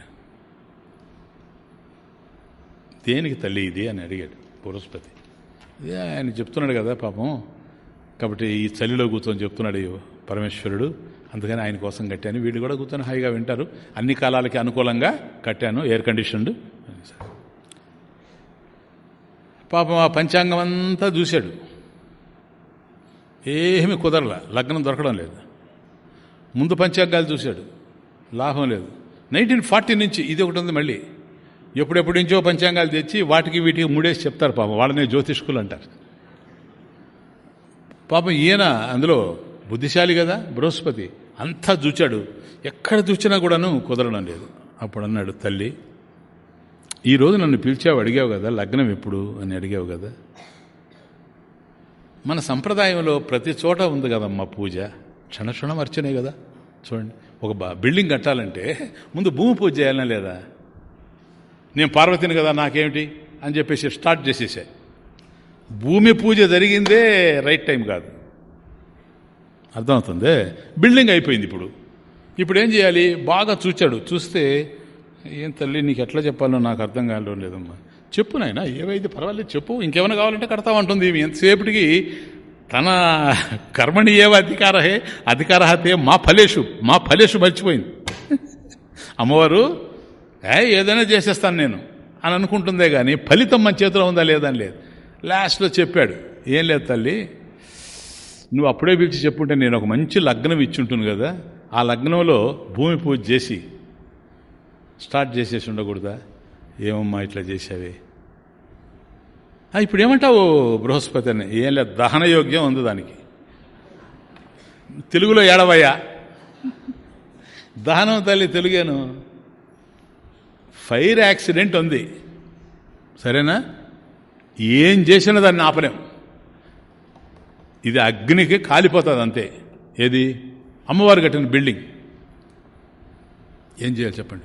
దేనికి తల్లి ఇది అని అడిగాడు బృహస్పతి. ఇదే ఆయన చెప్తున్నాడు కదా పాపం. కాబట్టి ఈ చలిలో కూర్చొని చెప్తున్నాడు ఈ పరమేశ్వరుడు. అందుకని ఆయన కోసం కట్టాను. వీళ్ళు కూడా కూర్చొని హాయిగా వింటారు. అన్ని కాలాలకి అనుకూలంగా కట్టాను. Air conditioned. పాపం ఆ పంచాంగం అంతా చూశాడు. ఏమీ కుదరల. లగ్నం దొరకడం లేదు. ముందు పంచాంగాలు చూశాడు. లాభం లేదు. నైన్టీన్ ఫార్టీ నుంచి ఇది ఒకటి ఉంది మళ్ళీ. ఎప్పుడెప్పటి నుంచో పంచాంగాలు తెచ్చి వాటికి వీటికి ముడేసి చెప్తారు పాపం. వాళ్ళనే జ్యోతిష్కులు అంటారు. పాపం ఈయన అందులో బుద్ధిశాలి కదా బృహస్పతి. అంతా చూచాడు. ఎక్కడ చూచినా కూడాను కుదరడం లేదు. అప్పుడు అన్నాడు తల్లి ఈరోజు నన్ను పిలిచావు అడిగావు కదా లగ్నం ఎప్పుడు? అని అడిగావు కదా. మన సంప్రదాయంలో ప్రతి చోట ఉంది కదమ్మా పూజ. క్షణ క్షణం అర్చనే కదా. చూడండి ఒక బా- బిల్డింగ్ కట్టాలంటే ముందు భూమి పూజ చేయాలనే లేదా? నేను పార్వతిని కదా నాకేమిటి? అని చెప్పేసి స్టార్ట్ చేసేసా. భూమి పూజ జరిగిందే రైట్ టైం కాదు. అర్థమవుతుంది? బిల్డింగ్ అయిపోయింది ఇప్పుడు. ఇప్పుడు ఏం చేయాలి? బాగా చూచాడు. చూస్తే ఏం తల్లి నీకు ఎట్లా చెప్పాలో నాకు అర్థం కావడం లేదమ్మా. చెప్పు నాయన ఏవైతే పర్వాలేదు చెప్పు. ఇంకేమైనా కావాలంటే కడతామంటుంది ఉంటుంది ఎంతసేపటికి తన కర్మని ఏవ అధికారహే అధికారహతే మా ఫలేషు మా ఫలేషు మర్చిపోయింది. అమ్మవారు ఏ ఏదైనా చేసేస్తాను నేను అని అనుకుంటుందే కానీ ఫలితం మన చేతిలో ఉందా లేదా అని లేదు. లాస్ట్లో చెప్పాడు. ఏం లేదు తల్లి నువ్వు అప్పుడే పిలిచి చెప్పుంటే నేను ఒక మంచి లగ్నం ఇచ్చుంటును కదా. ఆ లగ్నంలో భూమి పూజ చేసి స్టార్ట్ చేసేసి ఉండకూడదా? ఏమమ్మా ఇట్లా చేసావే ఇప్పుడు ఏమంటావు బృహస్పతి అని ఏం లేదు దహన యోగ్యం ఉంది దానికి. తెలుగులో ఏడవయ్యా? దహనం తల్లి తెలుగేను. ఫైర్ యాక్సిడెంట్ ఉంది. సరేనా? ఏం చేసినా దాన్ని ఆపలేం. ఇది అగ్నికి కాలిపోతుంది అంతే. ఏది? అమ్మవారు కట్టిన బిల్డింగ్. ఏం చేయాలి చెప్పండి?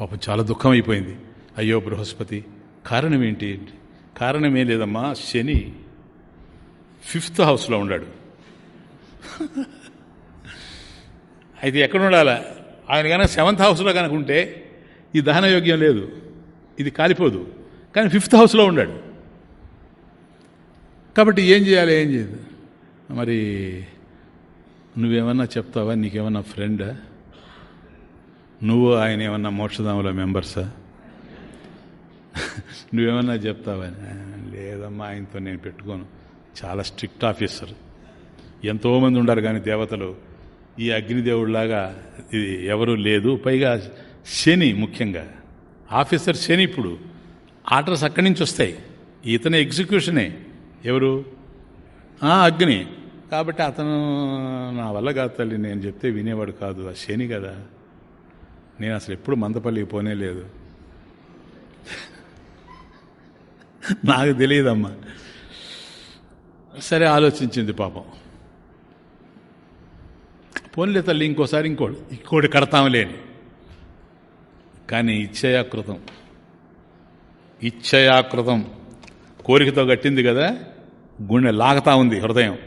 పాపం చాలా దుఃఖం అయిపోయింది అయ్యో బృహస్పతి కారణం ఏంటి? కారణం లేదమ్మా శని ఫిఫ్త్ హౌస్లో ఉన్నాడు. అయితే ఎక్కడ ఉండాలా? ఆయన కనుక సెవెంత్ హౌస్లో కనుక ఉంటే ఈ దహన యోగ్యం లేదు. ఇది కాలిపోదు. కానీ ఫిఫ్త్ హౌస్లో ఉన్నాడు. కాబట్టి ఏం చేయాలి ఏం చేయదు? మరి నువ్వేమన్నా చెప్తావా? నీకేమన్నా ఫ్రెండా? నువ్వు ఆయన ఏమన్నా మోక్షధాముల మెంబర్సా? నువ్వేమన్నా చెప్తావా? లేదమ్మా ఆయనతో నేను పెట్టుకోను. చాలా స్ట్రిక్ట్ ఆఫీసర్. ఎంతోమంది ఉండారు కానీ దేవతలు. ఈ అగ్నిదేవుడిలాగా ఇది ఎవరు లేదు. పైగా శని ముఖ్యంగా. ఆఫీసర్ శని ఇప్పుడు. ఆర్డర్స్ అక్కడి నుంచి వస్తాయి. ఇతని ఎగ్జిక్యూషనే. ఎవరు? అగ్ని. కాబట్టి అతను నా వల్ల కాదు తల్లి. నేను చెప్తే వినేవాడు కాదు. ఆ శని కదా. నేను అసలు ఎప్పుడు మందపల్లికి పోనే లేదు. నాకు తెలియదమ్మా. సరే ఆలోచించింది పాపం. పోన్లే తల్లి ఇంకోసారి ఇంకోటి ఇంకోటి కడతాంలేని కానీ ఇచ్చయాకృతం ఇచ్చయాకృతం కోరికతో కట్టింది కదా గుండె లాగతా ఉంది హృదయం.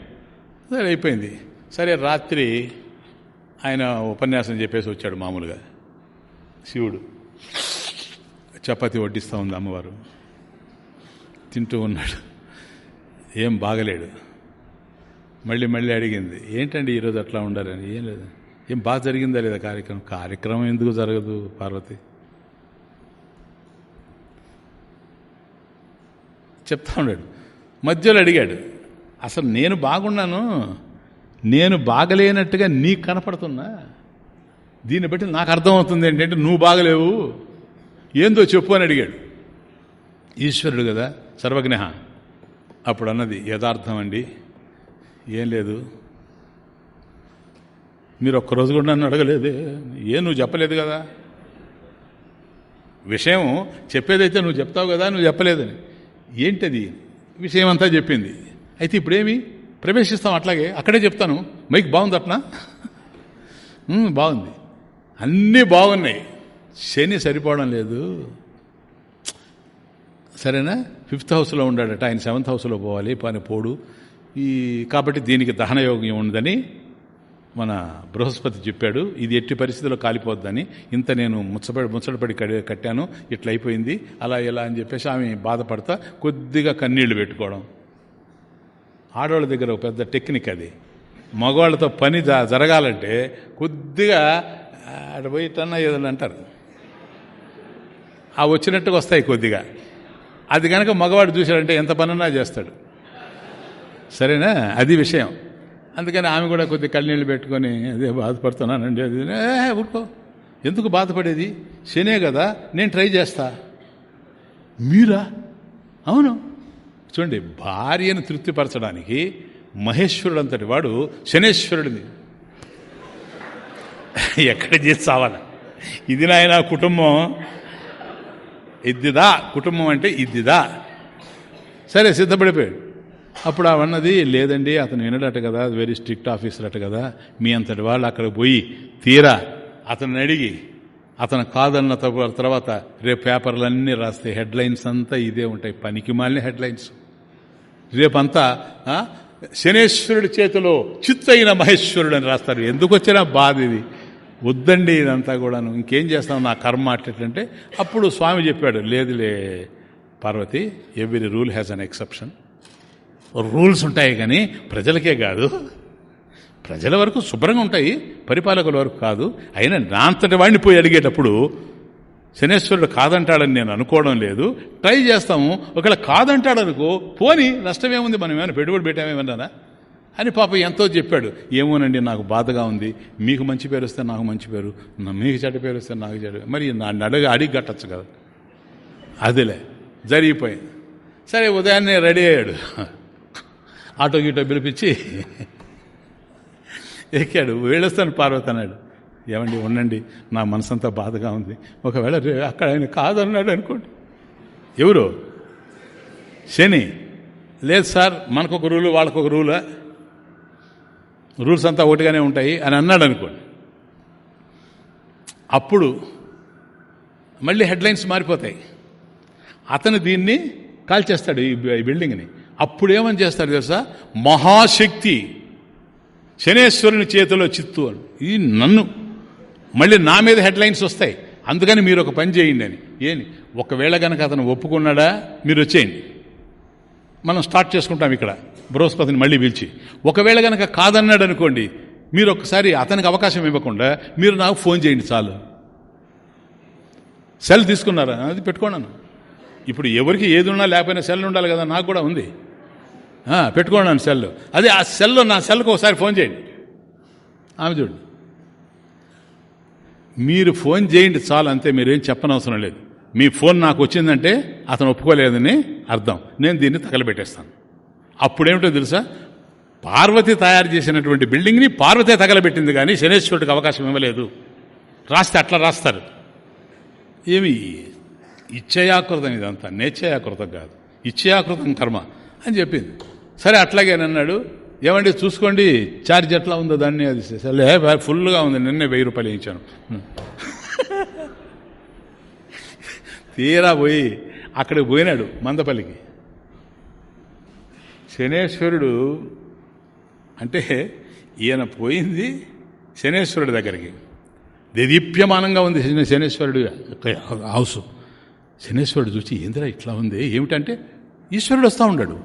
సరే అయిపోయింది. సరే రాత్రి ఆయన ఉపన్యాసం చెప్పేసి వచ్చాడు మామూలుగా. శివుడు. చపాతి వడ్డిస్తూ ఉంది అమ్మవారు. తింటూ ఉన్నాడు. ఏం బాగలేడు. మళ్ళీ మళ్ళీ అడిగింది ఏంటండి ఈరోజు అట్లా ఉండాలని? ఏం లేదు. ఏం బాగా జరిగిందా లేదా కార్యక్రమం? కార్యక్రమం ఎందుకు జరగదు పార్వతి? చెప్తా ఉన్నాడు. మధ్యలో అడిగాడు అసలు నేను బాగున్నాను? నేను బాగలేనట్టుగా నీకు కనపడుతున్నా దీన్ని బట్టి నాకు అర్థమవుతుంది ఏంటంటే నువ్వు బాగలేవు. ఏందో చెప్పు అని అడిగాడు. ఈశ్వరుడు కదా సర్వజ్ఞ అప్పుడు అన్నది యథార్థం అండి. ఏం లేదు. మీరు ఒక్కరోజు కూడా నన్ను అడగలేదే. ఏ నువ్వు చెప్పలేదు కదా. విషయం చెప్పేదైతే నువ్వు చెప్తావు కదా నువ్వు చెప్పలేదని. ఏంటది? విషయం అంతా చెప్పింది. అయితే ఇప్పుడేమి? ప్రవేశిస్తాం అట్లాగే. అక్కడే చెప్తాను. మైక్ బాగుంది అట్నా? బాగుంది. అన్నీ బాగున్నాయి. శని సరిపోవడం లేదు. సరేనా? ఫిఫ్త్ హౌస్లో ఉండాడట. ఆయన సెవెంత్ హౌస్లో పోవాలి. పని పోడు. ఈ కాబట్టి దీనికి దహనయోగ్యం ఉందని మన బృహస్పతి చెప్పాడు. ఇది ఎట్టి పరిస్థితిలో కాలిపోద్దని. ఇంత నేను ముచ్చపడి ముచ్చటపడి కట్టాను. ఇట్లా అయిపోయింది. అలా ఇలా అని చెప్పేసి ఆమె బాధపడతా కొద్దిగా కన్నీళ్ళు పెట్టుకోవడం. ఆడవాళ్ళ దగ్గర ఒక పెద్ద టెక్నిక్ అది. మగవాళ్ళతో పని జరగాలంటే కొద్దిగా అటు పోయిటన్నా ఏదన్నా అంటారు. ఆ వచ్చినట్టుగా వస్తాయి కొద్దిగా. అది కనుక మగవాడు చూశాడంటే ఎంత పనున్నా చేస్తాడు. సరేనా? అది విషయం. అందుకని ఆమె కూడా కొద్ది కళ్ళనీళ్ళు పెట్టుకొని అదే బాధపడుతున్నానండి. అది ఊరుకో. ఎందుకు బాధపడేది? శనే కదా నేను ట్రై చేస్తా. మీరా? అవును. చూడండి భార్యను తృప్తిపరచడానికి మహేశ్వరుడు అంతటి వాడు శనేశ్వరుడిని ఎక్కడ చేసి చావాలి ఇది నాయన కుటుంబం. ఇద్దిదా కుటుంబం అంటే ఇద్దిదా సరే సిద్ధపడిపోయాడు. అప్పుడు అవన్నది లేదండి అతను వినడట కదా వెరీ స్ట్రిక్ట్ ఆఫీసర్ అట కదా మీ అంతటి వాళ్ళు అక్కడ పోయి తీరా. అతను అడిగి అతను కాదన్న తర్వాత రేపు పేపర్లన్నీ రాస్తే హెడ్లైన్స్ అంతా ఇదే ఉంటాయి పనికి మాలిన హెడ్లైన్స్. రేపంతా శనేశ్వరుడి చేతిలో చిత్తైన మహేశ్వరుడు అని రాస్తారు. ఎందుకు వచ్చినా బాధ ఇది. వద్దండి ఇదంతా కూడాను. ఇంకేం చేస్తాం? నా కర్మ అట్లంటే అప్పుడు స్వామి చెప్పాడు లేదులే Parvati every rule has an exception. Rules ఉంటాయి కానీ ప్రజలకే కాదు. ప్రజల వరకు శుభ్రంగా ఉంటాయి పరిపాలకుల వరకు కాదు. అయినా నా అంతటి వాడిని పోయి అడిగేటప్పుడు శనేశ్వరుడు కాదంటాడని నేను అనుకోవడం లేదు. ట్రై చేస్తాము. ఒకవేళ కాదంటాడనుకో పోని నష్టమేముంది మనం ఏమైనా పెట్టుబడి పెట్టామేమన్నా అని పాప ఎంతో చెప్పాడు. ఏమోనండి నాకు బాధగా ఉంది. మీకు మంచి పేరు వస్తే నాకు మంచి పేరు. మీకు చెడ్డ పేరు వస్తే నాకు చెడ్డ మరి నా అడగ అడిగి కట్టచ్చు కదా. అదిలే జరిగిపోయింది. సరే ఉదయాన్నే రెడీ అయ్యాడు. ఆటో గీటో పిలిపించి ఎక్కాడు. వేళొస్తాను పార్వతి అన్నాడు. ఏమండి ఉండండి. నా మనసంతా బాధగా ఉంది. ఒకవేళ అక్కడ ఆయన కాదన్నాడు అనుకోండి. ఎవరు? శని. లేదు సార్ మనకొక రూలు వాళ్ళకొక రూలా? రూల్స్ అంతా ఒకటిగానే ఉంటాయి అని అన్నాడు అనుకోండి. అప్పుడు మళ్ళీ హెడ్లైన్స్ మారిపోతాయి. అతను దీన్ని కాల్ చేస్తాడు ఈ బిల్డింగ్ని. అప్పుడు ఏమని చేస్తాడు తెలుసా? మహాశక్తి శనేశ్వరుని చేతిలో చిత్తు అని. ఇది నన్ను. మళ్ళీ నా మీద హెడ్లైన్స్ వస్తాయి. అందుకని మీరు ఒక పని చేయండి అని. ఏని ఒకవేళ కనుక అతను ఒప్పుకున్నాడా? మీరు వచ్చేయండి. మనం స్టార్ట్ చేసుకుంటాం ఇక్కడ. బృహస్పతిని మళ్ళీ పిలిచి ఒకవేళ కనుక కాదన్నాడు అనుకోండి మీరు ఒకసారి అతనికి అవకాశం ఇవ్వకుండా మీరు నాకు ఫోన్ చేయండి చాలు. సెల్ తీసుకున్నారా? అది పెట్టుకోండి ఇప్పుడు ఎవరికి ఏది ఉన్నా లేకపోయినా సెల్ ఉండాలి కదా నాకు కూడా ఉంది. పెట్టుకోండి సెల్. అదే ఆ సెల్లో నా సెల్కి ఒకసారి ఫోన్ చేయండి. ఆమె చూడండి. మీరు ఫోన్ చేయండి చాలు అంతే మీరేం చెప్పనవసరం లేదు. మీ ఫోన్ నాకు వచ్చిందంటే అతను ఒప్పుకోలేదని అర్థం. నేను దీన్ని తగలబెట్టేస్తాను. అప్పుడేమిటో తెలుసా? పార్వతి తయారు చేసినటువంటి బిల్డింగ్ని పార్వతే తగలబెట్టింది కానీ శనేశ్వరుడికి అవకాశం ఇవ్వలేదు. రాస్తే అట్లా రాస్తారు. ఏమి? ఇచ్చయాకృతం ఇదంతా. నేచ్చయాకృతం కాదు. ఇచ్చయాకృతం కర్మ అని చెప్పింది. సరే అట్లాగే అన్నాడు. ఏమండి చూసుకోండి ఛార్జ్ ఎట్లా ఉందో దాన్ని అది సరే ఫుల్గా ఉంది. నిన్నే వెయ్యి రూపాయలు ఇచ్చాను తీరా పోయి అక్కడికి పోయినాడు మందపల్లికి. శనేశ్వరుడు అంటే ఈయన పోయింది శనేశ్వరుడి దగ్గరికి. దేదీప్యమానంగా ఉంది శనేశ్వరుడు హౌస్. శనేశ్వరుడు చూసి ఏందిరా ఇట్లా ఉంది? ఏమిటంటే ఈశ్వరుడు వస్తూ ఉన్నాడు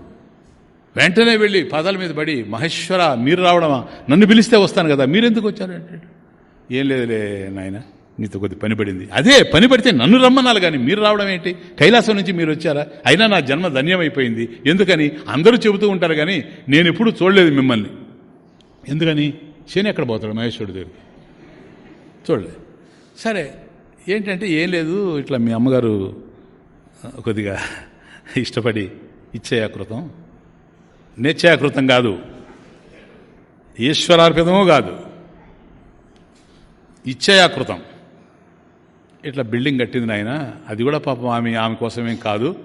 వెంటనే వెళ్ళి పదాల మీద పడి మహేశ్వర మీరు రావడమా? నన్ను పిలిస్తే వస్తాను కదా మీరెందుకు వచ్చారు? అంటాడు. ఏం లేదులే నాయన. నీతో కొద్ది పని పడింది. అదే పని పడితే నన్ను రమ్మనాలి కానీ మీరు రావడం ఏంటి? కైలాసం నుంచి మీరు వచ్చారా? అయినా నా జన్మ ధన్యమైపోయింది. ఎందుకని? అందరూ చెబుతూ ఉంటారు కానీ నేను ఎప్పుడు చూడలేదు మిమ్మల్ని. ఎందుకని? శని ఎక్కడ పోతాడు? మహేశ్వరుడు దగ్గరికి. చూడలేదు సరే ఏంటంటే ఏం లేదు ఇట్లా మీ అమ్మగారు కొద్దిగా ఇష్టపడి ఇచ్చేయాకృతం. నిత్యాకృతం కాదు. ఈశ్వరార్పితమూ కాదు. ఇచ్చయాకృతం. ఇట్లా బిల్డింగ్ కట్టింది నాయన. అది కూడా పాపం ఆమె ఆమె కోసమేం కాదు.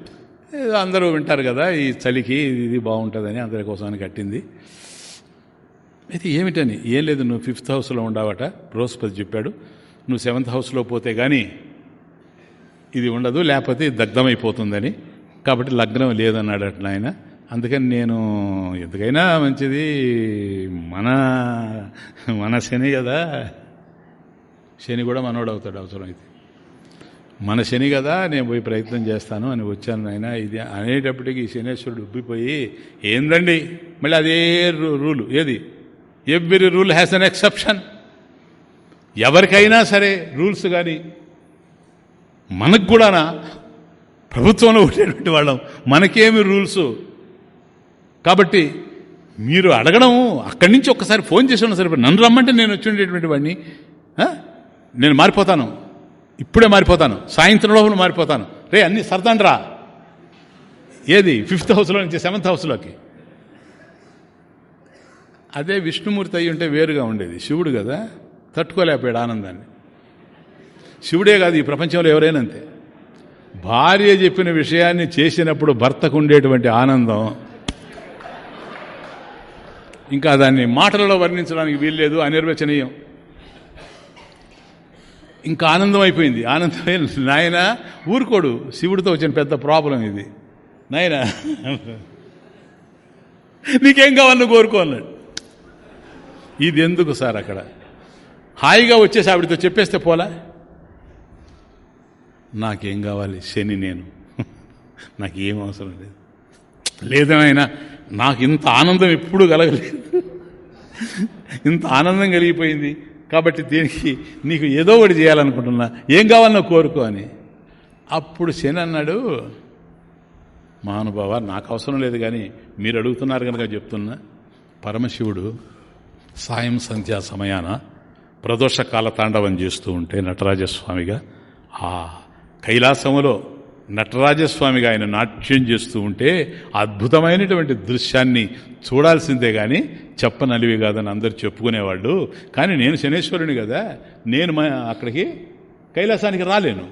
అందరూ వింటారు కదా ఈ చలికి ఇది బాగుంటుందని అందరి కోసమని కట్టింది. అయితే ఏమిటని? ఏం లేదు నువ్వు ఫిఫ్త్ హౌస్లో ఉండవట. బృహస్పతి చెప్పాడు నువ్వు సెవెంత్ హౌస్లో పోతే కానీ ఇది ఉండదు లేకపోతే దగ్ధమైపోతుందని. కాబట్టి లగ్నం లేదన్నాడు అట్లా ఆయన అందుకని నేను ఎందుకైనా మంచిది మన మన శని కదా. శని కూడా మనోడవుతాడు అవసరం అయితే మన శని కదా నేను పోయి ప్రయత్నం చేస్తాను అని వచ్చాను ఆయన ఇది అనేటప్పటికీ శనేశ్వరుడు ఉబ్బిపోయి ఏందండి? మళ్ళీ అదే రూలు. ఏది? Every rule has an exception ఎవరికైనా సరే రూల్స్ కానీ మనకు కూడానా? ప్రభుత్వంలో ఉండేటువంటి వాళ్ళం మనకేమి రూల్స్? కాబట్టి మీరు అడగడం అక్కడి నుంచి ఒక్కసారి ఫోన్ చేసి సరే నన్ను రమ్మంటే నేను వచ్చి ఉండేటువంటి వాడిని నేను మారిపోతాను. ఇప్పుడే మారిపోతాను. సాయంత్రం లోపల మారిపోతాను. రే అన్ని సర్దండ్రా. ఏది? ఫిఫ్త్ హౌస్లో నుంచి సెవెంత్ హౌస్లోకి? అదే విష్ణుమూర్తి అయ్యి ఉంటే వేరుగా ఉండేది. శివుడు కదా. తట్టుకోలేకపోయాడు ఆనందాన్ని. శివుడే కాదు ఈ ప్రపంచంలో ఎవరైనా అంతే. భార్య చెప్పిన విషయాన్ని చేసినప్పుడు భర్తకు ఉండేటువంటి ఆనందం. ఇంకా దాన్ని మాటలలో వర్ణించడానికి వీల్లేదు అనిర్వచనీయం. ఇంకా ఆనందం అయిపోయింది. ఆనందమైన నాయన ఊరుకోడు. శివుడితో వచ్చిన పెద్ద ప్రాబ్లం ఇది. నాయన. నీకేం కావాలని కోరుకో అన్నాడు. ఇది ఎందుకు సార్ అక్కడ? హాయిగా వచ్చేసి ఆవిడతో చెప్పేస్తే పోలా? నాకేం కావాలి? శని నేను. నాకు ఏం అవసరం లేదు. లేదేమైనా నాకు ఇంత ఆనందం ఎప్పుడు కలగలేదు. ఇంత ఆనందం కలిగిపోయింది. కాబట్టి దీనికి నీకు ఏదో ఒకటి చేయాలనుకుంటున్నా. ఏం కావాలన్నా కోరుకో అని. అప్పుడు శని అన్నాడు మహానుభావ నాకు అవసరం లేదు కానీ మీరు అడుగుతున్నారు కనుక చెప్తున్నా. పరమశివుడు సాయం సంధ్యా సమయాన ప్రదోష కాల తాండవం చేస్తూ ఉంటే నటరాజస్వామిగా ఆ కైలాసములో నటరాజస్వామిగా ఆయన నాట్యం చేస్తూ ఉంటే అద్భుతమైనటువంటి దృశ్యాన్ని చూడాల్సిందే కానీ చెప్పనలివి కాదని అందరు చెప్పుకునేవాళ్ళు. కానీ నేను శనేశ్వరుని కదా నేను అక్కడికి కైలాసానికి రాలేను.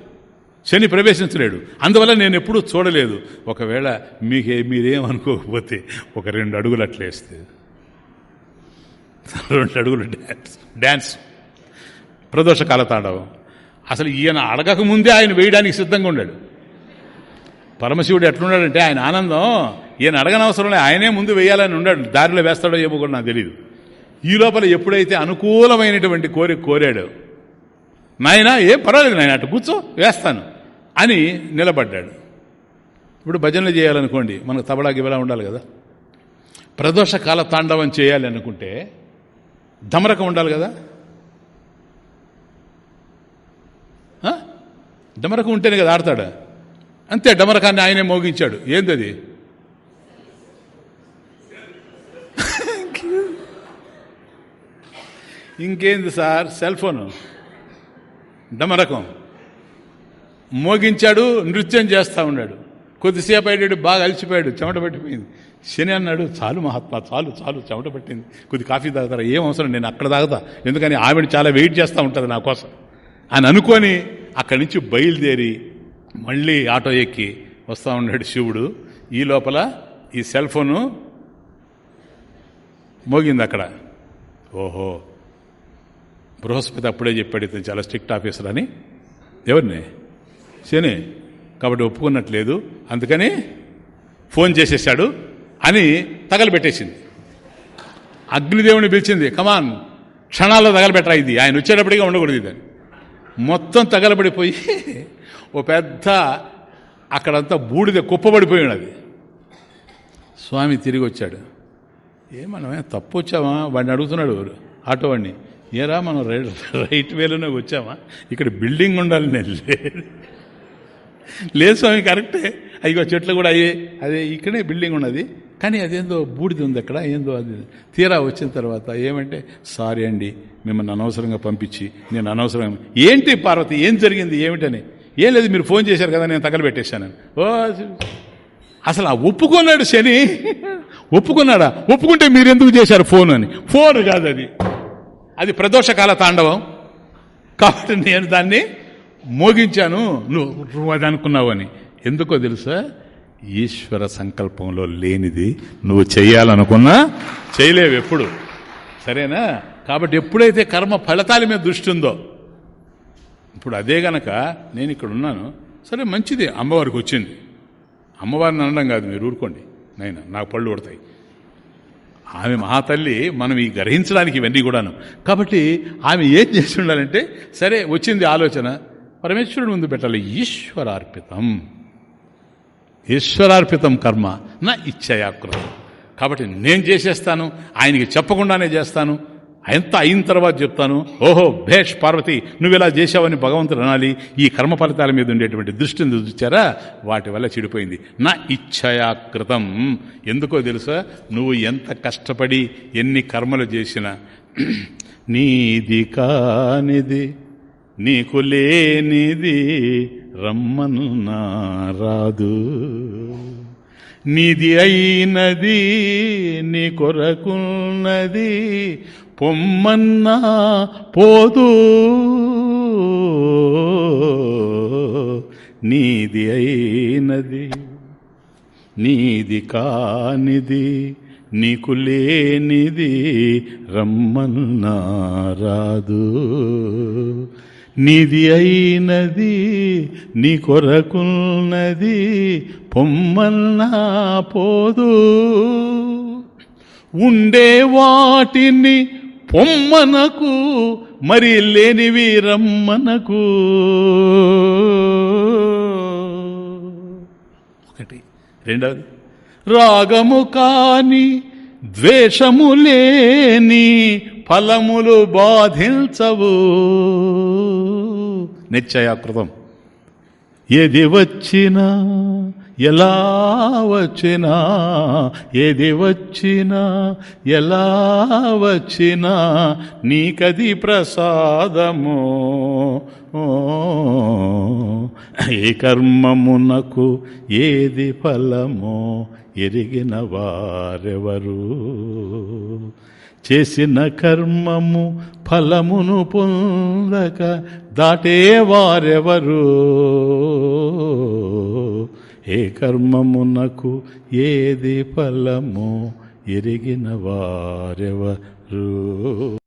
శని ప్రవేశించలేడు. అందువల్ల నేను ఎప్పుడూ చూడలేదు. ఒకవేళ మీకే మీరేమనుకోకపోతే ఒక రెండు అడుగులు అట్లేస్తే రెండు అడుగులు డ్యాన్స్ డ్యాన్స్ ప్రదోష కాలతాండవం. అసలు ఈయన అడగక ముందే ఆయన వేయడానికి సిద్ధంగా ఉన్నాడు పరమశివుడు ఎట్లున్నాడంటే ఆయన ఆనందం. ఈయన అడగనవసరం ఆయనే ముందు వేయాలని ఉన్నాడు. దారిలో వేస్తాడో ఏమో కూడా నాకు తెలియదు ఈ లోపల ఎప్పుడైతే అనుకూలమైనటువంటి కోరిక కోరాడు నాయన ఏం పర్వాలేదు నాయన అటు కూర్చో వేస్తాను అని నిలబడ్డాడు. ఇప్పుడు భజనలు చేయాలనుకోండి మనకు తబలా గిబలా ఉండాలి కదా. ప్రదోష కాల తాండవం చేయాలి అనుకుంటే ధమరకం ఉండాలి కదా. ధమరకం ఉంటేనే కదా ఆడతాడు. అంతే డమరకాన్ని ఆయనే మోగించాడు. ఏందది? ఇంకేంది సార్? Cell phone. డమరకం. మోగించాడు నృత్యం చేస్తూ ఉన్నాడు. కొద్దిసేపు అయ్యాడు బాగా అలసిపోయాడు చెమట పట్టిపోయింది. శని అన్నాడు చాలు మహాత్మా చాలు చాలు చెమట పట్టింది. కొద్ది కాఫీ తాగుతారా? ఏం అవసరం నేను అక్కడ తాగుతా. ఎందుకని ఆవిడ చాలా వెయిట్ చేస్తూ ఉంటుంది నా కోసం. అని అనుకొని అక్కడి నుంచి బయలుదేరి మళ్ళీ ఆటో ఎక్కి వస్తూ ఉన్నాడు శివుడు. ఈ లోపల ఈ సెల్ ఫోను మోగింది అక్కడ. ఓహో. బృహస్పతి అప్పుడే చెప్పాడు ఇతను చాలా స్ట్రిక్ట్ ఆఫీసర్ అని. ఎవరిని? శని. కాబట్టి ఒప్పుకున్నట్లేదు. అందుకని ఫోన్ చేసేసాడు అని తగలబెట్టేసింది. అగ్నిదేవుని పిలిచింది కమాన్ క్షణాల్లో తగలబెట్టరా ఇది? ఆయన వచ్చేటప్పటికే ఉండకూడదు ఇది. మొత్తం తగలబడిపోయి ఓ పెద్ద అక్కడంతా బూడిద కుప్పబడిపోయి ఉన్నది స్వామి తిరిగి వచ్చాడు మనం తప్పు వచ్చామా? వాడిని అడుగుతున్నాడు ఎవరు? ఆటో వాడిని. ఏరా మనం రైట్ రైట్ వేలోనే వచ్చామా? ఇక్కడ బిల్డింగ్ ఉండాలి నేను లేదు లేదు స్వామి కరెక్టే. అయ్యో చెట్లు కూడా అయ్యే అదే ఇక్కడే బిల్డింగ్ ఉన్నది. కానీ అదేందో బూడిది ఉంది అక్కడ ఏందో అది. తీరా వచ్చిన తర్వాత ఏమంటే సారీ అండి మిమ్మల్ని అనవసరంగా పంపించి నేను అనవసరంగా ఏంటి పార్వతి ఏం జరిగింది ఏమిటని? ఏం లేదు మీరు ఫోన్ చేశారు కదా నేను తగలబెట్టేశాను. ఓ అసలు ఆ ఒప్పుకున్నాడు శని. ఒప్పుకున్నాడా? ఒప్పుకుంటే మీరు ఎందుకు చేశారు ఫోన్ అని. ఫోన్ కాదు అది. అది ప్రదోషకాల తాండవం. కాబట్టి నేను దాన్ని మోగించాను. నువ్వు నువ్వు అది అనుకున్నావు అని. ఎందుకో తెలుసా? ఈశ్వర సంకల్పంలో లేనిది నువ్వు చేయాలనుకున్నా చేయలేవు ఎప్పుడు. సరేనా? కాబట్టి ఎప్పుడైతే కర్మ ఫలితాల మీద దృష్టి ఉందో ఇప్పుడు అదే గనక నేను ఇక్కడ ఉన్నాను. సరే మంచిది. అమ్మవారికి వచ్చింది. అమ్మవారిని అనడం కాదు మీరు ఊరుకోండి. నైనా నాకు పళ్ళు కొడతాయి. ఆమె మహాతల్లి మనం ఈ గ్రహించడానికి ఇవన్నీ కూడాను. కాబట్టి ఆమె ఏం చేసి ఉండాలంటే సరే వచ్చింది ఆలోచన. పరమేశ్వరుడు ముందు పెట్టాలి. ఈశ్వరార్పితం. ఈశ్వరార్పితం కర్మ. నా ఇచ్చయాకృతం. కాబట్టి నేను చేసేస్తాను ఆయనకి చెప్పకుండానే చేస్తాను. ఎంత అయిన తర్వాత చెప్తాను? ఓహో భేష్ పార్వతి నువ్వు ఇలా చేశావని భగవంతుడు అనాలి. ఈ కర్మ ఫలితాల మీద ఉండేటువంటి దృష్టిని చూచారా వాటి వల్ల చెడిపోయింది. నా ఇచ్ఛయాకృతం ఎందుకో తెలుసా? నువ్వు ఎంత కష్టపడి ఎన్ని కర్మలు చేసినా నీది కానిది నీకు లేనిది రమ్మన్నా రాదు. నీది అయినది నీ కొరకున్నది పొమ్మన్నా పోదు. నీది అయినది నీది కానిది నీకు లేనిది రమ్మన్నా రాదు. నీది అయినది నీ కొరకున్నది పొమ్మన్నా పోదు. ఉండే వాటిని పొమ్మనకు మరి లేనివి రమ్మనకు ఒకటి. రెండవది. రాగము కాని ద్వేషము లేని ఫలములు బాధించవు. నిశ్చయాకృతం. ఏది వచ్చినా ఎలా వచ్చినా ఏది వచ్చినా ఎలా వచ్చినా నీకది ప్రసాదము. ఓ, ఏ కర్మమునకు ఏది ఫలమో ఎరిగిన వారెవరు? చేసిన కర్మము ఫలమును పొందక దాటేవారెవరు ఏ కర్మమునకు ఏది ఫలము? ఎరిగిన వారెవరు?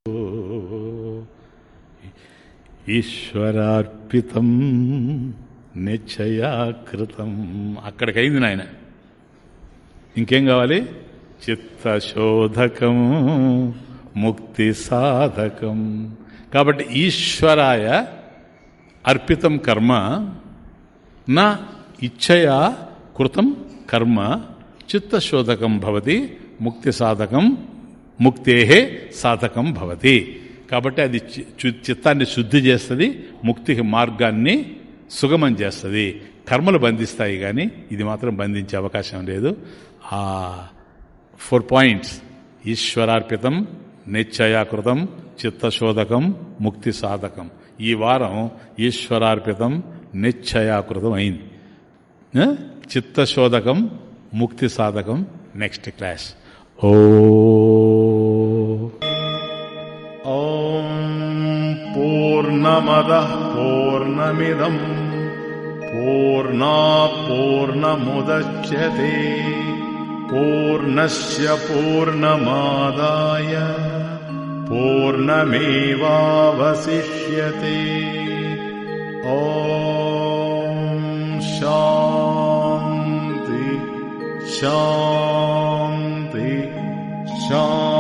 ఈశ్వరార్పితం నిశ్చయాకృతం. అక్కడికైంది నాయన. ఇంకేం కావాలి? చిత్తశోధకం ముక్తి సాధకం. కాబట్టి ఈశ్వరాయ అర్పితం కర్మ నా ఇచ్చయా కృతం కర్మ చిత్తశోధకం భవతి ముక్తి సాధకం ముక్తేహే సాధకం భవతి. కాబట్టి అది చిత్తాన్ని శుద్ధి చేస్తుంది ముక్తికి మార్గాన్ని సుగమం చేస్తుంది. కర్మలు బంధిస్తాయి కానీ ఇది మాత్రం బంధించే అవకాశం లేదు. ఆ ఫోర్ పాయింట్స్. ఈశ్వరార్పితం నిశ్చయాకృతం చిత్తశోధకం ముక్తి సాధకం. ఈ వారం ఈశ్వరార్పితం నిశ్చయాకృతం అయింది. चित्तशोधकम् मुक्तिसाधकम् नेक्स्ट् क्लास् ओ पूर्णमदः पूर्णमिदम् पूर्णा पूर्णमुदच्यते पूर्णस्य पूर्णमादाय पूर्णमेवावसिष्यते ॐ शान्ति शान्ति।